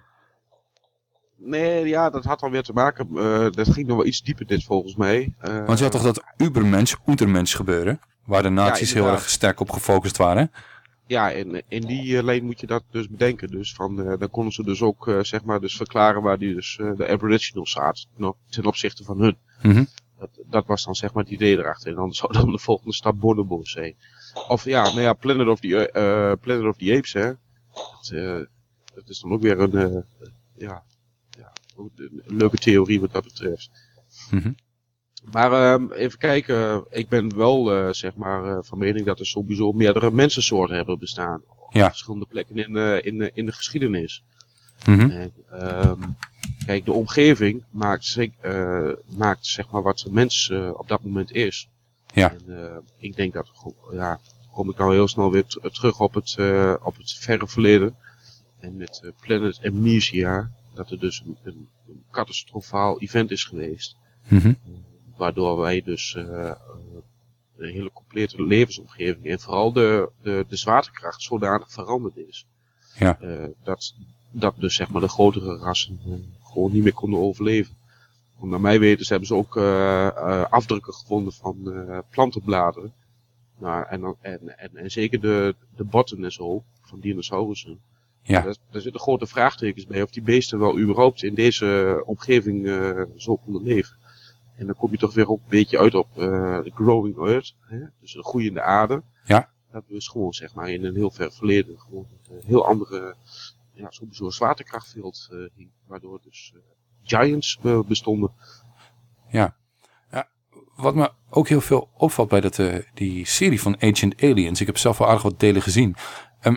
Nee, ja, dat had dan weer te maken, eh, dat ging nog wel iets dieper dit volgens mij. Eh, Want je had toch dat Ubermensch, Untermensch gebeuren, waar de nazi's heel erg sterk op gefocust waren? Ja, en in die eh, lijn moet je dat dus bedenken. Dus van, eh, dan konden ze dus ook eh, zeg maar dus verklaren waar die dus eh, de Aboriginals zaten ten, op- ten opzichte van hun. Mhm. Dat, dat was dan zeg maar het idee erachter. En dan zou dan de volgende stap Bonobos zijn. Of ja, nou ja, Planet of the, eh, Planet of the Apes, hè. Dat, eh, dat is dan ook weer een, eh, ja, een leuke theorie wat dat betreft. Mhm. Maar ehm, even kijken, ik ben wel eh, zeg maar eh, van mening dat er sowieso meerdere mensensoorten hebben bestaan. Op verschillende plekken in, eh, in, de- in de geschiedenis. Mhm. En, ehm, kijk, de omgeving maakt, maakt zeg maar wat een mens op dat moment is. Ja. En, ik denk dat ja, kom ik nou heel snel weer terug op het, op het verre verleden. En met Planet Amnesia, dat er dus een, een, een catastrofaal event is geweest. Mhm. Waardoor wij dus eh, eh, een hele complete levensomgeving en vooral de, de, de zwaartekracht zodanig veranderd is. Ja. Eh, dat, dat dus zeg maar de grotere rassen gewoon niet meer konden overleven. Want naar mij weten hebben ze ook afdrukken gevonden van plantenbladeren. Nou, en, en, en, en zeker de, de botten en zo, van dinosaurussen. Ja. Daar, daar zitten grote vraagtekens bij of die beesten wel überhaupt in deze omgeving eh, zo konden leven. En dan kom je toch weer ook een beetje uit op eh, de growing earth, hè? dus de groeiende aarde. Ja. Dat we dus gewoon zeg maar in een heel ver verleden gewoon een heel andere, ja, sowieso zwaartekrachtveld eh hing. Waardoor dus eh, giants eh, bestonden. Ja. ja. Wat me ook heel veel opvalt bij dat, eh, die serie van Ancient Aliens. Ik heb zelf wel aardig wat delen gezien. Ehm,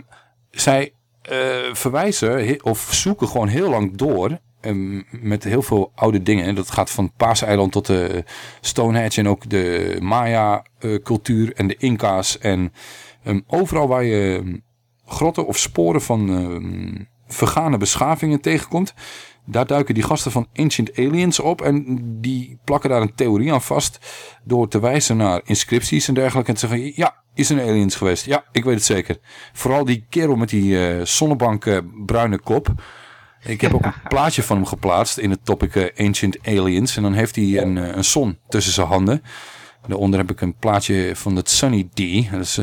zij eh, verwijzen of zoeken gewoon heel lang door. met heel veel oude dingen. En Dat gaat van Paaseiland tot de Stonehenge. En ook de Maya eh, cultuur en de Inca's. En ehm, overal waar je grotten of sporen van ehm, vergane beschavingen tegenkomt. Daar duiken die gasten van Ancient Aliens op en die plakken daar een theorie aan vast door te wijzen naar inscripties en dergelijke en te zeggen, ja, is een aliens geweest. Ja, ik weet het zeker. Vooral die kerel met die eh, zonnebank eh, bruine kop. Ik heb ook een plaatje van hem geplaatst in het topic eh, Ancient Aliens en dan heeft hij een, een zon tussen zijn handen. Daaronder heb ik een plaatje van het Sunny D. Dat is,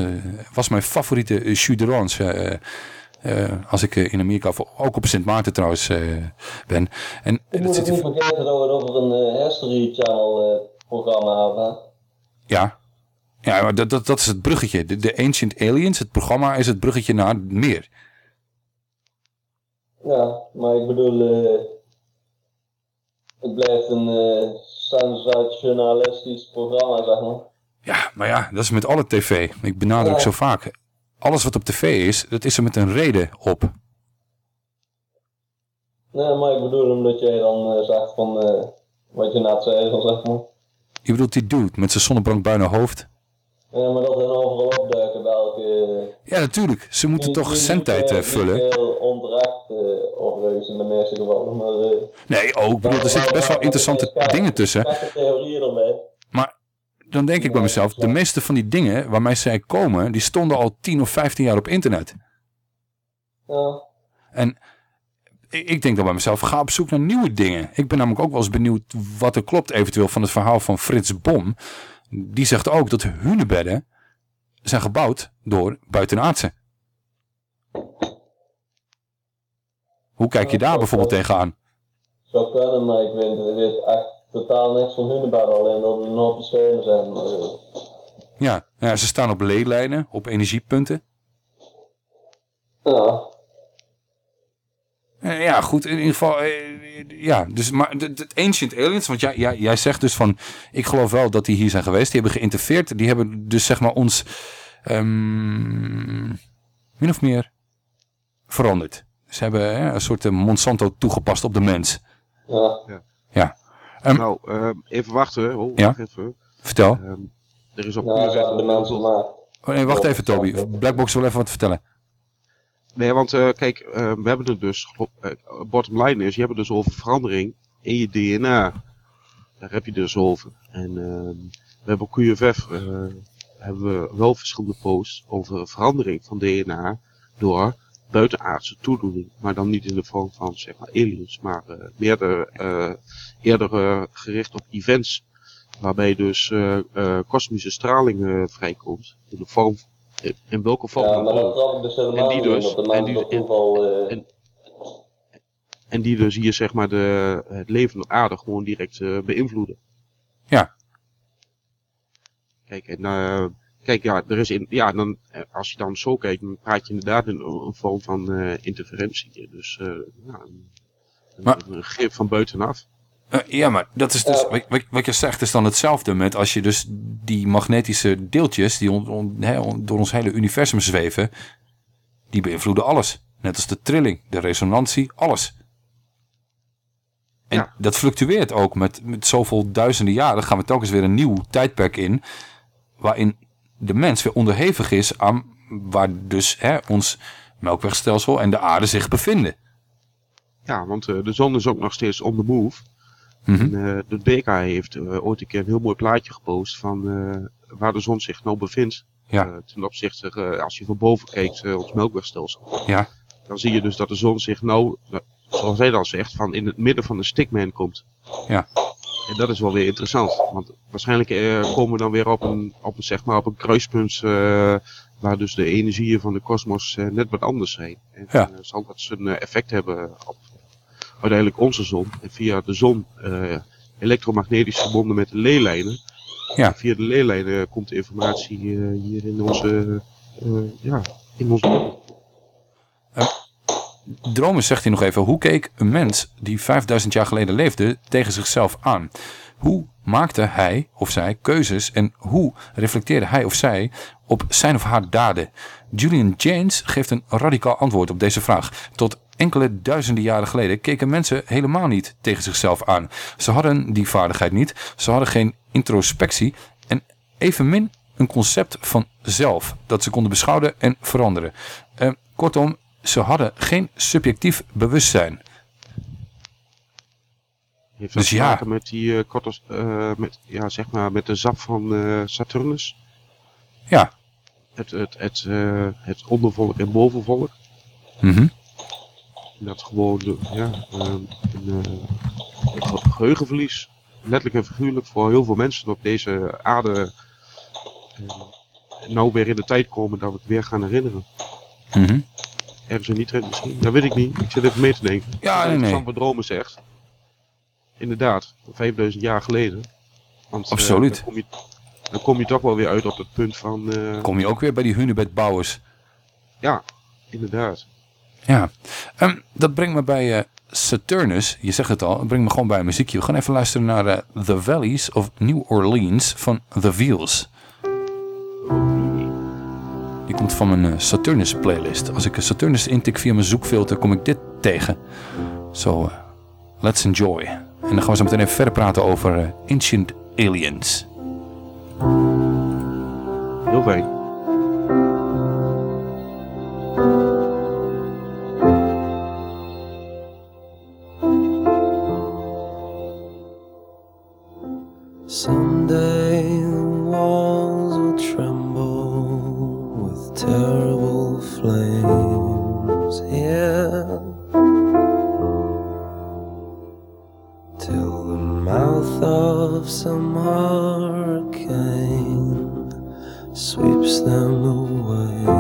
was mijn favoriete uh, eh, als ik eh, in Amerika, of ook op Sint Maarten trouwens, eh, ben. En Ik moet het niet vergeten dat we het over een History Channel programma hebben. Ja, ja maar dat, dat, dat is het bruggetje. De, de Ancient Aliens, het programma, is het bruggetje naar het meer. Ja, maar ik bedoel, het blijft een eh, sensationalistisch programma, zeg maar. Ja, maar ja, dat is met alle tv. Ik benadruk Ja. zo vaak. Alles wat op tv is, dat is er met een reden op. Nee, maar ik bedoel omdat jij dan eh, zegt van eh, wat je net zei, dan zeg maar. Je bedoelt die dude met zijn zonnebrandbuine hoofd? Ja, maar dat er overal opduiken welke... Ja, natuurlijk. Ze moeten toch zendtijd eh, vullen. Heel onterecht, uh, overigens in de meeste gevallen, maar... eh, Nee, ook. Bedoel, er zitten best wel interessante dingen tussen. theorieën erbij. Dan denk ik bij mezelf, de meeste van die dingen waarmee zij komen, die stonden al 10 of 15 jaar op internet. Ja. En ik denk dan bij mezelf, ga op zoek naar nieuwe dingen. Ik ben namelijk ook wel eens benieuwd wat er klopt eventueel van het verhaal van Frits Bom. Die zegt ook dat hunebedden zijn gebouwd door buitenaardsen. Hoe kijk je daar bijvoorbeeld tegenaan? Zou kunnen, maar ik weet, ik weet echt totaal niks van alleen dat er hoop stenen zijn. Eh, Ja, ja, ze staan op leelijnen, op energiepunten. ja. Eh, Ja, goed, in ieder geval, eh, ja, dus, maar het het Ancient Aliens, want jij, jij, jij zegt dus van, ik geloof wel dat die hier zijn geweest, die hebben geïnterfereerd, die hebben dus zeg maar ons, ehm, min of meer, veranderd. Ze hebben een soort Monsanto toegepast op de mens. Ja. Ja. Ja. Ehm, nou, ehm, even wachten. Oh, Ja. wacht even. Vertel. Ehm, er is op Ja, ze hebben de mensen gemaakt. Oh, nee, wacht even Toby, Blackbox wil even wat vertellen. Nee, want eh, kijk, eh, we hebben het dus, eh, bottom line is, je hebt het dus over verandering in je DNA. Daar heb je dus over. En ehm, we hebben op QFF eh, hebben we wel verschillende posts over verandering van DNA door buitenaardse toedoening. Maar dan niet in de vorm van zeg maar aliens, maar eh, eh, eerder eh, gericht op events. Waarbij dus eh, eh, kosmische straling eh, vrijkomt. In de vorm, in, in welke vorm Ja, maar dat ook. dus helemaal En die in, dus- dat de en die- en, en die dus hier zeg maar de, het leven op aarde gewoon direct eh, beïnvloeden. Ja. Kijk, en kijk, ja, er is in, ja, dan, eh, als je dan zo kijkt, dan praat je inderdaad in een, een vorm van eh, interferentie. Dus, eh ja, een, Maar- een, greep van buitenaf. Eh, ja, maar dat is dus, wat, wat- je zegt is dan hetzelfde met als je dus die magnetische deeltjes die on- on- hè, on- door ons hele universum zweven, die beïnvloeden alles. Net als de trilling, de resonantie, alles. En dat fluctueert ook met, met zoveel duizenden jaren. gaan we telkens weer een nieuw tijdperk in, waarin de mens weer onderhevig is aan waar dus hè, ons melkwegstelsel en de aarde zich bevinden. Ja, want eh, de zon is ook nog steeds on the move. Mhm. En, eh, de DK heeft eh, ooit een keer een heel mooi plaatje gepost van waar de zon zich nou bevindt. Ja. Ten opzichte, als je van boven kijkt, ons melkwegstelsel. Ja. Dan zie je dus dat de zon zich nou, nou, zoals hij dan zegt, van in het midden van de stickman komt. Ja. En dat is wel weer interessant. Want waarschijnlijk eh, komen we dan weer op een, op een, zeg maar, op een kruispunt eh, waar dus de energieën van de kosmos eh, net wat anders zijn. En Ja. zal dat zijn effect hebben op uiteindelijk onze zon. En via de zon elektromagnetisch verbonden met de leelijnen. Ja. En via de leelijnen komt de informatie hier in onze, ja, in onze bron. Dromen zegt hij nog even, hoe keek een mens die 5000 jaar geleden leefde tegen zichzelf aan? Hoe maakte hij of zij keuzes en hoe reflecteerde hij of zij op zijn of haar daden? Julian Jaynes geeft een radicaal antwoord op deze vraag. Tot enkele duizenden jaren geleden keken mensen helemaal niet tegen zichzelf aan. Ze hadden die vaardigheid niet, ze hadden geen introspectie en evenmin een concept van zelf dat ze konden beschouwen en veranderen. Eh, kortom, ze hadden geen subjectief bewustzijn. Heeft dat Dus te ja. maken met die eh, kortos, eh, met, ja, zeg maar, met de zak van eh, Saturnus? Ja. Het, het, het, het ondervolk en bovenvolk. Mhm. Dat gewoon ja, eh, een ge- geheugenverlies, letterlijk en figuurlijk, voor heel veel mensen op deze aarde nou weer in de tijd komen dat we het weer gaan herinneren. Mhm. Ergens in trend misschien, dat weet ik niet. Ik zit even mee te denken. Ja, nee, nee. Van wat Dromen zegt. Inderdaad, 5000 jaar geleden. Want, eh, Absoluut. dan, kom je, dan kom je toch wel weer uit op het punt van... eh, Kom je ook weer bij die hunebedbouwers. Ja, inderdaad. Ja, Ehm, dat brengt me bij eh, Saturnus. Je zegt het al, het brengt me gewoon bij een muziekje. We gaan even luisteren naar The Valleys of New Orleans van The Veals. Komt van mijn eh, Saturnus playlist. Als ik een Saturnus intik via mijn zoekfilter, kom ik dit tegen. Zo, eh, let's enjoy. En dan gaan we zo meteen even verder praten over eh, Ancient Aliens. Heel fijn. Someday terrible flames here. Till the mouth of some hurricane sweeps them away.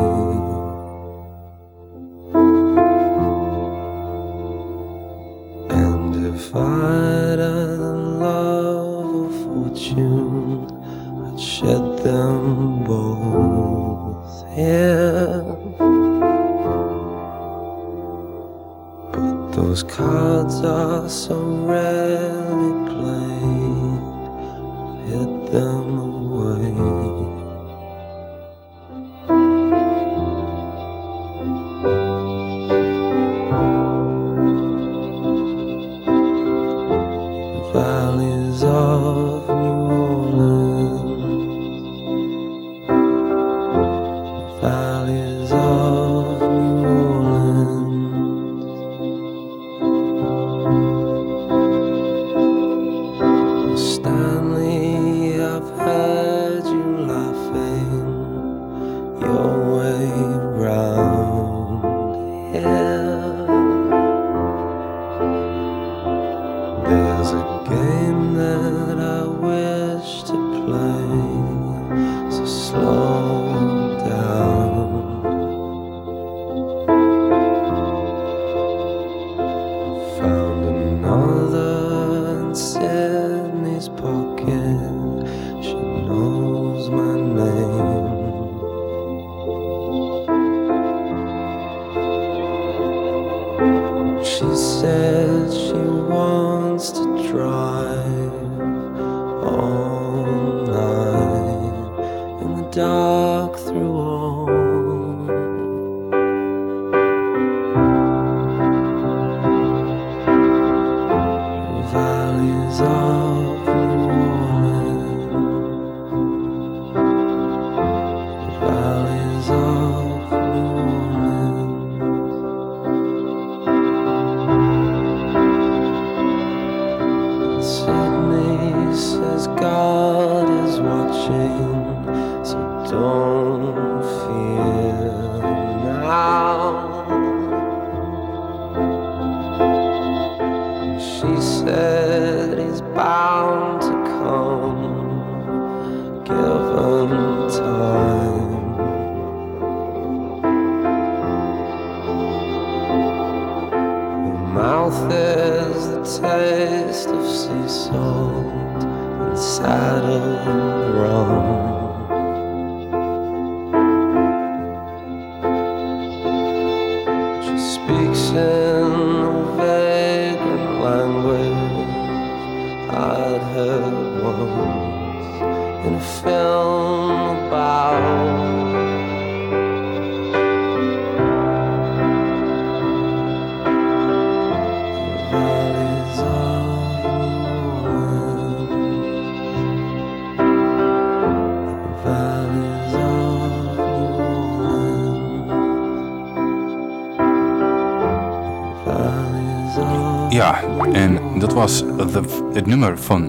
Het nummer van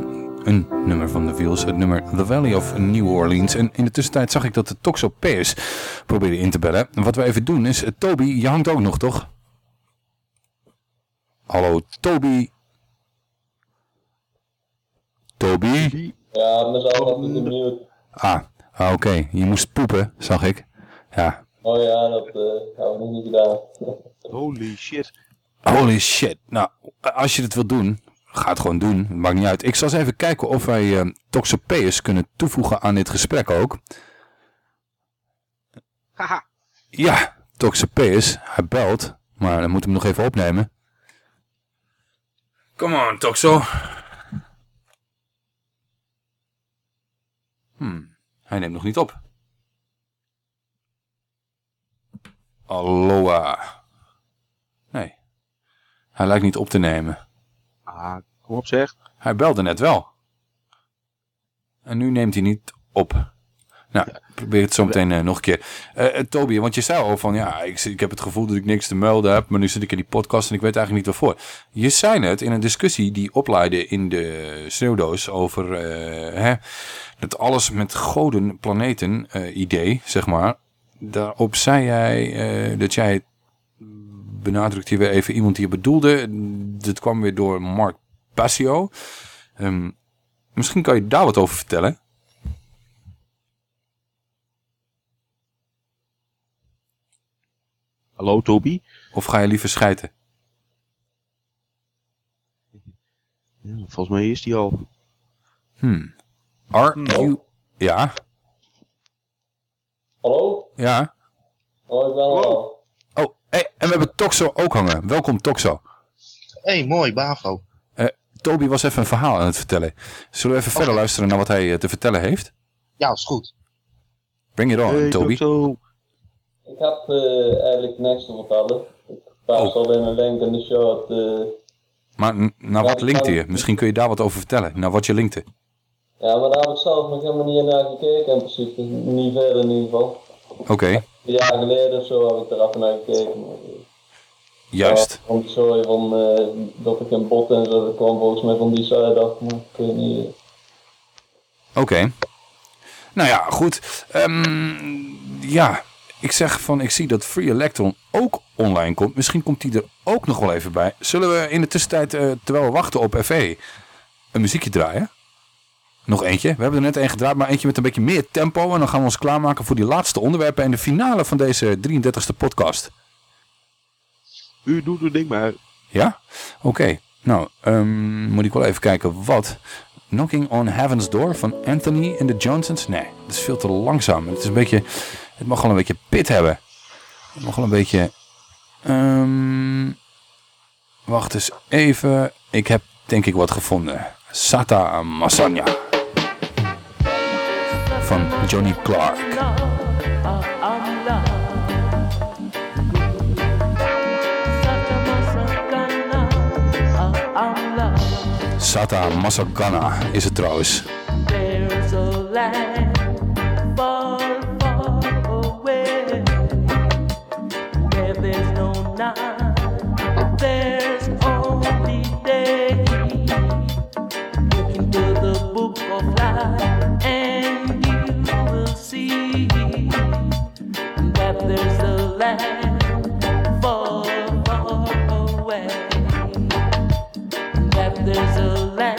een nummer van de Wheels, het nummer The Valley of New Orleans. En in de tussentijd zag ik dat de Toxo Pairs probeerde in te bellen. En wat we even doen is, eh, Toby, je hangt ook nog, toch? Hallo, Toby. Toby? Ja, mezelf even de mute. Ah, ah, oké. Je moest poepen, zag ik. Ja. Oh ja, dat eh hebben we nog niet gedaan. Holy shit. Holy shit. Nou, als je het wilt doen, ga het gewoon doen. Het maakt niet uit. Ik zal eens even kijken of wij uh, Toxopeus kunnen toevoegen aan dit gesprek ook. Haha. Ja, Toxopeus. Hij belt. Maar dan moeten we hem nog even opnemen. Come on, Toxo. Hmm, hij neemt nog niet op. Aloha. Nee. Hij lijkt niet op te nemen. Ah, kom op zeg. Hij belde net wel. En nu neemt hij niet op. Nou, probeer het zo meteen eh, nog een keer. Eh, Toby, want je zei al van, ja, ik, ik heb het gevoel dat ik niks te melden heb, maar nu zit ik in die podcast en ik weet eigenlijk niet waarvoor. Je zei net in een discussie die opleidde in de sneeuwdoos over eh, hè, dat alles met goden, planeten idee, zeg maar. Daarop zei jij dat jij benadrukt hier weer even iemand die je bedoelde. Dit kwam weer door Mark Passio. Ehm, misschien kan je daar wat over vertellen. Hallo Toby. Of ga je liever schijten? Ja, volgens mij is die al. Hmm. Are you... Ja? Hallo? Ja? Ik ben al. Oh, hey, en we hebben Toxo ook hangen. Welkom Toxo. hey, mooi, Bavo. Eh, Toby was even een verhaal aan het vertellen. Zullen we even verder luisteren naar wat hij eh, te vertellen heeft? Ja, is goed. Bring it on, Hey, Toby. Toxo. Ik heb eh, eigenlijk niks te vertellen. Ik plaats alleen een link in de show. eh, Maar naar wat linkte je? Misschien kun je daar wat over vertellen. Naar wat je linkte. ja, maar daar heb ik zelf nog helemaal niet naar gekeken in principe. Niet verder in ieder geval. Oké, Een jaar geleden of zo heb ik er even naar gekeken. Juist. Ja, zo van eh, dat ik een bot en zo, dat kwam volgens mij van die site af, maar ik weet niet. Oké. Nou ja, goed. Ehm, ja, ik zeg van, ik zie dat Free Electron ook online komt. Misschien komt die er ook nog wel even bij. Zullen we in de tussentijd, eh, terwijl we wachten op FE, een muziekje draaien? Nog eentje. We hebben er net één gedraaid, maar eentje met een beetje meer tempo. En dan gaan we ons klaarmaken voor die laatste onderwerpen en de finale van deze 33ste podcast. U doet uw ding maar. Ja? Oké. Nou, ehm, moet ik wel even kijken wat. Knocking on Heaven's Door van Anthony en de Johnsons. Nee, dat is veel te langzaam. Het is een beetje, het mag wel een beetje pit hebben. Het mag wel een beetje... ehm, wacht eens even. Ik heb denk ik wat gevonden. Sata Masanya. Van Johnny Clark. Sata Masagana is het trouwens. There's day. The book of life there's a land.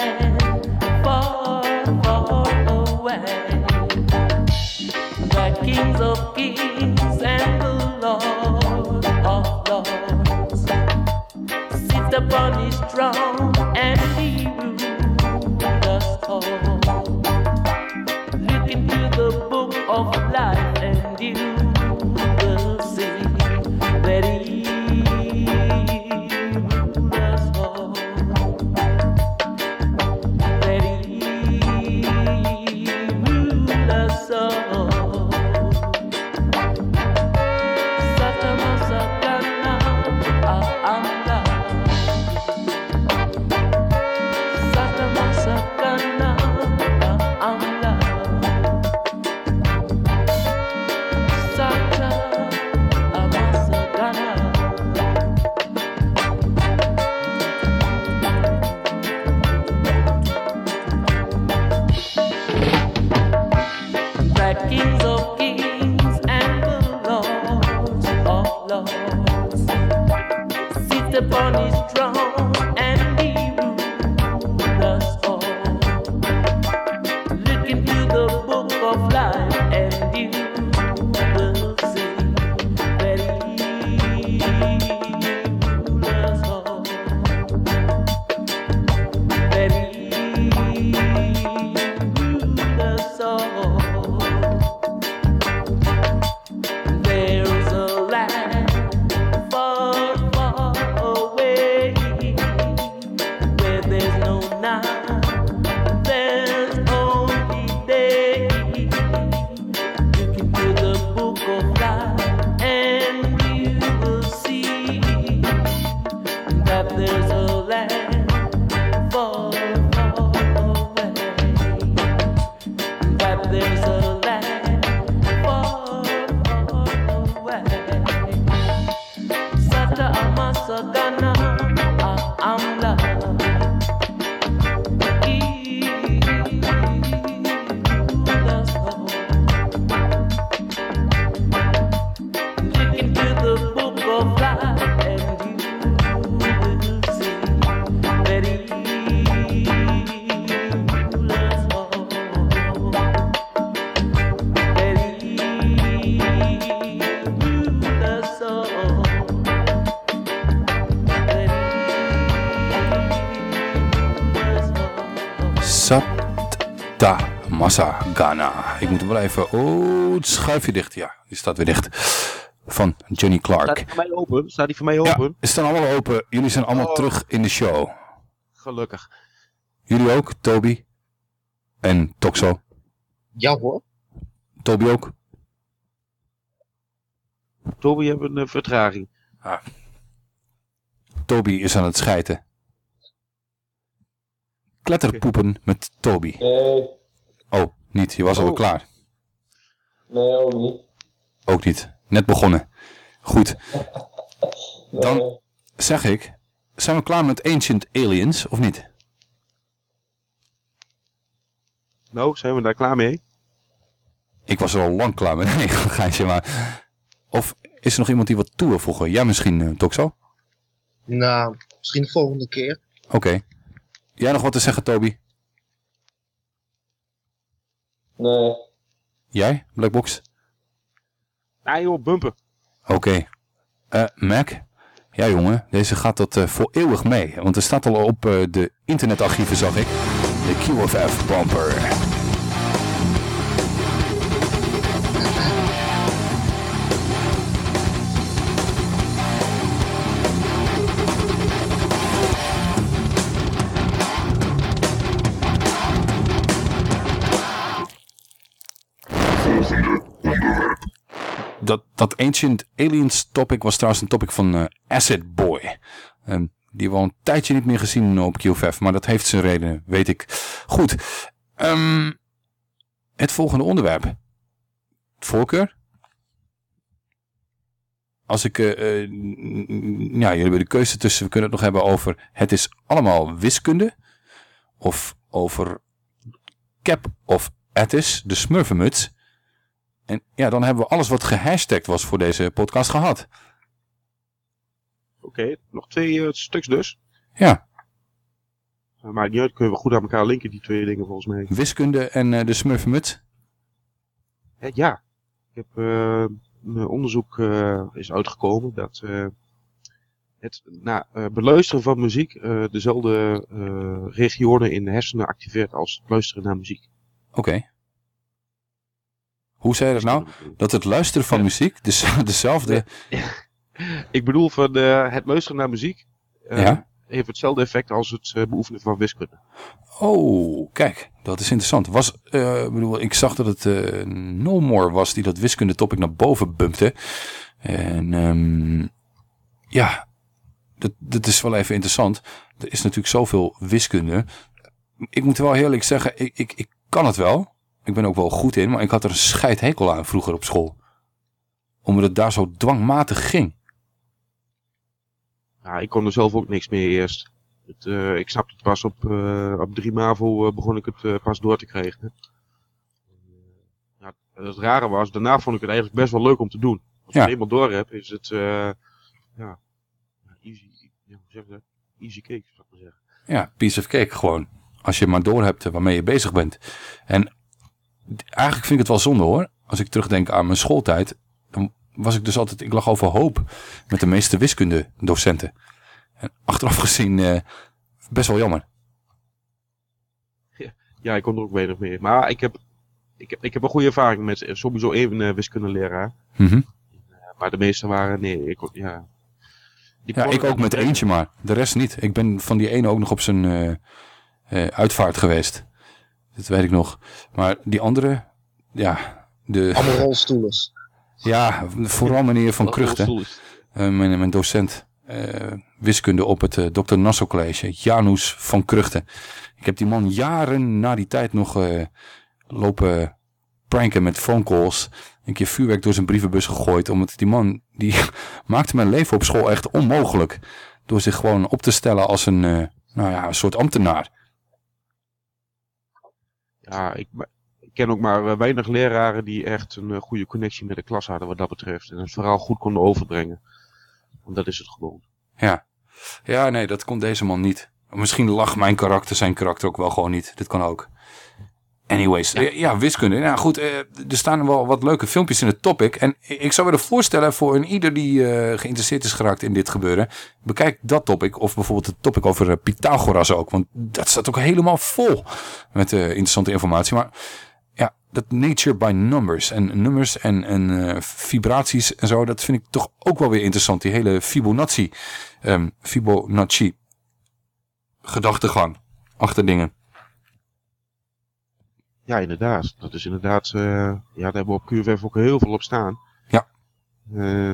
Even... Oh, het schuifje dicht. Ja, die staat weer dicht. Van Jenny Staat Clark. die voor mij open? Staat die voor mij open? Ze staan allemaal open. Jullie zijn allemaal Oh. terug in de show. Gelukkig. Jullie ook, Toby. En Toxo. Ja hoor. Toby ook. Toby, je hebt een eh, vertraging. Toby is aan het schijten. Kletterpoepen met Toby. Nee, Oh, niet. Je was al Oh. klaar. Nee, ook niet. Ook niet. Net begonnen. Goed. Nee. Dan zeg ik, zijn we klaar met Ancient Aliens, of niet? Nou, zijn we daar klaar mee? Ik was er al lang klaar mee. Nee, Gijsje, maar... Of is er nog iemand die wat toe wil voegen? Ja, misschien, uh, Toxo? Nou, misschien de volgende keer. Oké. Jij nog wat te zeggen, Toby? Nee. Jij, Blackbox? Nee joh, bumper. Oké. Eh, Mac? Ja, jongen, deze gaat tot eh, voor eeuwig mee. Want er staat al op eh, de internetarchieven, zag ik. De QFF bumper. Dat, dat Ancient Aliens topic was trouwens een topic van eh, Acid Boy. Ehm, die hebben we al een tijdje niet meer gezien op QFF, maar dat heeft zijn redenen, weet ik. Goed, ehm, het volgende onderwerp. Voorkeur? Als ik, eh, ja, jullie hebben de keuze tussen, we kunnen het nog hebben over, het is allemaal wiskunde. Of over Cap of Attis, de smurfenmuts. En ja, dan hebben we alles wat gehashtagd was voor deze podcast gehad. Oké, nog twee eh, stuks dus. Ja, Uh, maakt niet uit, kunnen we goed aan elkaar linken, die twee dingen volgens mij. wiskunde en eh, de smurfenmuts. Hè, ja. Ik heb eh, een onderzoek eh, is uitgekomen dat eh, het na eh, beluisteren van muziek eh, dezelfde eh, regionen in de hersenen activeert als het luisteren naar muziek. Oké. Hoe zei je dat nou? Dat het luisteren van muziek dus, dezelfde... Ik bedoel van eh, het luisteren naar muziek eh, Ja. heeft hetzelfde effect als het eh, beoefenen van wiskunde. Oh, kijk, dat is interessant. Was, ik bedoel, ik zag dat het No More was die dat wiskunde topic naar boven bumpte. En ehm, ja, dat, dat is wel even interessant. Er is natuurlijk zoveel wiskunde. Ik moet wel eerlijk zeggen, ik, ik, ik kan het wel. Ik ben ook wel goed in, maar ik had er een scheidhekel aan vroeger op school. Omdat het daar zo dwangmatig ging. Ja, ik kon er zelf ook niks mee eerst. Het, eh, ik snapte het pas op, eh, op 3 MAVO eh, begon ik het pas door te krijgen. Ja, het rare was, daarna vond ik het eigenlijk best wel leuk om te doen. Als Ja. je het eenmaal door hebt, is het ja, easy, ja, hoe zeg dat? easy cake, zou ik maar zeggen. Ja, piece of cake gewoon. Als je maar doorhebt eh, waarmee je bezig bent. En eigenlijk vind ik het wel zonde hoor. Als ik terugdenk aan mijn schooltijd. Dan was ik dus altijd, ik lag overhoop met de meeste wiskundedocenten. En achteraf gezien eh, best wel jammer. Ja, ik kon er ook weinig mee. Maar ik heb, ik heb, ik heb een goede ervaring met eh, sowieso één eh, wiskundeleraar. Eh, maar de meeste waren, nee, ik, ja. Die Ja, ik ook met eentje maar. De rest niet. Ik ben van die ene ook nog op zijn uitvaart geweest. Dat weet ik nog. Maar die andere, ja. De... Allemaal rolstoelers. Ja, vooral meneer Van Kruchten. Eh, mijn, mijn docent eh, wiskunde op het eh, Dr. Nassau College. Janus van Kruchten. Ik heb die man jaren na die tijd nog eh, lopen pranken met phone calls. Een keer vuurwerk door zijn brievenbus gegooid. Omdat die man, die maakte mijn leven op school echt onmogelijk. Door zich gewoon op te stellen als een, eh, nou ja, een soort ambtenaar. Ja, ik, ken ook maar eh, weinig leraren die echt een eh, goede connectie met de klas hadden wat dat betreft. En het verhaal goed konden overbrengen. Want dat is het gewoon. Ja. ja, nee, dat kon deze man niet. Misschien lag mijn karakter zijn karakter ook wel gewoon niet. Dat kan ook. Anyways, ja, ja wiskunde. Nou goed, eh, er staan wel wat leuke filmpjes in het topic. En ik zou willen voorstellen voor een ieder die eh, geïnteresseerd is geraakt in dit gebeuren. Bekijk dat topic. Of bijvoorbeeld het topic over eh, Pythagoras ook. Want dat staat ook helemaal vol met eh, interessante informatie. Maar ja, dat nature by numbers. En nummers en, en eh, vibraties en zo. Dat vind ik toch ook wel weer interessant. Die hele Fibonacci. ehm, Fibonacci gedachtegang achter dingen. Ja, inderdaad. Dat is inderdaad, eh, ja, daar hebben we op QVF ook heel veel op staan. Ja. Eh,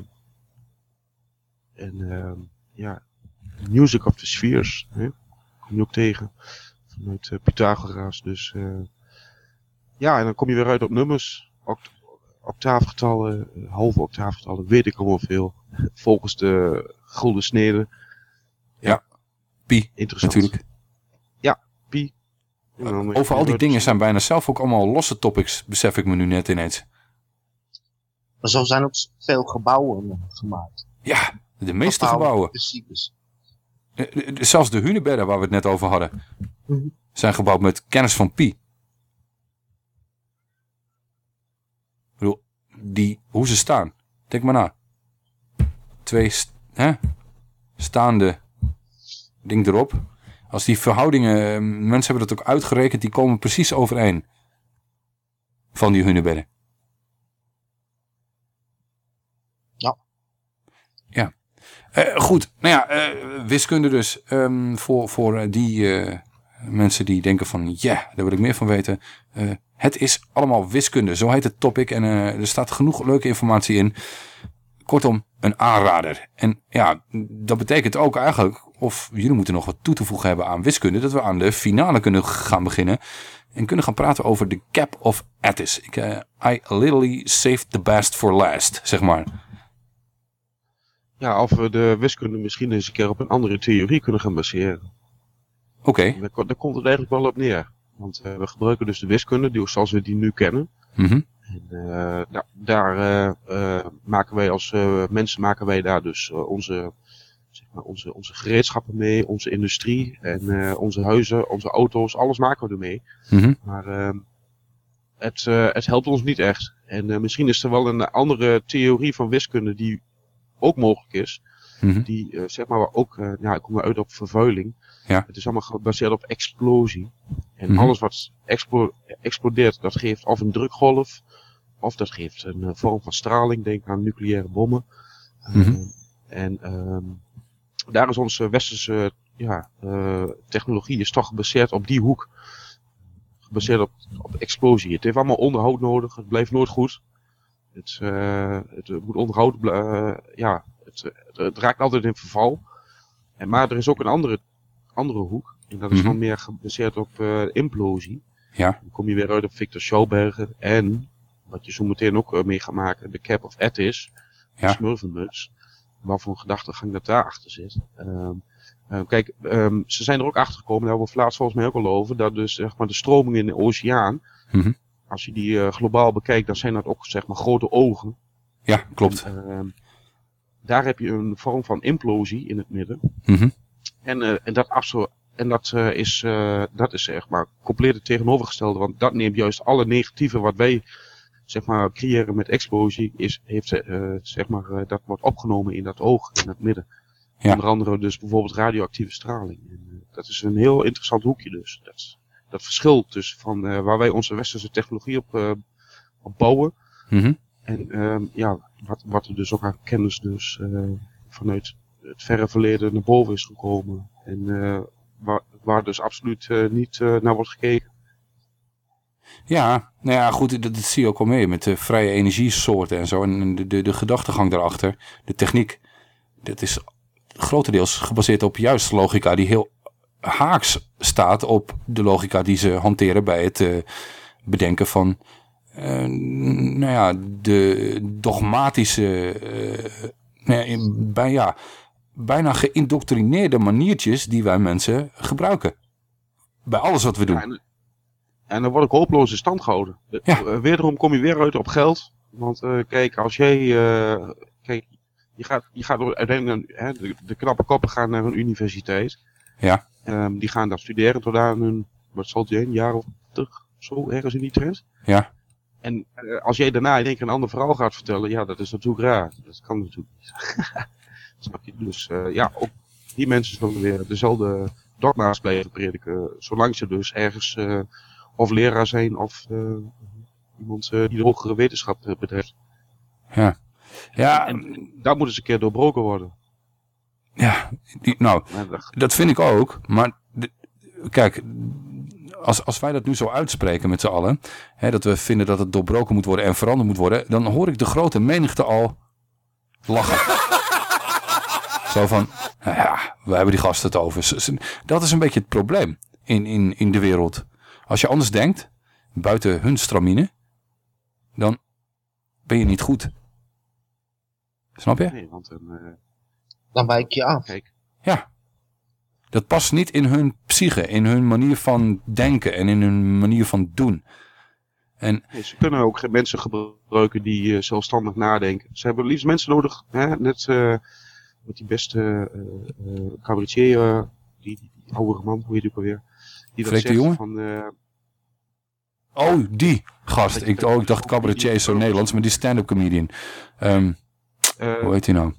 en ehm, ja, Music of the Spheres, hè? kom je ook tegen. Vanuit eh, Pythagoras, dus ja, en dan kom je weer uit op nummers. Oct octaafgetallen, halve octaafgetallen, weet ik allemaal veel. Volgens de gulden snede. Ja, pi Interessant. natuurlijk. Ja, Over al die dingen zijn bijna zelf ook allemaal losse topics, besef ik me nu net ineens. Maar zo zijn ook veel gebouwen gemaakt. Ja, de meeste gebouwen. Principes. Eh, eh, Zelfs de hunebedden waar we het net over hadden, zijn gebouwd met kennis van pi. Ik bedoel, die, hoe ze staan. Denk maar na. Twee st- hè? staande ding erop. Als die verhoudingen, eh, mensen hebben dat ook uitgerekend, die komen precies overeen. Van die hunebedden. Ja. Ja. Eh, goed, nou ja, eh, wiskunde dus. Ehm, voor voor die mensen die denken van, ja, daar wil ik meer van weten. Het is allemaal wiskunde, zo heet het topic. En er staat genoeg leuke informatie in. Kortom, een aanrader. En ja, dat betekent ook eigenlijk, of jullie moeten nog wat toe te voegen hebben aan wiskunde, dat we aan de finale kunnen gaan beginnen. En kunnen gaan praten over de cap of Attis. Ik, eh, I literally saved the best for last, zeg maar. Ja, of we de wiskunde misschien eens een keer op een andere theorie kunnen gaan baseren. Oké. Daar, ko- daar komt het eigenlijk wel op neer. Want eh, we gebruiken dus de wiskunde die, zoals we die nu kennen. Mhm. En eh, nou, daar eh, eh, maken wij als mensen maken wij daar dus onze, zeg maar, onze, onze gereedschappen mee, onze industrie en onze huizen, onze auto's, alles maken we ermee. Mhm. Maar het, het helpt ons niet echt. En misschien is er wel een andere theorie van wiskunde die ook mogelijk is. Mhm. Die, zeg maar, ook, eh ja, ik kom uit op vervuiling. Ja. Het is allemaal gebaseerd op explosie. En Mhm. alles wat explo- explodeert, dat geeft of een drukgolf, of dat geeft een eh, vorm van straling. Denk aan nucleaire bommen. Mhm. Eh, en ehm, daar is onze westerse ja, eh, technologie is toch gebaseerd op die hoek. Gebaseerd op, op explosie. Het heeft allemaal onderhoud nodig. Het blijft nooit goed. Het, eh, het moet onderhouden. ja, het, het, het raakt altijd in verval. En, maar er is ook een andere, andere hoek. En dat is Mhm. dan meer gebaseerd op eh, implosie. Ja. Dan kom je weer uit op Victor Schauberger. En, wat je zo meteen ook eh, mee gaat maken, de Cap of Attis. Ja. Smurfenmuts. Wat voor een gedachtegang dat daarachter zit. Ehm, eh, kijk, ehm, ze zijn er ook achter gekomen, daar hebben we laatst volgens mij ook al over, dat dus zeg maar, de stromingen in de oceaan, Mhm. als je die globaal bekijkt, dan zijn dat ook zeg maar grote ogen. Ja, klopt. Ehm, daar heb je een vorm van implosie in het midden. Mhm. En, eh, en dat, abso- en dat, eh, is, eh, dat is zeg maar compleet het tegenovergestelde. Want dat neemt juist alle negatieve wat wij zeg maar, creëren met explosie. Is, heeft, zeg maar, dat wordt opgenomen in dat oog, in het midden. Ja. Onder andere dus bijvoorbeeld radioactieve straling. En, dat is een heel interessant hoekje dus. Dat, dat verschil tussen van waar wij onze westerse technologie op, op bouwen. Mhm. En ehm, ja, wat, wat er dus ook aan kennis dus vanuit het verre verleden naar boven is gekomen. En eh, waar, waar dus absoluut eh, niet eh, naar wordt gekeken. Ja, nou ja, goed, dat, zie je ook al mee met de vrije energiesoorten en zo. En de, de, de gedachtegang daarachter, de techniek, dat is grotendeels gebaseerd op juist logica die heel haaks staat op de logica die ze hanteren bij het bedenken van, nou ja, de dogmatische, nou bij, ja, bijna geïndoctrineerde maniertjes die wij mensen gebruiken. Bij alles wat we doen. En, en dan word ik hopeloos in stand gehouden. Eh, wederom kom je weer uit op geld. Want eh, kijk, als jij. eh, kijk, je gaat, je gaat door- uiteindelijk. Hè, de, de knappe koppen gaan naar een universiteit. Ja. Ehm, die gaan daar studeren tot aan een. Wat zal het zijn? Een jaar of terug? Zo ergens in die trend. Ja. En als jij daarna in één keer een ander verhaal gaat vertellen, ja, dat is natuurlijk raar. Dat kan natuurlijk niet. Snap je? Dus eh, ja, ook die mensen zullen weer dezelfde dogma's blijven prediken. Zolang ze dus ergens eh, of leraar zijn of eh, iemand die de hogere wetenschap betreft. Ja. Ja, En daar moet eens een keer doorbroken worden. Ja, die, nou, dat- dat vind ik ook. Maar de- kijk, als, als wij dat nu zo uitspreken met z'n allen, hè, dat we vinden dat het doorbroken moet worden en veranderd moet worden, dan hoor ik de grote menigte al lachen. Zo van, nou ja, we hebben die gasten het over. Dat is een beetje het probleem in, in, in de wereld. Als je anders denkt, buiten hun stramine, dan ben je niet goed. Snap je? Nee, want dan, eh, Dan wijk je af. Kijk. Ja. Dat past niet in hun psyche, in hun manier van denken en in hun manier van doen. En nee, ze kunnen ook geen mensen gebruiken die eh, zelfstandig nadenken. Ze hebben liefst mensen nodig, hè, net eh met die beste eh, cabaretier, eh, die, die, die oudere man, hoe heet die ook alweer? Die dat Freek de zegt Jonge? van, oh, die gast. Ik, oh, ik dacht cabaretier is zo Nederlands, maar die stand-up comedian. Ehm, eh, hoe heet hij nou?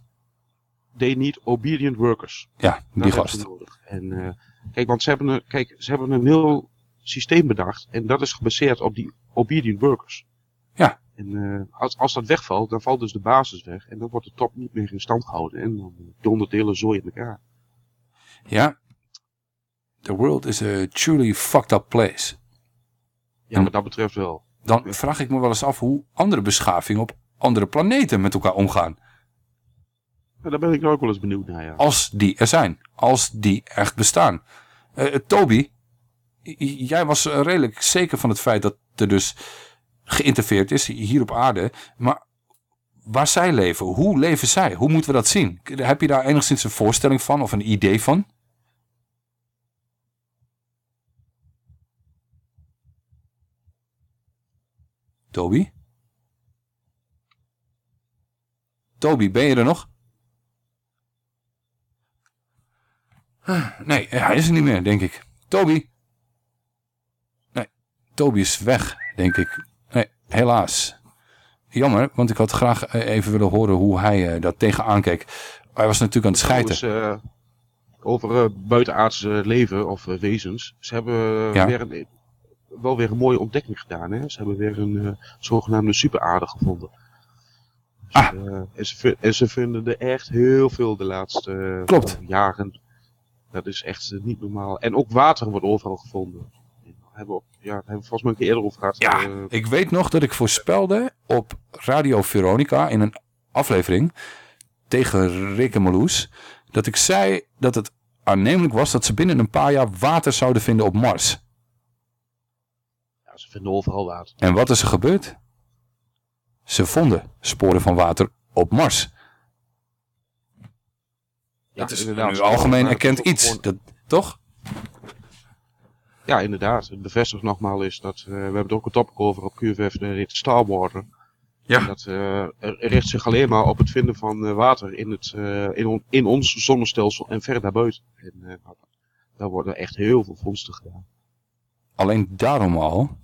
they need obedient workers. Ja, die gast. En kijk, want ze hebben, een, kijk, ze hebben een heel systeem bedacht. En dat is gebaseerd op die obedient workers. Ja. En eh, als, als dat wegvalt, dan valt dus de basis weg. En dan wordt de top niet meer in stand gehouden. En dan dondert de hele zooi in elkaar. Ja. The world is a truly fucked up place. Ja, wat dat betreft wel. Dan vraag ik me wel eens af hoe andere beschavingen op andere planeten met elkaar omgaan. Ja, daar ben ik ook wel eens benieuwd naar, ja. Als die er zijn. Als die echt bestaan. Eh, eh, Toby, jij was redelijk zeker van het feit dat er dus geïnterfereerd is hier op aarde. Maar waar zij leven, hoe leven zij? Hoe moeten we dat zien? Heb je daar enigszins een voorstelling van of een idee van? Toby? Toby, ben je er nog? Nee, hij is er niet meer, denk ik. Toby? Nee, Toby is weg. denk ik. Helaas. Jammer, want ik had graag eh, even willen horen hoe hij eh, dat tegenaan keek. Hij was natuurlijk aan het. Trouwens, eh, over buitenaardse leven of wezens. Ze hebben Ja. weer een, wel weer een mooie ontdekking gedaan. Hè? Ze hebben weer een zogenaamde superaarde gevonden. Dus, Ah. en, ze, en ze vinden er echt heel veel de laatste Klopt. jaren. Dat is echt niet normaal. En ook water wordt overal gevonden. Hebben we, ja, hebben we volgens mij een keer eerder over gehad. Ja, Eh, ik weet nog dat ik voorspelde op Radio Veronica in een aflevering tegen Rick en Marloes, dat ik zei dat het aannemelijk was dat ze binnen een paar jaar water zouden vinden op Mars. ja, ze vinden overal water. En wat is er gebeurd? Ze vonden sporen van water op Mars. dat is inderdaad. nu algemeen erkend iets, dat, toch? Ja, inderdaad. Het bevestigt nogmaals is dat, eh, we hebben er ook een topic over op QVF, dat heet Starwater. Ja. En dat eh, er richt zich alleen maar op het vinden van eh, water in, het, eh, in, on- in ons zonnestelsel en ver daarbuiten. En eh, nou, daar worden echt heel veel vondsten gedaan. Alleen daarom al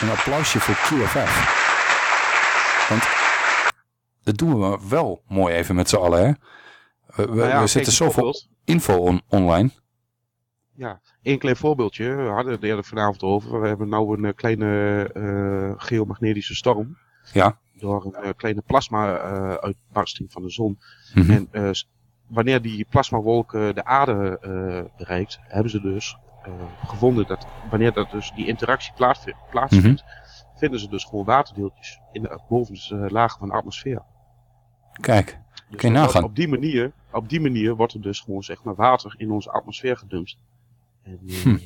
een applausje voor QFF. Want dat doen we wel mooi even met z'n allen, hè? We, we, Nou ja, we zetten zoveel info on- online. Ja, één klein voorbeeldje. We hadden het eerder vanavond over. We hebben nou een eh, kleine eh, geomagnetische storm. Ja. Door een eh, kleine plasma-uitbarsting van de zon. Mhm. En wanneer die plasmawolk de aarde bereikt, hebben ze dus gevonden dat wanneer dat dus die interactie plaatsvindt, plaatsvindt vinden ze dus gewoon waterdeeltjes in de bovenste lagen van de atmosfeer. Kijk, Dus kun je nagaan. Op die, manier, op die manier wordt er dus gewoon zeg maar water in onze atmosfeer gedumpt. En eh, Hm.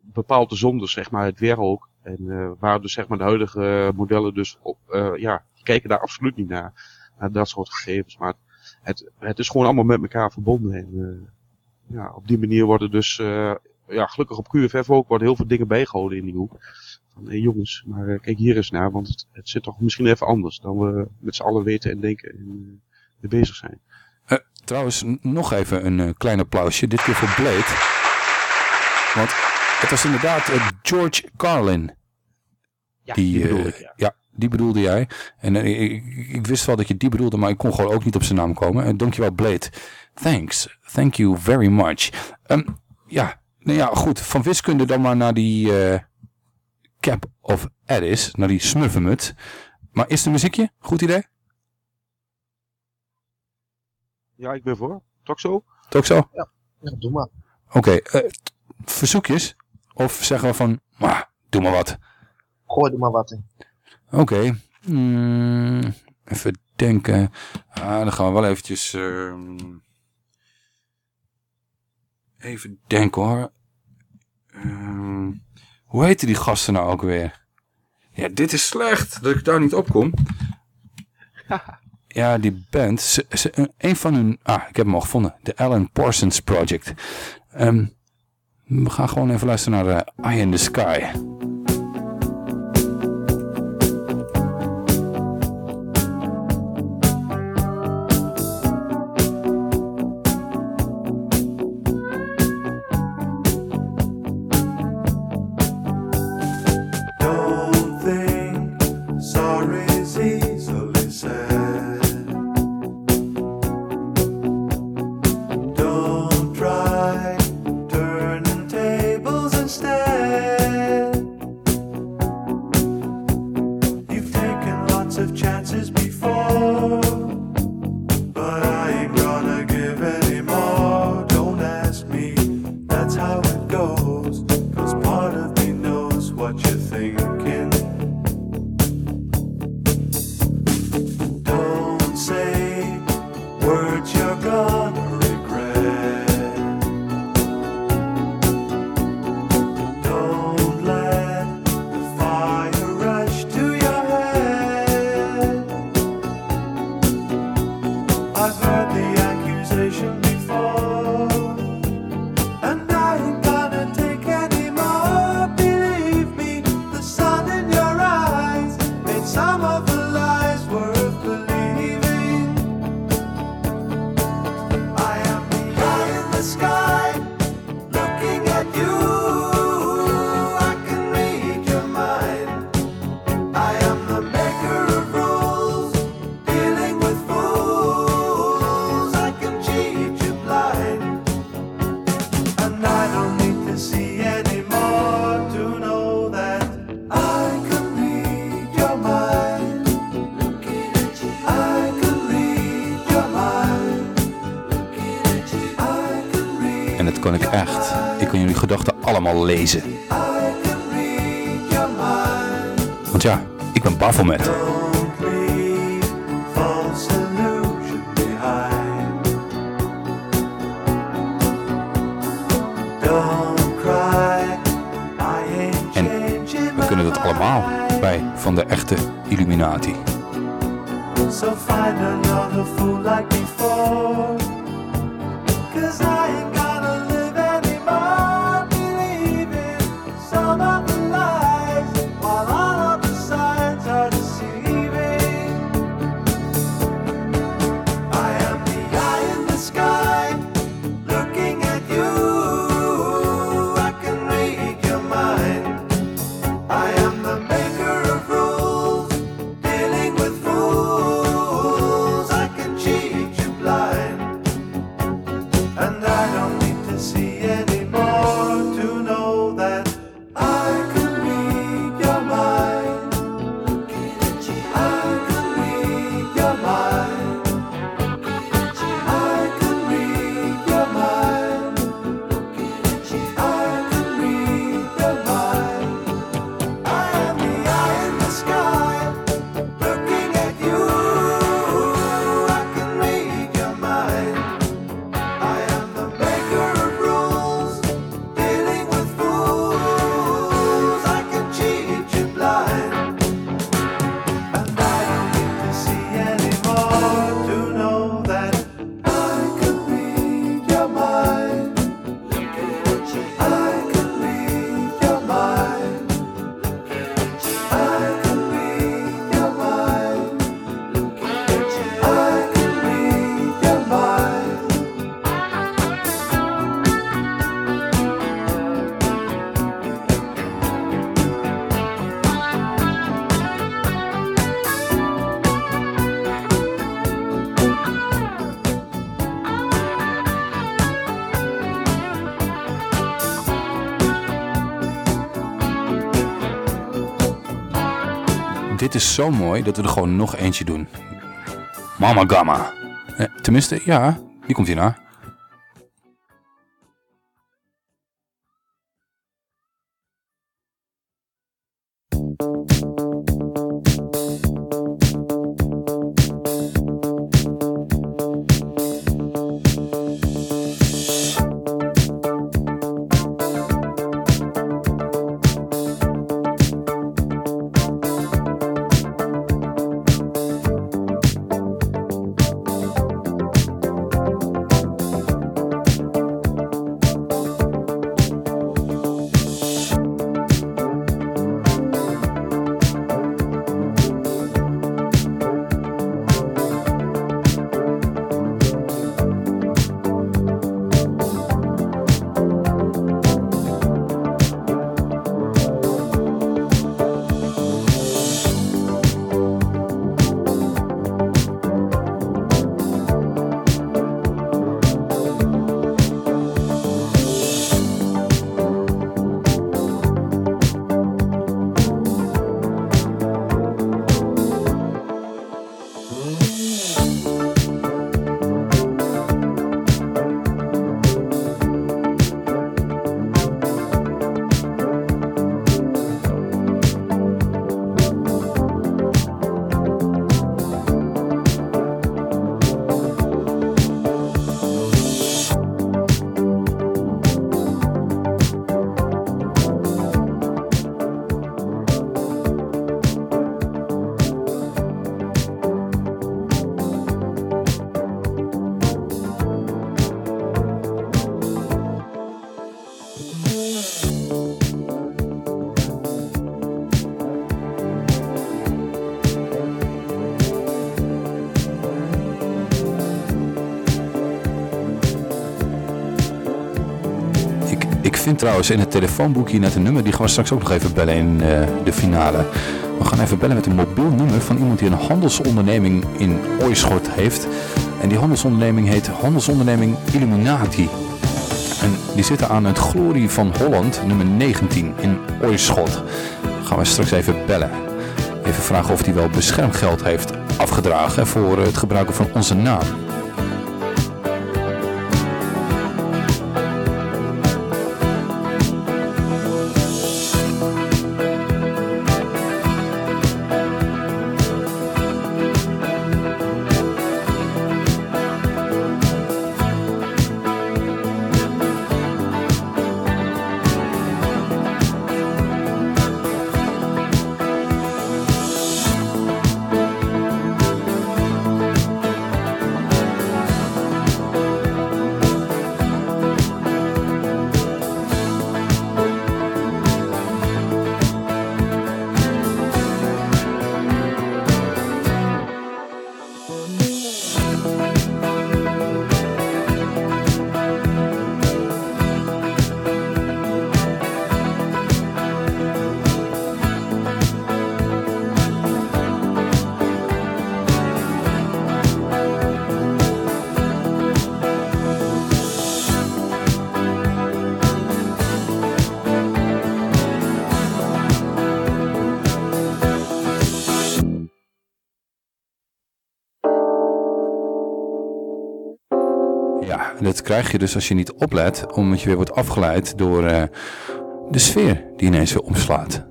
bepaalt de zon dus zeg maar het weer ook. En eh, waar dus zeg maar de huidige eh, modellen dus op, eh, ja, die kijken daar absoluut niet naar. Naar dat soort gegevens. Maar het, het is gewoon allemaal met elkaar verbonden. En eh, ja, op die manier worden dus, eh, ja, gelukkig op QFF ook, worden heel veel dingen bijgehouden in die hoek. Van, hé jongens, maar eh, kijk hier eens naar, want het, het zit toch misschien even anders dan we met z'n allen weten en denken en eh, mee bezig zijn. Eh, trouwens, nog even een eh, klein applausje. Dit keer voor Blade. Want het was inderdaad eh, George Carlin. Ja, die, die bedoelde eh, ik, ja. die bedoelde jij. En eh, ik, ik- wist wel dat je die bedoelde, maar ik kon gewoon ook niet op zijn naam komen. En dankjewel, Blade. Thanks. Thank you very much. Ehm, ja, nou ja, goed. Van wiskunde dan maar naar die eh, Cap of Addis. Naar die smurfenmut. Maar is het een muziekje? Goed idee? Ja, ik ben voor. Toch zo? Toch zo? Ja, doe maar. Oké, eh, t- verzoekjes? Of zeggen we van, "Maar, doe maar wat. Gooi er maar wat in. Oké, mm, even denken. Ah, dan gaan we wel eventjes... ehm, even denken hoor. Ehm, hoe heten die gasten nou ook weer? Ja, dit is slecht dat ik daar niet op kom. Ja, die band. Ze, ze, een van hun... Ah, ik heb hem al gevonden. De Alan Parsons Project. Ehm, we gaan gewoon even luisteren naar eh, Eye in the Sky. Lezen. Want ja, ik ben Baphomet. Dit is zo mooi dat we er gewoon nog eentje doen. Mama Gamma. Eh, tenminste, ja, die komt hierna. Trouwens in het telefoonboekje net een nummer, die gaan we straks ook nog even bellen in eh, de finale. We gaan even bellen met een mobiel nummer van iemand die een handelsonderneming in Ooischot heeft. En die handelsonderneming heet Handelsonderneming Illuminati. En die zitten aan het Glorie van Holland, nummer 19 in Ooischot. Gaan we straks even bellen. Even vragen of hij wel beschermgeld heeft afgedragen voor het gebruiken van onze naam. Krijg je dus als je niet oplet, omdat je weer wordt afgeleid door eh, de sfeer die ineens weer omslaat.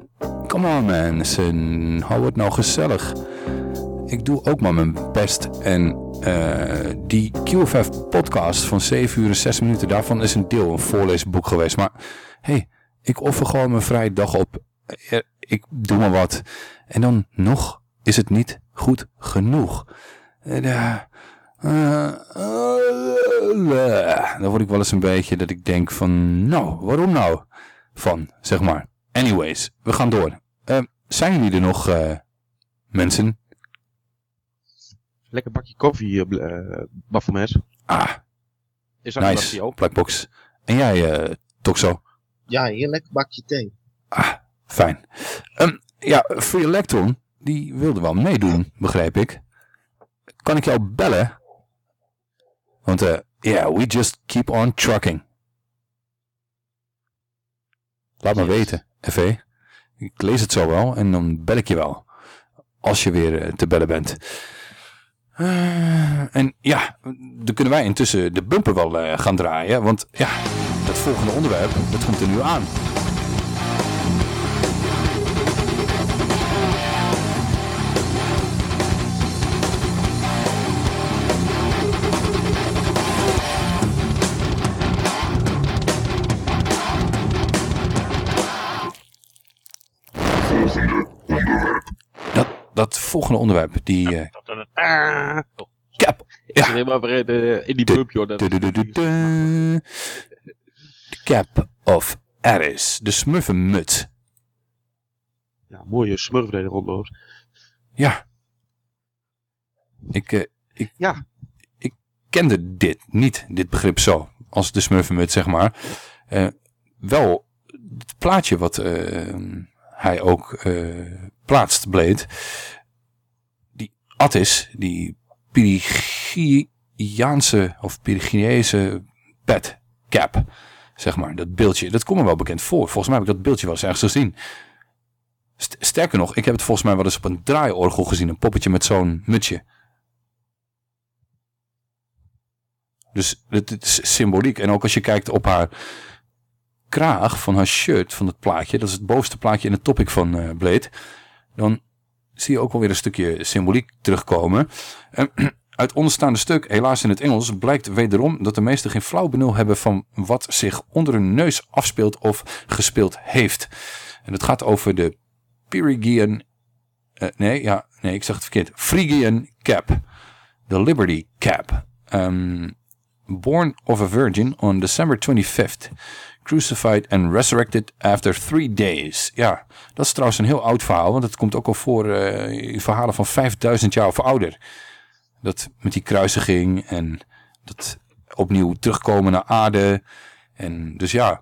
Come on mensen, hou het nou gezellig. Ik doe ook maar mijn best en eh, die QFF podcast van 7 uur en 6 minuten, daarvan is een deel een voorleesboek geweest. Maar hey, ik offer gewoon mijn vrije dag op. Eh, Ik doe maar wat. En dan nog is het niet goed genoeg. En, eh, dan word ik wel eens een beetje dat ik denk van, nou, waarom nou? Van, zeg maar. Anyways, we gaan door. Eh, zijn jullie er nog, eh, mensen? Lekker bakje koffie, uh, Baphomet. Ah, Is dat nice. Blackbox. En jij, uh, Toxo? Ja, heerlijk bakje thee. Fijn. Ehm, ja, Free Electron, die wilde wel meedoen, begrijp ik. Kan ik jou bellen? Want, eh, yeah, we just keep on trucking. Laat me weten, FV. Ik lees het zo wel en dan bel ik je wel. Als je weer eh, te bellen bent. Eh, en ja, dan kunnen wij intussen de bumper wel gaan draaien. Want ja, dat volgende onderwerp, dat komt er nu aan. Dat, volgende onderwerp, die... eh, Ah, oh, Cap. Ik helemaal in, die bump, joh. Cap of Aris, de smurfenmuts. Ja, mooie smurf die er rondloopt. Ja. Ik, eh, ik, ja. ik kende dit niet, dit begrip zo, als de smurfenmuts, zeg maar. Eh, wel, het plaatje wat eh, hij ook eh, plaatst, Blade, die Attis, die Pyrigiaanse of Pyrigiese pet cap, zeg maar, dat beeldje, dat komt me wel bekend voor. Volgens mij heb ik dat beeldje wel eens ergens gezien. St- Sterker nog, ik heb het volgens mij wel eens op een draaiorgel gezien. Een poppetje met zo'n mutsje. Dus het is symboliek. En ook als je kijkt op haar kraag van haar shirt, van het plaatje. Dat is het bovenste plaatje in het topic van eh Blade. Dan zie je ook wel weer een stukje symboliek terugkomen. En uit onderstaande stuk, helaas in het Engels, blijkt wederom dat de meesten geen flauw benul hebben van wat zich onder hun neus afspeelt of gespeeld heeft. En het gaat over de Pyrigian, eh, nee, ja, nee, ik zeg het verkeerd, Phrygian Cap, de Liberty Cap. Um, born of a virgin on December 25th, crucified and resurrected after three days. Ja, dat is trouwens een heel oud verhaal, want het komt ook al voor eh, in verhalen van 5000 jaar of ouder. Dat met die kruisiging en dat opnieuw terugkomen naar aarde. En dus ja.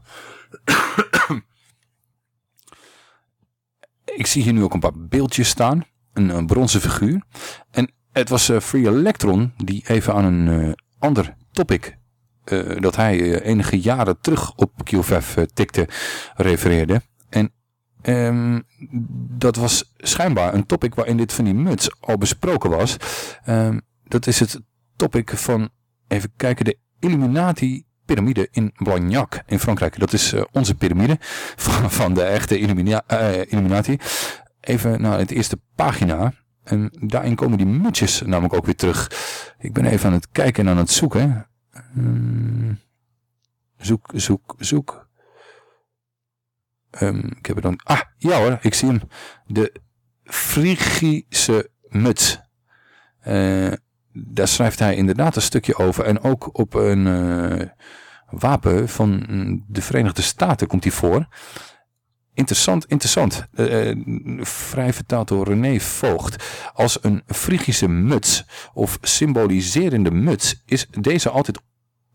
Ik zie hier nu ook een paar beeldjes staan. Een, een bronzen figuur. En het was eh, Free Electron die even aan een eh, ander topic eh, dat hij eh, enige jaren terug op QFF eh, tikte refereerde. En ehm, dat was schijnbaar een topic waarin dit van die muts al besproken was. Ehm, dat is het topic van, even kijken, de Illuminati piramide in Blagnac in Frankrijk. Dat is onze piramide van, de echte Illumina- Illuminati. Even naar het eerste pagina. En daarin komen die mutsjes namelijk ook weer terug. Ik ben even aan het kijken en aan het zoeken. Hmm. zoek, zoek, zoek. Ehm, ik heb dan... Ah, ja hoor, ik zie hem. De Frigische muts. Eh, daar schrijft hij inderdaad een stukje over. En ook op een eh, wapen van mm, de Verenigde Staten komt hij voor. Interessant, interessant. Eh, eh, vrij vertaald door René Voogd. Als een Frigische muts of symboliserende muts is deze altijd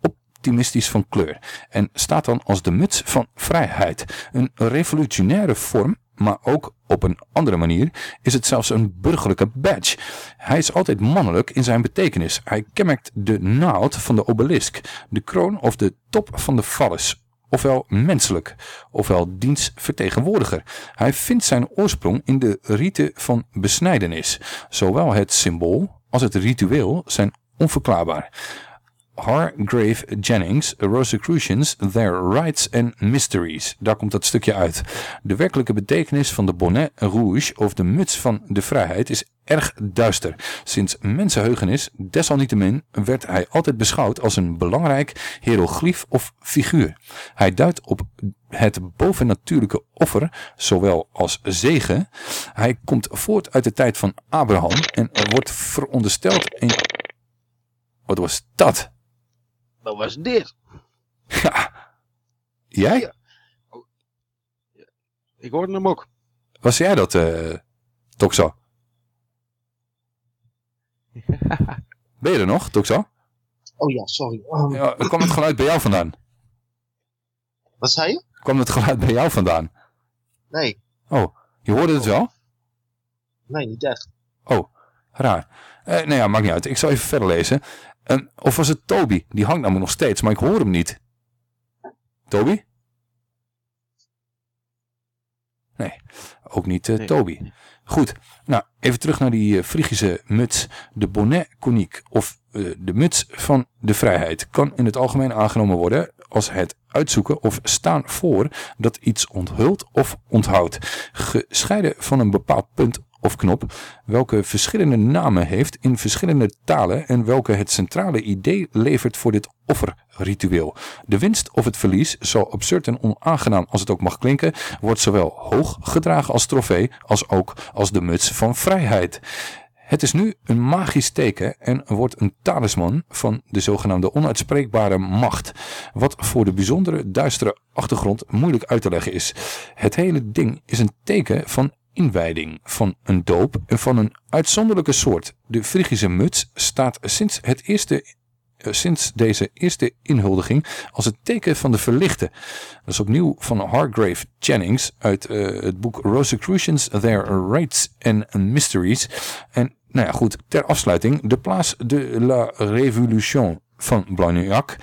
optimistisch van kleur. En staat dan als de muts van vrijheid. Een revolutionaire vorm, maar ook op een andere manier is het zelfs een burgerlijke badge. Hij is altijd mannelijk in zijn betekenis. Hij kenmerkt de naald van de obelisk, de kroon of de top van de vallus ofwel menselijk, ofwel dienstvertegenwoordiger. Hij vindt zijn oorsprong in de rite van besnijdenis. Zowel het symbool als het ritueel zijn onverklaarbaar. Hargrave Jennings, Rosicrucians, Their Rights and Mysteries. Daar komt dat stukje uit. De werkelijke betekenis van de bonnet rouge of de muts van de vrijheid is erg duister. Sinds mensenheugenis, desalniettemin, werd hij altijd beschouwd als een belangrijk hieroglyf of figuur. Hij duidt op het bovennatuurlijke offer, zowel als zegen. Hij komt voort uit de tijd van Abraham en wordt verondersteld in... Wat was dat? Wat was dit? Ja. Jij? Ik hoorde hem ook. Was jij dat, eh Toxo? Ben je er nog, Toxo? Oh ja, sorry. Um, Ja, kwam het geluid bij jou vandaan? Wat zei je? Kwam het geluid bij jou vandaan? Nee, Oh, je hoorde het wel? nee, niet echt. Oh, raar. Eh, nou ja, maakt niet uit. Ik zal even verder lezen. Eh, of was het Toby? Die hangt namelijk nog steeds, maar ik hoor hem niet. Toby? Nee, ook niet eh, Toby. Goed, nou even terug naar die eh, Frigische muts. De bonnet conique of de muts van de vrijheid kan in het algemeen aangenomen worden als het uitzoeken of staan voor dat iets onthult of onthoudt. Gescheiden van een bepaald punt of knop, welke verschillende namen heeft in verschillende talen en welke het centrale idee levert voor dit offerritueel. De winst of het verlies, zo absurd en onaangenaam als het ook mag klinken, wordt zowel hoog gedragen als trofee, als ook als de muts van vrijheid. Het is nu een magisch teken en wordt een talisman van de zogenaamde onuitspreekbare macht, wat voor de bijzondere duistere achtergrond moeilijk uit te leggen is. Het hele ding is een teken van inwijding, van een doop van een uitzonderlijke soort. De Frigische muts staat sinds, het eerste, eh, sinds deze eerste inhuldiging als het teken van de verlichte. Dat is opnieuw van Hargrave Jennings uit eh, het boek Rosicrucians, Their Rights and Mysteries. En nou ja, goed, ter afsluiting, de Place de la Révolution van Blagnac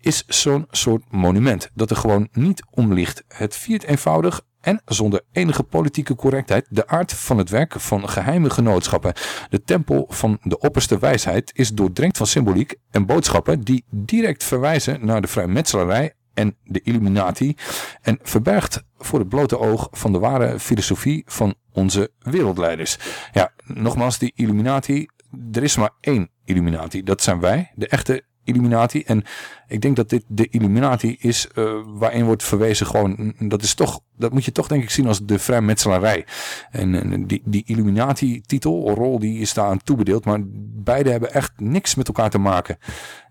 is zo'n soort monument dat er gewoon niet om ligt. Het viert eenvoudig en zonder enige politieke correctheid de aard van het werk van geheime genootschappen. De tempel van de opperste wijsheid is doordrenkt van symboliek en boodschappen die direct verwijzen naar de vrijmetselarij en de Illuminati en verbergt voor het blote oog van de ware filosofie van onze wereldleiders. Ja, nogmaals, die Illuminati, er is maar één Illuminati, dat zijn wij, de echte Illuminati. En ik denk dat dit de Illuminati is eh, waarin wordt verwezen gewoon, dat is toch, dat moet je toch denk ik zien als de vrijmetselarij. En eh, die, die Illuminati titel, rol, die is daaraan toebedeeld, maar beide hebben echt niks met elkaar te maken.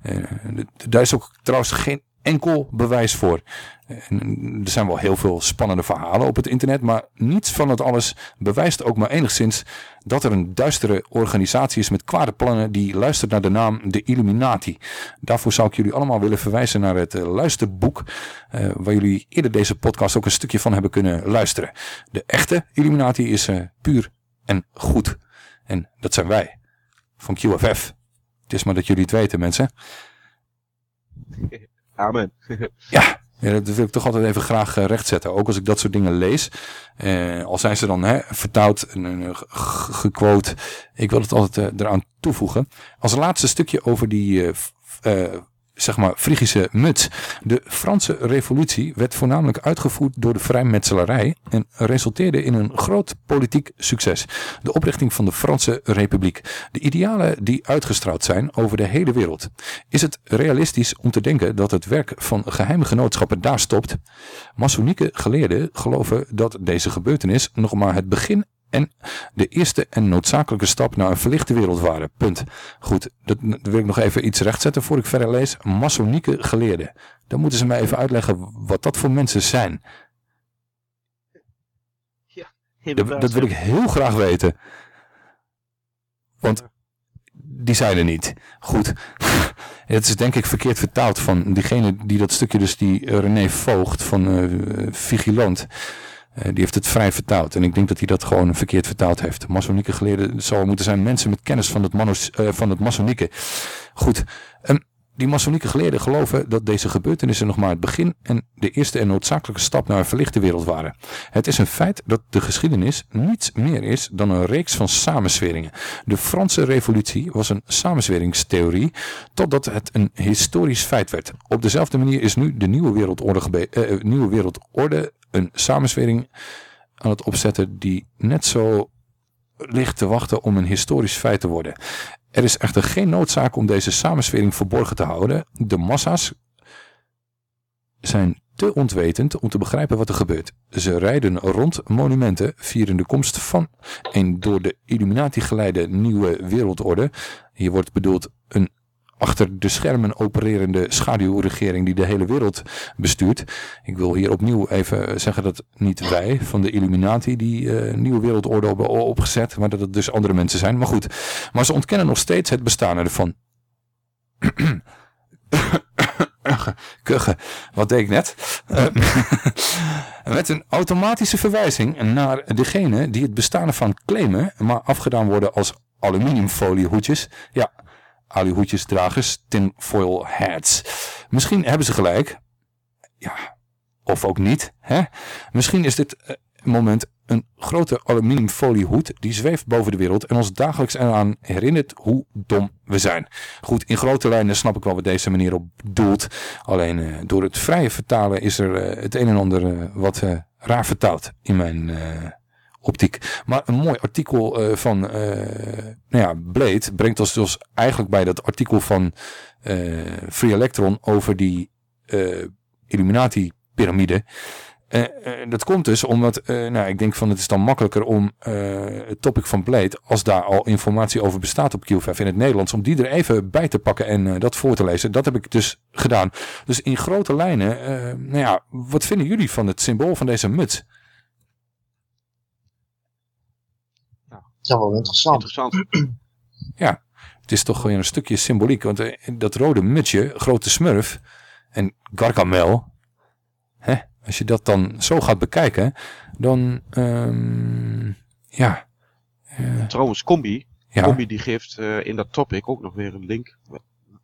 Eh, daar is ook trouwens geen enkel bewijs voor. En er zijn wel heel veel spannende verhalen op het internet, maar niets van het alles bewijst ook maar enigszins dat er een duistere organisatie is met kwade plannen die luistert naar de naam de Illuminati. Daarvoor zou ik jullie allemaal willen verwijzen naar het eh, luisterboek, eh, waar jullie eerder deze podcast ook een stukje van hebben kunnen luisteren. De echte Illuminati is eh, puur en goed. En dat zijn wij, van QFF. Het is maar dat jullie het weten, mensen. Amen. Ja, dat wil ik toch altijd even graag eh, rechtzetten. Ook als ik dat soort dingen lees. Eh, al zijn ze dan hè, vertaald en uh, gequote. Ik wil het altijd uh, eraan toevoegen. Als laatste stukje over die zeg maar Frigische muts. De Franse revolutie werd voornamelijk uitgevoerd door de vrijmetselarij en resulteerde in een groot politiek succes. De oprichting van de Franse Republiek. De idealen die uitgestraald zijn over de hele wereld. Is het realistisch om te denken dat het werk van geheime genootschappen daar stopt? Masonieke geleerden geloven dat deze gebeurtenis nog maar het begin en de eerste en noodzakelijke stap naar een verlichte wereld waren. Punt. Goed, dat, dat wil ik nog even iets rechtzetten voor ik verder lees. Masonieke geleerden. Dan moeten ze mij even uitleggen wat dat voor mensen zijn. Ja, dat, dat wil ik heel graag weten. Want die zijn er niet. Goed. Het is denk ik verkeerd vertaald van diegene die dat stukje, dus die René Voogd van uh, Vigilant. Uh, die heeft het vrij vertaald. En ik denk dat hij dat gewoon verkeerd vertaald heeft. Masonieke geleerden zou moeten zijn mensen met kennis van het, manos, uh, van het masonieke. Goed. Um, Die masonieke geleerden geloven dat deze gebeurtenissen nog maar het begin en de eerste en noodzakelijke stap naar een verlichte wereld waren. Het is een feit dat de geschiedenis niets meer is dan een reeks van samenzweringen. De Franse revolutie was een samenzweringstheorie totdat het een historisch feit werd. Op dezelfde manier is nu de nieuwe wereldorde, eh, eh, nieuwe wereldorde een samenzwering aan het opzetten die net zo ligt te wachten om een historisch feit te worden. Er is echter geen noodzaak om deze samenswering verborgen te houden. De massa's zijn te ontwetend om te begrijpen wat er gebeurt. Ze rijden rond monumenten, vieren de komst van een door de Illuminati geleide nieuwe wereldorde. Hier wordt bedoeld een achter de schermen opererende schaduwregering die de hele wereld bestuurt. Ik wil hier opnieuw even zeggen dat niet wij van de Illuminati die eh, nieuwe wereldorde hebben opgezet, maar dat het dus andere mensen zijn. Maar goed, maar ze ontkennen nog steeds het bestaan ervan. Kuchen, wat deed ik net? Eh, met een automatische verwijzing naar degene die het bestaan ervan claimen, maar afgedaan worden als aluminiumfoliehoedjes. Ja, aluhoedjesdragers, tinfoil hats. Misschien hebben ze gelijk. Ja, of ook niet. Hè? Misschien is dit eh, moment een grote aluminiumfoliehoed die zweeft boven de wereld en ons dagelijks eraan herinnert hoe dom we zijn. Goed, in grote lijnen snap ik wel wat deze manier op doelt. Alleen eh, door het vrije vertalen is er eh, het een en ander wat raar vertaald in mijn optiek. Maar een mooi artikel eh, van eh, nou ja, Blade brengt ons dus eigenlijk bij dat artikel van eh, Free Electron over die Illuminati-pyramide. Eh, eh, dat komt dus omdat, nou, ik denk van het is dan makkelijker om het topic van Blade, als daar al informatie over bestaat op QVF in het Nederlands, om die er even bij te pakken en dat voor te lezen. Dat heb ik dus gedaan. Dus in grote lijnen, nou ja, wat vinden jullie van het symbool van deze muts? Ja, wel interessant. Interessant. Ja, het is toch weer een stukje symboliek. Want eh, dat rode mutsje, grote smurf en Gargamel. Hè, als je dat dan zo gaat bekijken, dan ehm, ja. eh, Trouwens, Combi, Ja. Combi die geeft eh, in dat topic ook nog weer een link.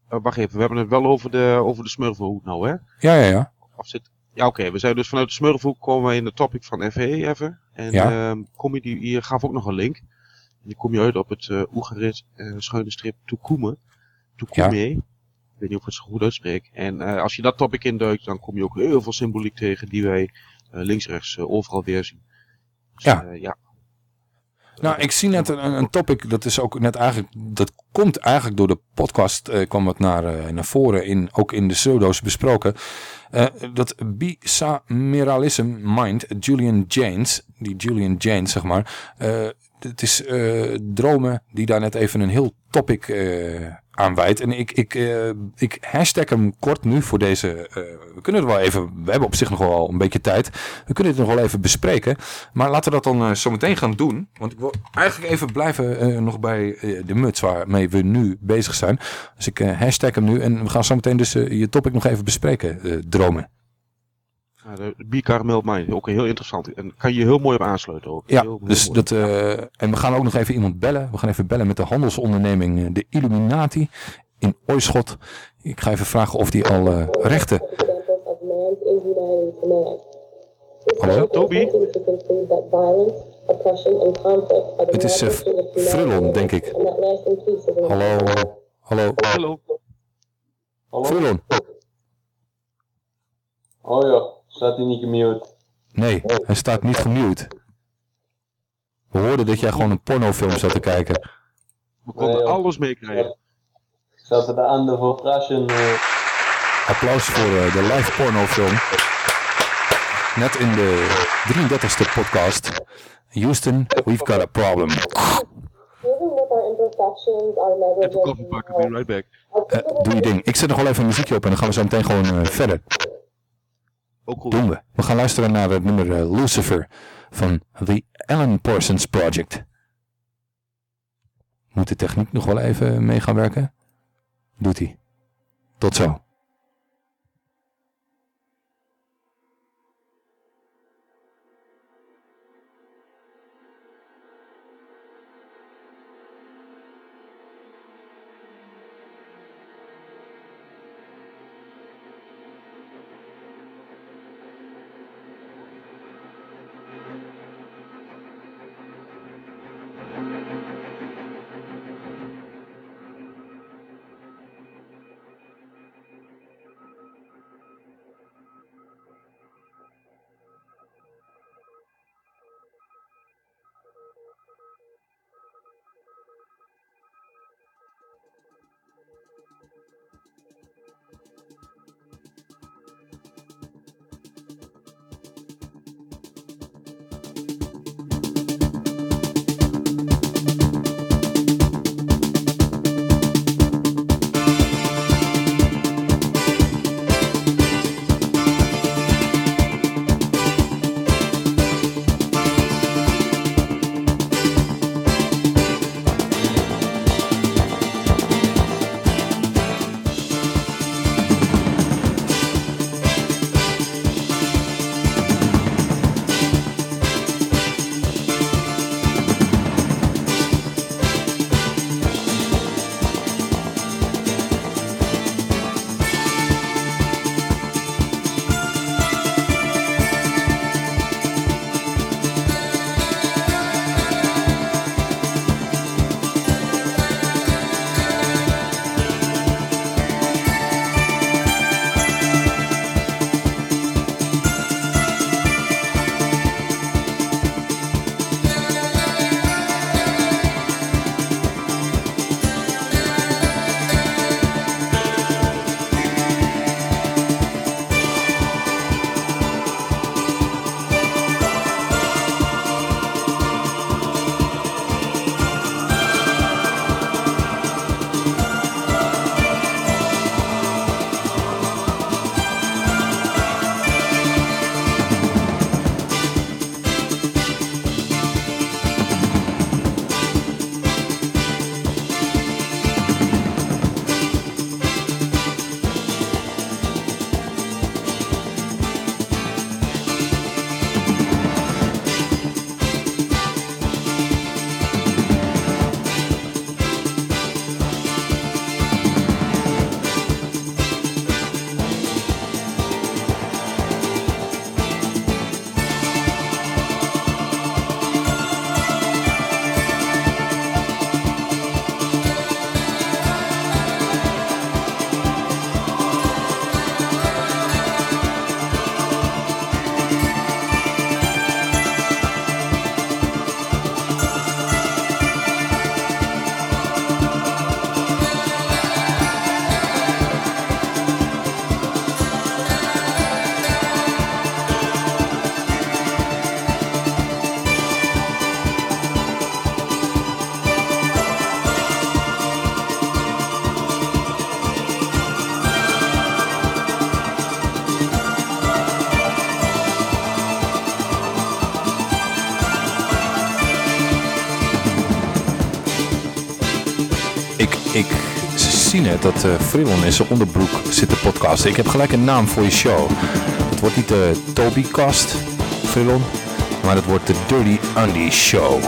Wacht even, we hebben het wel over de, over de smurfenhoed nou, hè? ja, ja, ja. Of zit... Ja, oké. We zijn dus vanuit de smurfenhoek komen we in de topic van FE even. En Ja. ehm, Combi die hier gaf ook nog een link. Die kom je uit op het eh Oegerit eh schuine strip Toekume. Toekume. Ik weet niet of ik het zo goed uitspreek. En eh, als je dat topic induikt, dan kom je ook heel veel symboliek tegen die wij links-rechts overal weer zien. Dus, Ja. ja. Nou, ik zie net een, een topic, dat is ook net eigenlijk, dat komt eigenlijk door de podcast, eh, kwam het naar, naar voren, in, ook in de pseudo's besproken. Eh, dat bicameralism mind, Julian James, die Julian James zeg maar, eh, het is eh, dromen die daar net even een heel topic eh aan. En ik, ik, eh, ik hashtag hem kort nu voor deze, we kunnen het wel even, we hebben op zich nog wel een beetje tijd, we kunnen het nog wel even bespreken. Maar laten we dat dan zo meteen gaan doen. Want ik wil eigenlijk even blijven nog bij de muts waarmee we nu bezig zijn. Dus ik hashtag hem nu en we gaan zo meteen dus je topic nog even bespreken, dromen. Ja, de Mine, ook heel interessant. En kan je heel mooi op aansluiten ook. Ja, Heel- heel dus mooi. dat, eh, en we gaan ook nog even iemand bellen. We gaan even bellen met de handelsonderneming eh, de Illuminati in Oischot. Ik ga even vragen of die al eh, rechten... Hallo? Toby? Het is eh, Frillon, denk ik. Hallo? Hallo? Hallo? Frillon? Oh ja, staat hij niet gemute? Nee, hij staat niet gemute. We hoorden dat jij gewoon een pornofilm zat te kijken. We konden alles meekrijgen. Ik zat er de ander voor eh, Applaus voor eh, de live pornofilm. Net in de 33ste podcast. Houston, we've got a problem. Even koffie pakken, ben right back. Eh, doe je ding. Ik zet nog wel even een muziekje op en dan gaan we zo meteen gewoon verder. Ook. Doen we. We gaan luisteren naar het nummer eh, Lucifer van The Alan Parsons Project. Moet de techniek nog wel even mee gaan werken? Doet hij. Tot zo. Zie net dat eh Frillon in zijn onderbroek zit te podcasten. Ik heb gelijk een naam voor je show. Het wordt niet de Tobycast, Frillon, maar het wordt de Dirty Andy Show.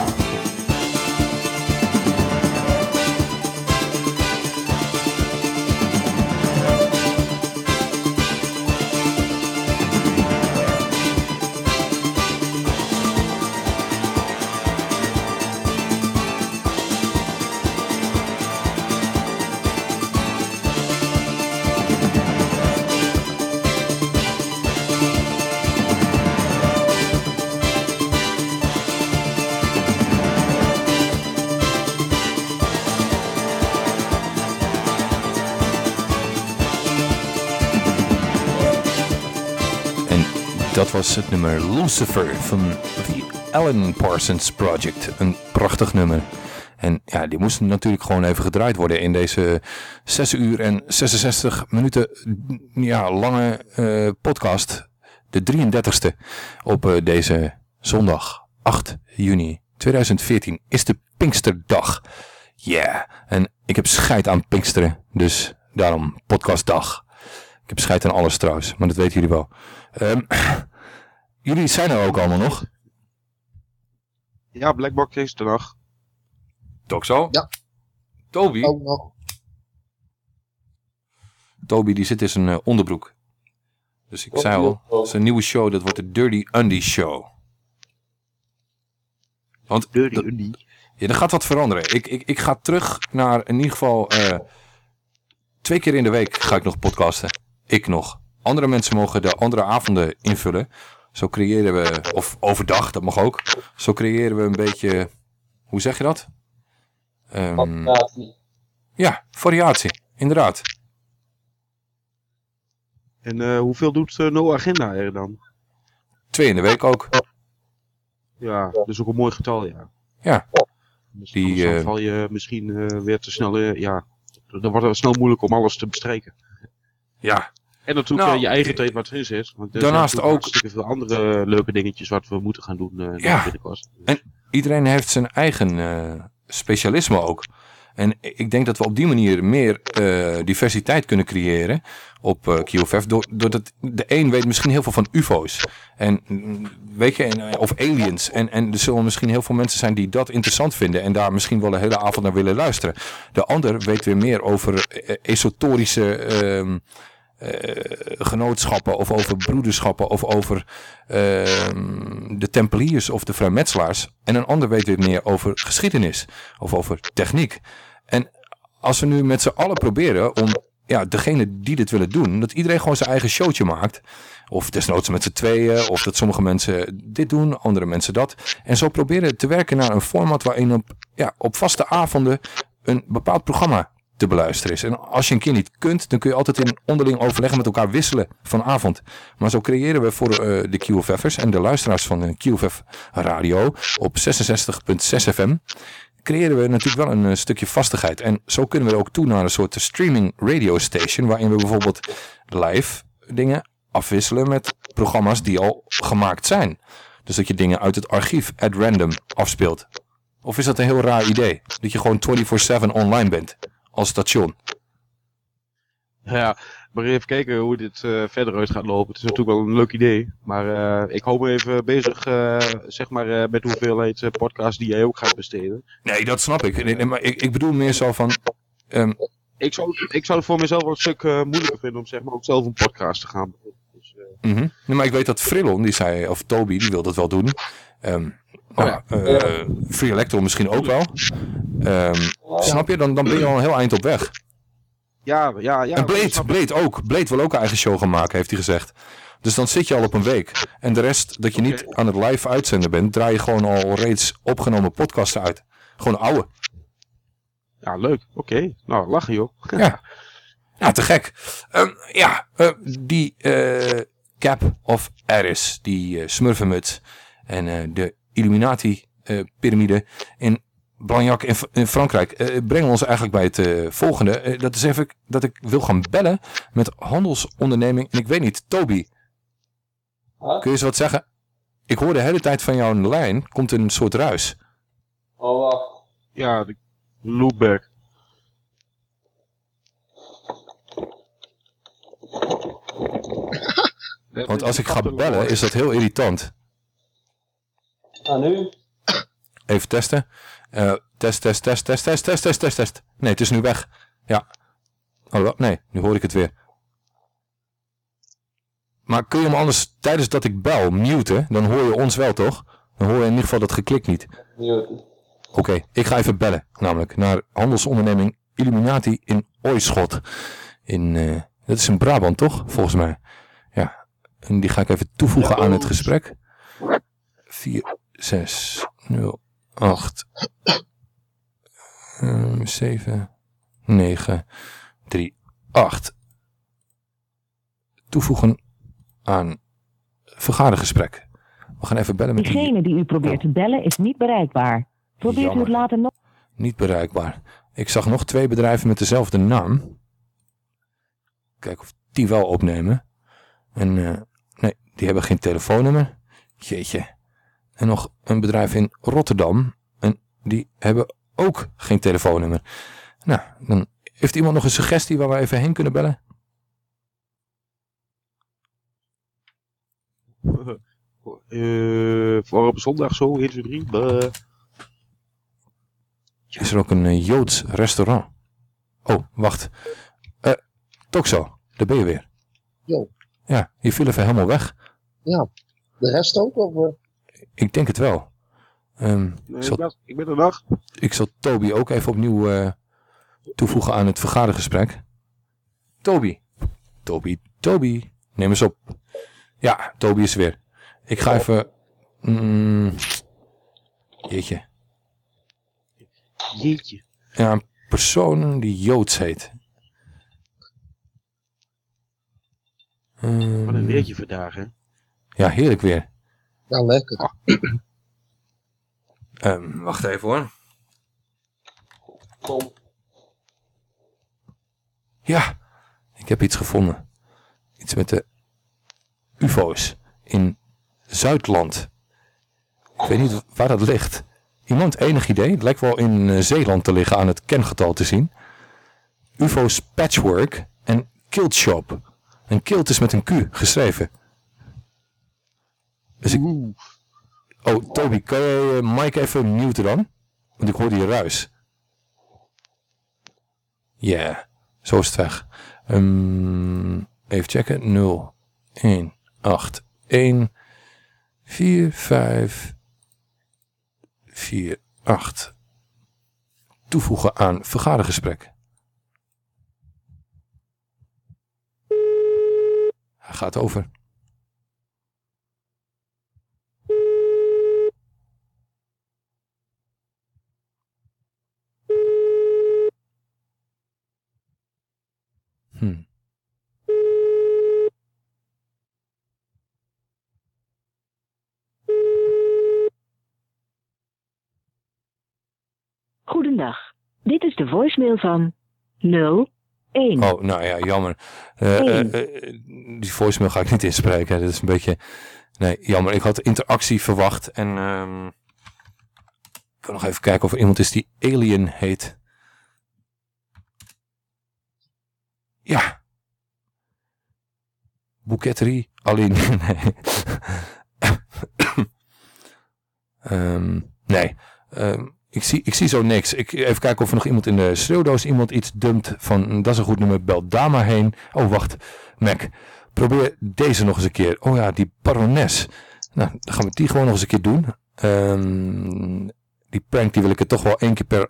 Dat was het nummer Lucifer van The Alan Parsons Project. Een prachtig nummer. En ja, die moest natuurlijk gewoon even gedraaid worden in deze 6 uur en 66 minuten ja, lange eh, podcast. De 33ste op eh, deze zondag 8 juni 2014 is de Pinksterdag. Yeah. en ik heb scheid aan Pinksteren, dus daarom podcastdag. Ik heb scheid aan alles trouwens, maar dat weten jullie wel. Ehm, jullie zijn er ook allemaal nog? Ja, Blackbox is er nog. Toch zo? Ja. Toby? Ook nog. Toby die zit in zijn eh, onderbroek. Dus ik zei al, zijn nieuwe show, dat wordt de Dirty Undy Show. Want Dirty dat- Undy. Ja, er gaat wat veranderen. Ik, ik, ik ga terug naar in ieder geval eh, twee keer in de week ga ik nog podcasten. Ik nog. Andere mensen mogen de andere avonden invullen. Zo creëren we, of overdag, dat mag ook. Zo creëren we een beetje, hoe zeg je dat? Ehm, Variatie. ja, variatie, inderdaad. En eh, hoeveel doet eh, No Agenda er dan? Twee in de week ook. Ja, dat is ook een mooi getal, ja. Ja. Dus Die, dan eh, val je misschien eh, weer te snel, ja, dan wordt het snel moeilijk om alles te bestrijken. Ja. En natuurlijk Nou, eh, je eigen tijd wat erin zit. Want er daarnaast ook- veel andere leuke dingetjes wat we moeten gaan doen eh Ja. binnenkort. En iedereen heeft zijn eigen eh, specialisme ook. En ik denk dat we op die manier meer diversiteit kunnen creëren op eh QFF. Door- Doordat de een weet misschien heel veel van ufo's. En mm, weet je, eh, of aliens. En, en er zullen misschien heel veel mensen zijn die dat interessant vinden. En daar misschien wel de hele avond naar willen luisteren. De ander weet weer meer over eh, esoterische ehm, eh, genootschappen. Of over broederschappen. Of over ehm, de tempeliers of de vrijmetselaars. En een ander weet weer meer over geschiedenis. Of over techniek. En als we nu met z'n allen proberen om ja, degene die dit willen doen, dat iedereen gewoon zijn eigen showtje maakt. Of desnoods met z'n tweeën, of dat sommige mensen dit doen, andere mensen dat. En zo proberen te werken naar een format waarin op, ja, op vaste avonden een bepaald programma te beluisteren is. En als je een keer niet kunt, dan kun je altijd in onderling overleggen met elkaar wisselen van avond. Maar zo creëren we voor eh, de QFF'ers en de luisteraars van de QFF Radio op 66.6 FM creëren we natuurlijk wel een eh, stukje vastigheid. En zo kunnen we ook toe naar een soort streaming radio station, waarin we bijvoorbeeld live dingen afwisselen met programma's die al gemaakt zijn. Dus dat je dingen uit het archief at random afspeelt. Of is dat een heel raar idee? Dat je gewoon 24-7 online bent als station. Ja, maar even kijken hoe dit eh, verder uit gaat lopen. Het is natuurlijk wel een leuk idee. Maar eh, ik hou me even bezig eh, zeg maar, eh, met de hoeveelheid podcasts die jij ook gaat besteden. Nee, dat snap ik. Nee, nee, maar ik, ik bedoel meer zo van... ehm, Ik zou, ik zou het voor mezelf wel een stuk eh, moeilijker vinden om zeg maar, ook zelf een podcast te gaan beginnen. Dus, eh, Mhm. Nee, maar ik weet dat Frillon, die zei, of Toby, die wil dat wel doen. Ehm nou, eh, Free Electro misschien ook wel. Ehm, Snap je? Dan, dan ben je al een heel eind op weg. Ja, ja, ja. en Blade, Blade ook. Blade wil ook een eigen show gaan maken, heeft hij gezegd. Dus dan zit je al op een week. En de rest, dat je niet aan het live uitzenden bent, draai je gewoon al reeds opgenomen podcasten uit. Gewoon oude. Ja, leuk. Oké. Nou, lachen joh. Ja. Ja, te gek. Ehm, ja, eh, die eh, Cap of Aris, die eh, smurfenmuts en de Illuminati-pyramide in Blagnac in, Frankrijk uh, brengen we ons eigenlijk bij het eh, volgende. Dat is even dat ik wil gaan bellen met handelsonderneming. En ik weet niet, Toby, kun je eens wat zeggen? Ik hoor de hele tijd van jou een lijn, komt een soort ruis. Oh, wacht. Ja, de loopback. Want als ik ga bellen, is dat heel irritant. Ah, nu? Even testen. Eh, test, test, test, test, test, test, test, test, test. Nee, het is nu weg. Ja. Hallo, nee, nu hoor ik het weer. Maar kun je hem anders tijdens dat ik bel muten? Dan hoor je ons wel, toch? Dan hoor je in ieder geval dat geklik niet. Oké, ik ga even bellen. Namelijk naar handelsonderneming Illuminati in Oischot. In, eh, dat is in Brabant, toch? Volgens mij. Ja. En die ga ik even toevoegen aan het gesprek. 4, 6, 0, 8, 7, 9, 3, 8. Toevoegen aan vergadergesprek. We gaan even bellen met. Degene die u probeert te bellen is niet bereikbaar. Probeert u het later nog... Niet bereikbaar. Ik zag nog twee bedrijven met dezelfde naam. Kijken of die wel opnemen. En eh, nee, die hebben geen telefoonnummer. Jeetje. En nog een bedrijf in Rotterdam. En die hebben ook geen telefoonnummer. Nou, dan heeft iemand nog een suggestie waar we even heen kunnen bellen? Eh, voor op zondag zo, 1, 2, 3. Buh. Is er ook een eh, Joods restaurant? Oh, wacht. Eh, Toxo, daar ben je weer. Jo. Ja, je viel even helemaal weg. Ja. De rest ook? Of? Ik denk het wel. Nee, ik, zal, ben, ik ben er nog. ik zal Toby ook even opnieuw eh, toevoegen aan het vergadergesprek. Toby. Toby, Toby. Neem eens op. Ja, Toby is er weer. Ik ga even... Mm, jeetje. Jeetje. Ja, een persoon die Joods heet. Wat een Ehm, weertje vandaag, hè? Ja, heerlijk weer. Ja, lekker. Ehm, wacht even hoor. Kom. Ja, ik heb iets gevonden. Iets met de UFO's in Zuidland. Ik weet niet waar dat ligt. Iemand enig idee? Het lijkt wel in eh, Zeeland te liggen aan het kengetal te zien. UFO's Patchwork en Kilt Shop. En Kilt is met een Q geschreven. Dus ik... Oh, Toby, kan je eh, Mike even muten dan? Want ik hoorde je ruis. Ja, zo is het weg. Ehm, even checken. 0, 1, 8, 1, 4, 5, 4, 8. Toevoegen aan vergadergesprek. Hij gaat over. Hm. Goedendag. Dit is de voicemail van 0 1. Oh, nou ja, jammer. Eh, eh, eh, die voicemail ga ik niet inspreken. Dat is een beetje... Nee, jammer. Ik had interactie verwacht. En ehm, ik wil nog even kijken of er iemand is die Alien heet. Ja. Boeketterie. Alleen. Nee. Ehm, nee. Ehm, ik, zie, ik zie zo niks. Ik, even kijken of er nog iemand in de schreeuwdoos iemand iets dumpt van "Mm, dat is een goed nummer, bel daar maar heen. Oh, wacht. Mac, probeer deze nog eens een keer. Oh ja, die barones. Nou, dan gaan we die gewoon nog eens een keer doen. Ehm, die prank die wil ik er toch wel één keer per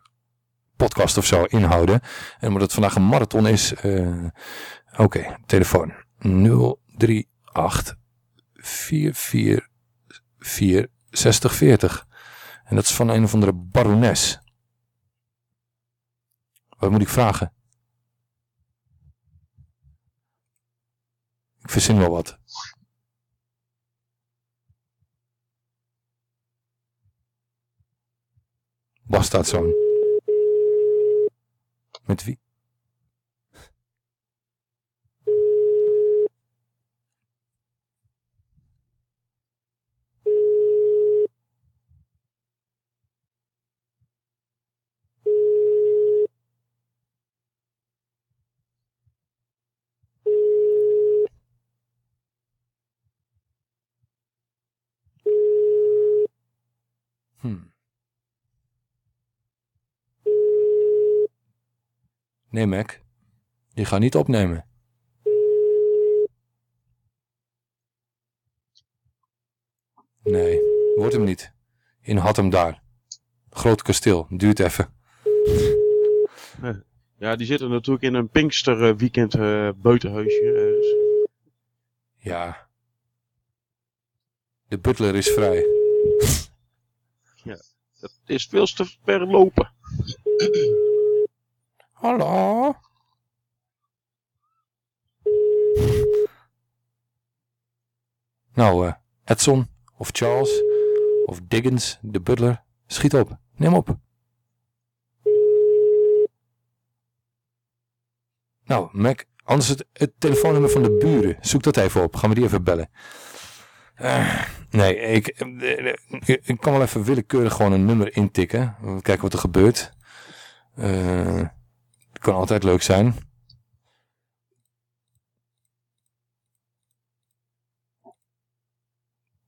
podcast of zo inhouden. En omdat het vandaag een marathon is. eh, Oké, telefoon. 038 44 4 60 40. En dat is van een of andere barones. Wat moet ik vragen? Ik verzin wel wat. Was dat zo'n? Met wie? Hmm. Nee, Mac. Die gaat niet opnemen. Nee, wordt hem niet. In had hem daar. Groot kasteel, duurt even. Eh, Ja, die zitten natuurlijk in een Pinkster eh, weekend eh, buitenhuisje. dus- Ja. De butler is vrij. ja, dat is veel te ver lopen. Hallo? Nou, eh, Edson of Charles of Diggins, de butler, schiet op. Neem op. Nou, Mac, anders het, het telefoonnummer van de buren. Zoek dat even op. Gaan we die even bellen. Eh, nee, ik, eh, ik kan wel even willekeurig gewoon een nummer intikken. Kijken wat er gebeurt. Eh... kan altijd leuk zijn.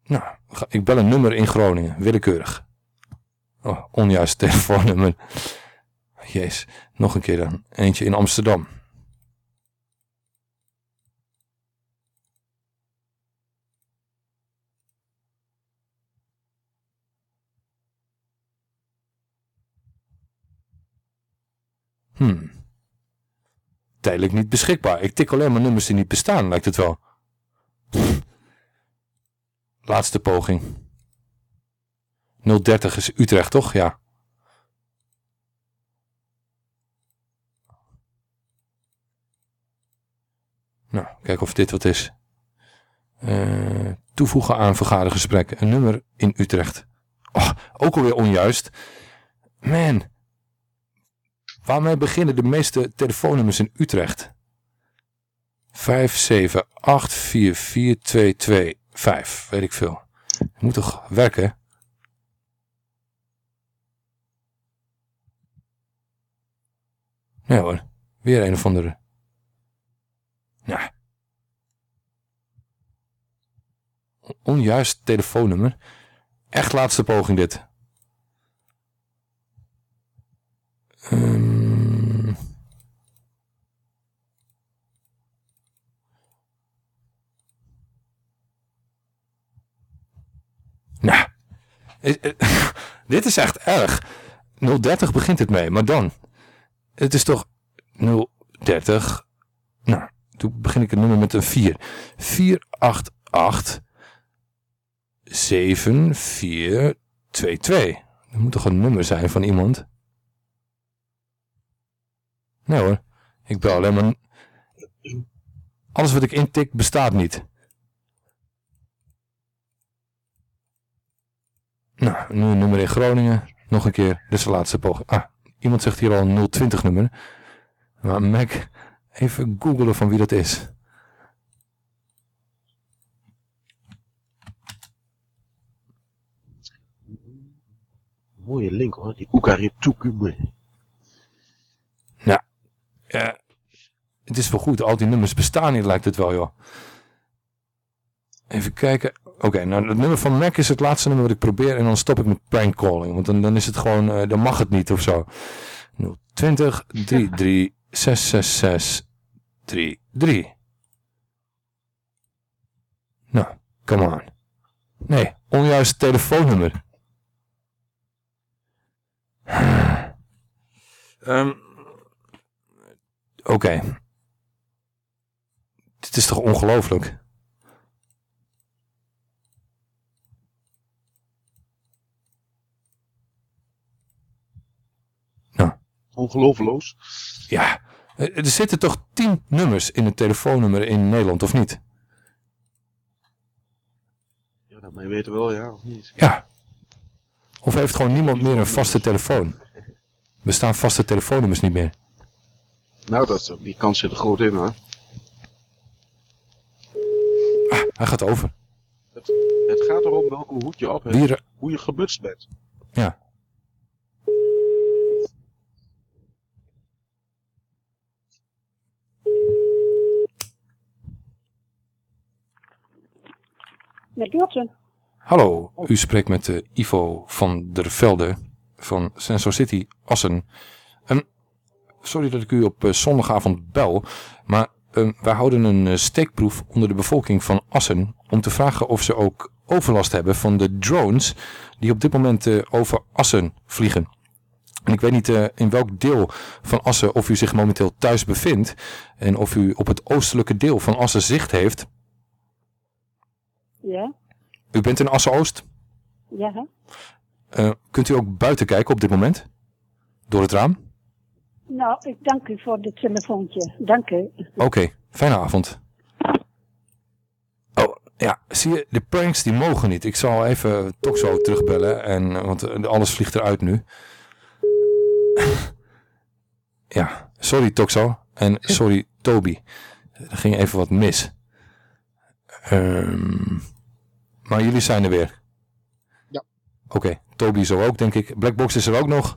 Nou, ik bel een nummer in Groningen, willekeurig. Oh, onjuist telefoonnummer. Jeez, nog een keer dan. Eentje in Amsterdam. Hmm. Tijdelijk niet beschikbaar. Ik tik alleen maar nummers die niet bestaan, lijkt het wel. Laatste poging. 030 is Utrecht, toch? Ja. Nou, kijk of dit wat is. Eh, toevoegen aan vergadergesprek. Een nummer in Utrecht. Oh, ook alweer onjuist. Man. Waarmee beginnen de meeste telefoonnummers in Utrecht? 578442225. Weet ik veel. Moet toch werken? Nee hoor. Weer een of andere. Ja. Onjuist telefoonnummer. Echt laatste poging dit. Ehm. Nou, is- eh, dit is echt erg. 030 begint het mee, maar dan. Het is toch 030. Nou, toen begin ik het nummer met een 4. 488 7422. Dat moet toch een nummer zijn van iemand? Nee hoor, ik bel alleen maar... Alles wat ik intik bestaat niet. Nou, nu een nummer in Groningen. Nog een keer, dit is de laatste poging. Ah, iemand zegt hier al een 020 nummer. Maar Mac, even googelen van wie dat is. Mooie link hoor, die Oekaritukume. Ja, eh, het is wel goed. Al die nummers bestaan niet, lijkt het wel, joh. Even kijken. Oké, nou, het nummer van Mac is het laatste nummer wat ik probeer. En dan stop ik met prank calling. Want dan, dan is het gewoon, eh, dan mag het niet of zo. 020 33 666 33. Nou, come on. Nee, onjuist telefoonnummer. Ehm Oké. Dit is toch ongelooflijk? Ongeloofloos. Ja, eh, er zitten toch tien nummers in een telefoonnummer in Nederland, of niet? Ja, dat mij weten wel, ja, of niet? Ja. Of heeft gewoon niemand meer een vaste telefoon? Bestaan vaste telefoonnummers niet meer? Nou, dat, die kans zit er groot in, hoor. Ah, hij gaat over. Het, het gaat erom welke hoed je op hebt, hoe je gebutst bent. Ja. Met. Hallo, u spreekt met eh, Ivo van der Velde van Sensor City Assen. Ehm, sorry dat ik u op eh, zondagavond bel, maar ehm, wij houden een eh, steekproef onder de bevolking van Assen om te vragen of ze ook overlast hebben van de drones die op dit moment over Assen vliegen. En ik weet niet in welk deel van Assen of u zich momenteel thuis bevindt en of u op het oostelijke deel van Assen zicht heeft. Ja, U bent in Assen-Oost. ja. Eh, kunt u ook buiten kijken op dit moment? Door het raam? Nou, ik dank u voor dit telefoontje. Dank u. Oké, fijne avond. Oh, ja, zie je, de pranks die mogen niet. Ik zal even toch zo terugbellen, en, want eh, alles vliegt eruit nu. ja, sorry Toxo en sorry Toby. Er ging even wat mis. Ehm, maar jullie zijn er weer. Ja. Oké, Toby zo ook, denk ik. Blackbox is er ook nog.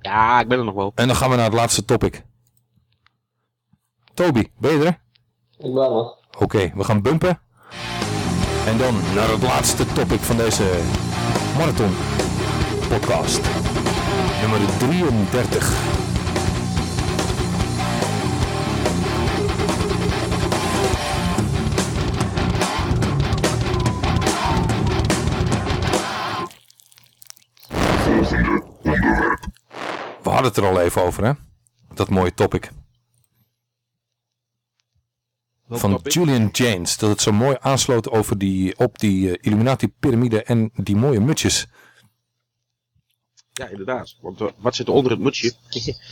Ja, ik ben er nog wel. En dan gaan we naar het laatste topic. Toby, ben je er? Ik ben er. Oké, we gaan bumpen. En dan naar het laatste topic van deze marathon podcast. Nummer 33. Hadden het er al even over, hè? Dat mooie topic. van Julian James. Dat het zo mooi aansloot over die, op die eh, Illuminati-pyramide en die mooie mutsjes. Ja, inderdaad. Want eh, wat zit er onder het mutsje?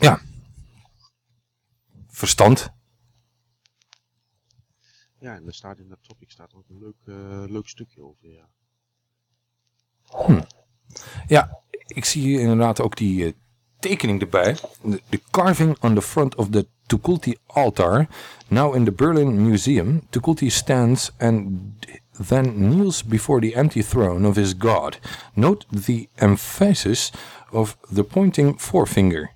Ja. Verstand. ja, en er staat in dat topic staat ook een leuk, eh, leuk stukje over. Ja. Hm. Ja, ik zie hier inderdaad ook die tekening erbij. De carving on the front of the Tukulti altar. Now in the Berlin Museum, Tukulti stands and then kneels before the empty throne of his god. Note the emphasis of the pointing forefinger.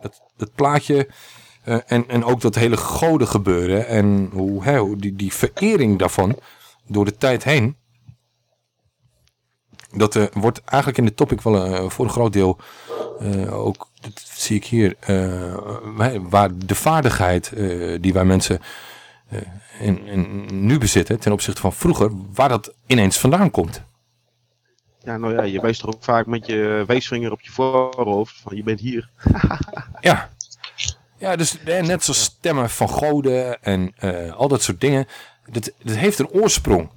Dat, dat plaatje eh, en, en ook dat hele goden gebeuren en hoe, hè, die, die verering daarvan door de tijd heen. Dat eh, wordt eigenlijk in de topic wel eh, voor een groot deel eh, ook, dat zie ik hier, wij- waar de vaardigheid die wij mensen in, in, nu bezitten ten opzichte van vroeger, waar dat ineens vandaan komt. ja, nou ja, je wijst er ook vaak met je wijsvinger op je voorhoofd van je bent hier. Ja. Ja, dus net zoals stemmen van goden en al dat soort dingen. Dat, dat heeft een oorsprong.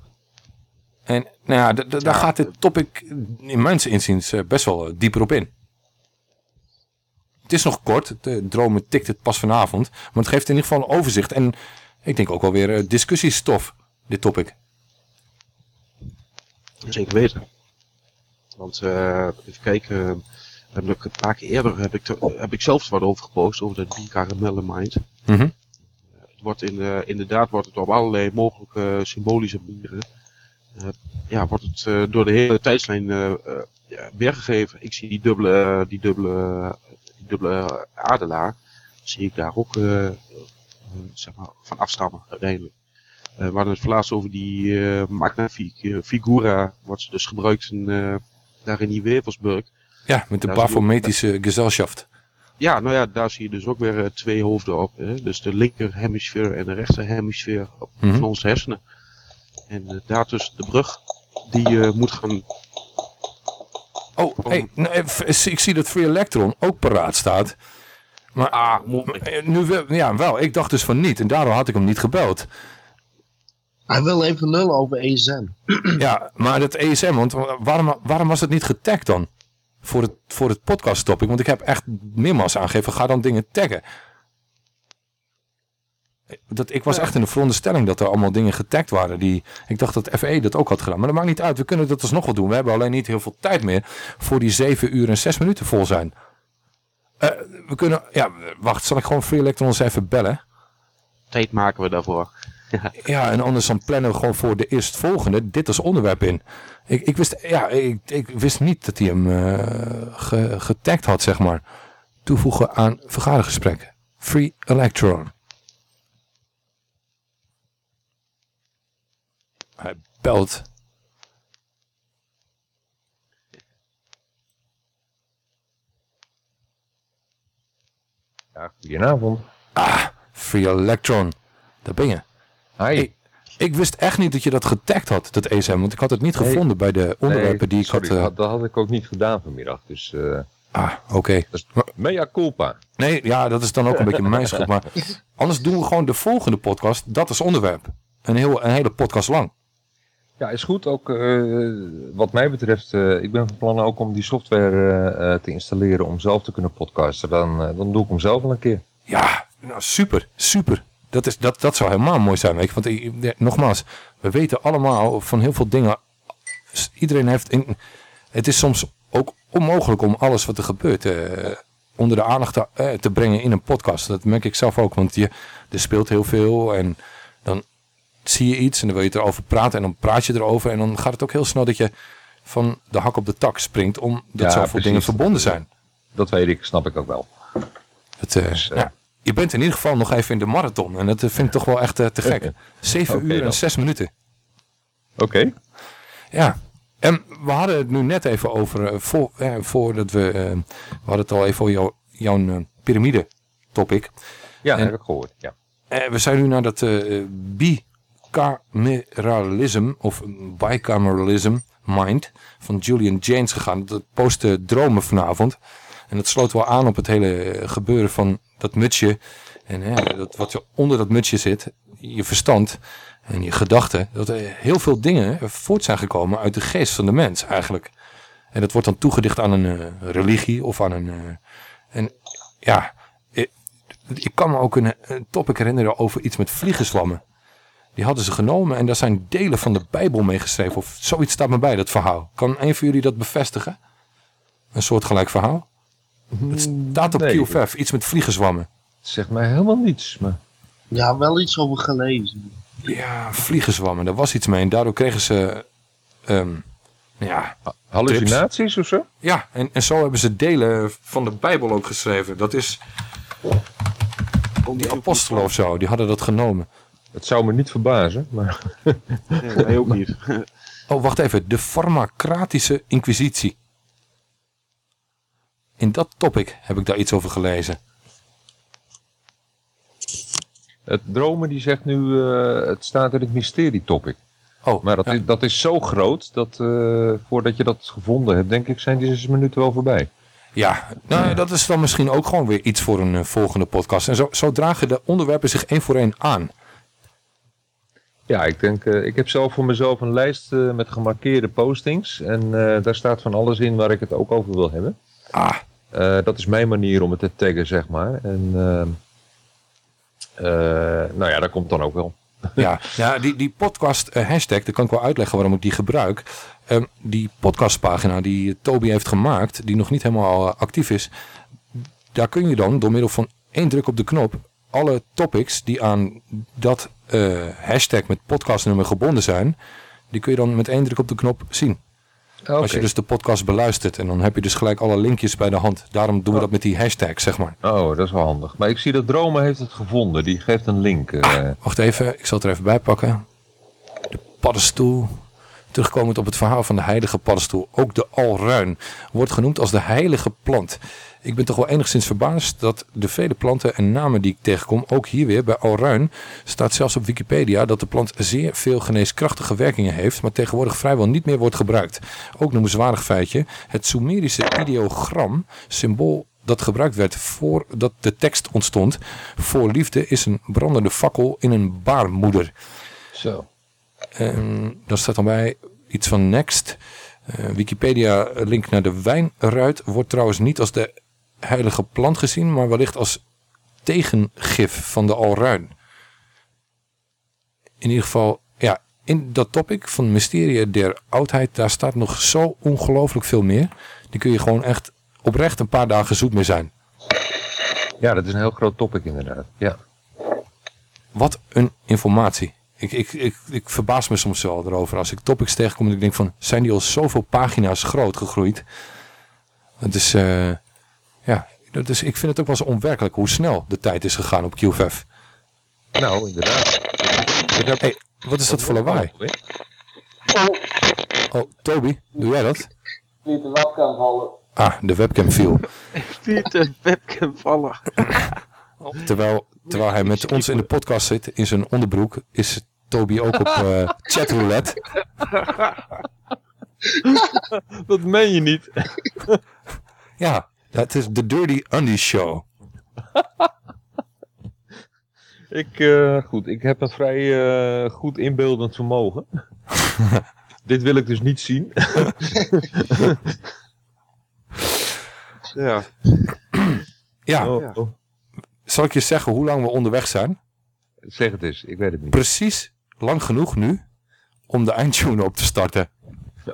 En nou ja, daar gaat dit topic in mijn inziens eh, best wel eh, dieper op in. Het is nog kort, de dromen tikt het pas vanavond. Maar het geeft in ieder geval een overzicht. En ik denk ook wel weer eh, discussiestof, dit topic. Zeker weten. Want even kijken, heb ik een paar keer eerder heb ik, er- heb ik zelfs wat over gepost, over dat bicaramelle mind. Mhm. Het wordt in, inderdaad wordt het op allerlei mogelijke symbolische manieren ja, wordt het eh, door de hele tijdslijn eh, eh, weergegeven. Ik zie die dubbele, eh, die dubbele, die dubbele adelaar, zie ik daar ook eh, eh, zeg maar, van afstammen uiteindelijk. Eh, we hadden het laatst over die eh Fi- Figura, wat ze dus gebruikt in, eh, daar in die Wevelsburg. Ja, met de Baphometische Gesellschaft. ja, nou ja, daar zie je dus ook weer eh, twee hoofden op. Hè? Dus de linker hemisfeer en de rechter hemisfeer op, Mhm. van onze hersenen. En eh, daartussen de brug, die eh, moet gaan... Oh, hey, nou, even- ik zie dat Free Electron ook paraat staat. Maar Ah, nu wel, ja, wel, ik dacht dus van niet. En daarom had ik hem niet gebeld. Hij wil even lullen over ESM. Ja, maar dat ESM, want waarom, waarom was het niet getagd dan? Voor het, voor het podcast topic. Want ik heb echt meermaals aangegeven, ga dan dingen taggen. Dat, ik was echt in de veronderstelling dat er allemaal dingen getagd waren. Die, ik dacht dat FE dat ook had gedaan. Maar dat maakt niet uit. We kunnen dat alsnog wel doen. We hebben alleen niet heel veel tijd meer. Voor die 7 uur en 6 minuten vol zijn. Eh, we kunnen... Ja, wacht. Zal ik gewoon Free Electrons even bellen? Tijd maken we daarvoor. Ja, en anders dan plannen we gewoon voor de eerstvolgende dit als onderwerp in. Ik, ik, wist, ja, ik, ik wist niet dat hij hem ge, getagd had, zeg maar. Toevoegen aan vergadergesprek. Free Electron. Hij belt. Ja, goedenavond. Ah, Free Electron. Daar ben je. Hi. Ik, ik wist echt niet dat je dat getagd had, dat ESM. Want ik had het niet Nee. gevonden bij de onderwerpen Nee, die ik sorry, had... eh, dat, dat had ik ook niet gedaan vanmiddag. Dus, eh, ah, oké. Mea culpa. Nee, ja, dat is dan ook een beetje mijn schuld. Maar anders doen we gewoon de volgende podcast. Dat is onderwerp. Een, heel, een hele podcast lang. Ja, is goed. Ook eh, wat mij betreft, eh, ik ben van plan ook om die software eh, te installeren om zelf te kunnen podcasten. Dan, dan doe ik hem zelf wel een keer. Ja, nou super, super. Dat, is, dat, dat zou helemaal mooi zijn, weet. Want nogmaals, we weten allemaal van heel veel dingen. Iedereen heeft... In, het is soms ook onmogelijk om alles wat er gebeurt onder de aandacht te, te brengen in een podcast. Dat merk ik zelf ook, want je, er speelt heel veel en dan zie je iets en dan wil je het erover praten en dan praat je erover. En dan gaat het ook heel snel dat je van de hak op de tak springt, omdat Ja, zoveel precies. dingen verbonden zijn. Dat weet ik, snap ik ook wel. Het, eh, ja, je bent in ieder geval nog even in de marathon. En dat eh, vind ik toch wel echt eh, te gek. Zeven uur en dan. zes minuten. Oké. Ja. En we hadden het nu net even over, eh, voor, eh, voordat we, eh, we hadden het al even over jou, jouw eh, piramide topic. Ja, En, heb ik gehoord. Ja. eh, we zijn nu naar dat eh bicameralism of bicameralism mind van Julian James gegaan. Dat postte dromen vanavond. En dat sloot wel aan op het hele gebeuren van dat mutsje. En hè, dat, wat er onder dat mutsje zit, je verstand en je gedachten. Dat er heel veel dingen voort zijn gekomen uit de geest van de mens eigenlijk. En dat wordt dan toegedicht aan een eh, religie of aan een... eh, en ja, ik, kan me ook een, een topic herinneren over iets met vliegenzwammen. Die hadden ze genomen en daar zijn delen van de Bijbel mee geschreven. Of zoiets staat me bij, dat verhaal. Kan een van jullie dat bevestigen? Een soortgelijk verhaal? Het staat op nee. QFF, iets met vliegenzwammen. Zegt mij helemaal niets. Maar... Ja, wel iets over gelezen. Ja, vliegenzwammen, daar was iets mee. En daardoor kregen ze... ehm, ja, Hallucinaties of zo? Ja, en, en zo hebben ze delen van de Bijbel ook geschreven. Dat is... Die apostelen of zo, die hadden dat genomen. Het zou me niet verbazen, maar... Nee, ook niet. Oh, wacht even. De farmacratische inquisitie. In dat topic heb ik daar iets over gelezen. Het dromen die zegt nu, eh, het staat in het mysterie topic. Oh, maar dat, is, dat is zo groot dat eh, voordat je dat gevonden hebt, denk ik, zijn die zes minuten wel voorbij. Ja, nou, dat is dan misschien ook gewoon weer iets voor een eh, volgende podcast. En zo, zo dragen de onderwerpen zich één voor één aan. Ja, ik denk, eh, ik heb zelf voor mezelf een lijst eh, met gemarkeerde postings. En eh, daar staat van alles in waar ik het ook over wil hebben. Ah. Dat is mijn manier om het te taggen, zeg maar. En ehm, eh, nou ja, dat komt dan ook wel. Ja, ja die, die podcast hashtag, daar kan ik wel uitleggen waarom ik die gebruik. Ehm, die podcastpagina die Toby heeft gemaakt, die nog niet helemaal actief is. Daar kun je dan door middel van één druk op de knop alle topics die aan dat eh, hashtag met podcastnummer gebonden zijn, die kun je dan met één druk op de knop zien. Als je dus de podcast beluistert en dan heb je dus gelijk alle linkjes bij de hand. Daarom doen we dat met die hashtag, zeg maar. Oh, dat is wel handig. Maar ik zie dat Dromen heeft het gevonden. Die geeft een link. eh. Wacht even, ik zal het er even bij pakken. De paddenstoel. Terugkomend op het verhaal van de heilige paddenstoel. Ook de alruin wordt genoemd als de heilige plant. Ik ben toch wel enigszins verbaasd dat de vele planten en namen die ik tegenkom, ook hier weer bij alruin, staat zelfs op Wikipedia dat de plant zeer veel geneeskrachtige werkingen heeft, maar tegenwoordig vrijwel niet meer wordt gebruikt. Ook noemenswaardig feitje, het Sumerische ideogram, symbool dat gebruikt werd voordat de tekst ontstond, voor liefde is een brandende fakkel in een baarmoeder. Zo. Dan staat dan bij iets van next. Eh, Wikipedia link naar de wijnruit wordt trouwens niet als de heilige plant gezien, maar wellicht als tegengif van de alruin. In ieder geval, ja, in dat topic van mysterie der oudheid, daar staat nog zo ongelooflijk veel meer. Die kun je gewoon echt oprecht een paar dagen zoet mee zijn. Ja, dat is een heel groot topic inderdaad. Ja. Wat een informatie. Ik, ik, ik, ik verbaas me soms wel erover als ik topics tegenkom en ik denk van, zijn die al zoveel pagina's groot gegroeid? Het is, eh, ja, dat is, ik vind het ook wel eens onwerkelijk hoe snel de tijd is gegaan op QFF. Nou, inderdaad. Ik heb, Wat is dat voor lawaai? Oh, Toby, doe jij dat? Liet de webcam vallen. Ah, de webcam viel. Liet de webcam vallen. Terwijl, terwijl hij met ons in de podcast zit, in zijn onderbroek, is Toby ook op eh chatroulette. dat meen je niet. Ja, het is de Dirty Undies Show. Ik, eh, goed, ik heb een vrij eh, goed inbeeldend vermogen. Dit wil ik dus niet zien. ja. Ja. Oh, oh. Zal ik je zeggen hoe lang we onderweg zijn? Zeg het eens, ik weet het niet. Precies lang genoeg nu om de eindtune op te starten.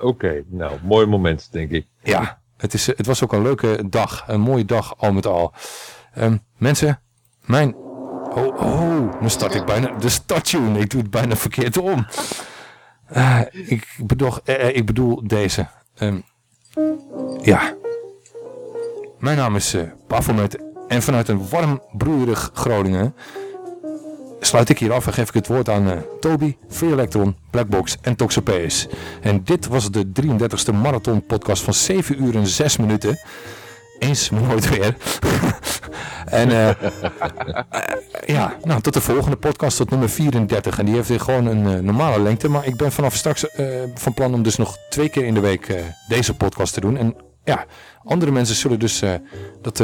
Oké, nou, mooi moment, denk ik. Ja, het, is, het was ook een leuke dag. Een mooie dag al met al. Ehm, mensen, mijn... Oh, oh, nu start ik bijna de starttune. Ik doe het bijna verkeerd om. Eh, ik, bedoel, eh, eh, ik bedoel deze. Ehm, ja. Mijn naam is uh. En vanuit een warm, broeierig Groningen sluit ik hier af en geef ik het woord aan eh, Toby, Free Electron, Blackbox en Toxopeus. En dit was de 33ste Marathon podcast van 7 uur en 6 minuten. Eens, nooit weer. en eh, eh, ja, nou, tot de volgende podcast, tot nummer 34. En die heeft gewoon een normale lengte. Maar ik ben vanaf straks van plan om dus nog twee keer in de week deze podcast te doen. En ja, andere mensen zullen dus dat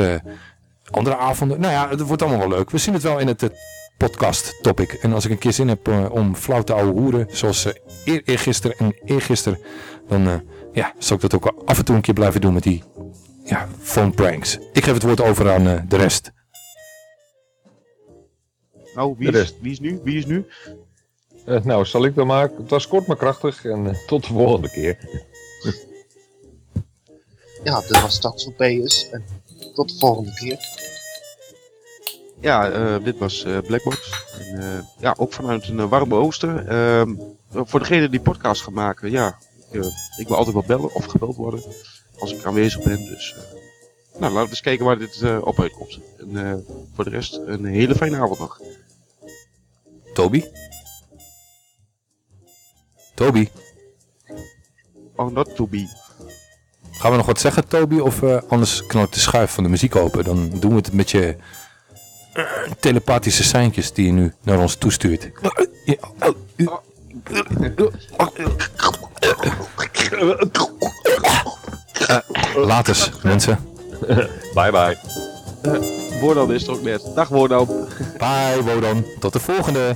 andere avonden... Nou ja, het wordt allemaal wel leuk. We zien het wel in het eh, podcast topic. En als ik een keer zin heb eh, om flauw te ouwe hoeren, zoals eh eer, eergisteren en eergisteren, dan eh, ja, zal ik dat ook af en toe een keer blijven doen met die ja, phone pranks. Ik geef het woord over aan eh, de rest. Nou, wie is, wie is nu? Wie is nu? Eh, nou, zal ik dan maken. Het was kort maar krachtig en tot de volgende keer. Ja, dit was Taxopeus. En tot de volgende keer. Ja, eh, dit was eh, Blackbox. En, eh, ja, ook vanuit een warme oosten. Ehm, voor degene die podcast gaat maken, ja, ik, ik wil altijd wel bellen of gebeld worden als ik aanwezig ben. Dus eh, nou, laten we eens kijken waar dit eh, op uitkomt. En eh, voor de rest een hele fijne avond nog. Toby? Toby? Oh, not to be. Gaan we nog wat zeggen, Toby? Of eh, anders knal ik de schuif van de muziek open. Dan doen we het met je eh, telepathische seintjes die je nu naar ons toestuurt. Uh, laters, mensen. bye bye. Uh, Wodan is er ook net. Dag Wodan. Bye Wodan. Tot de volgende.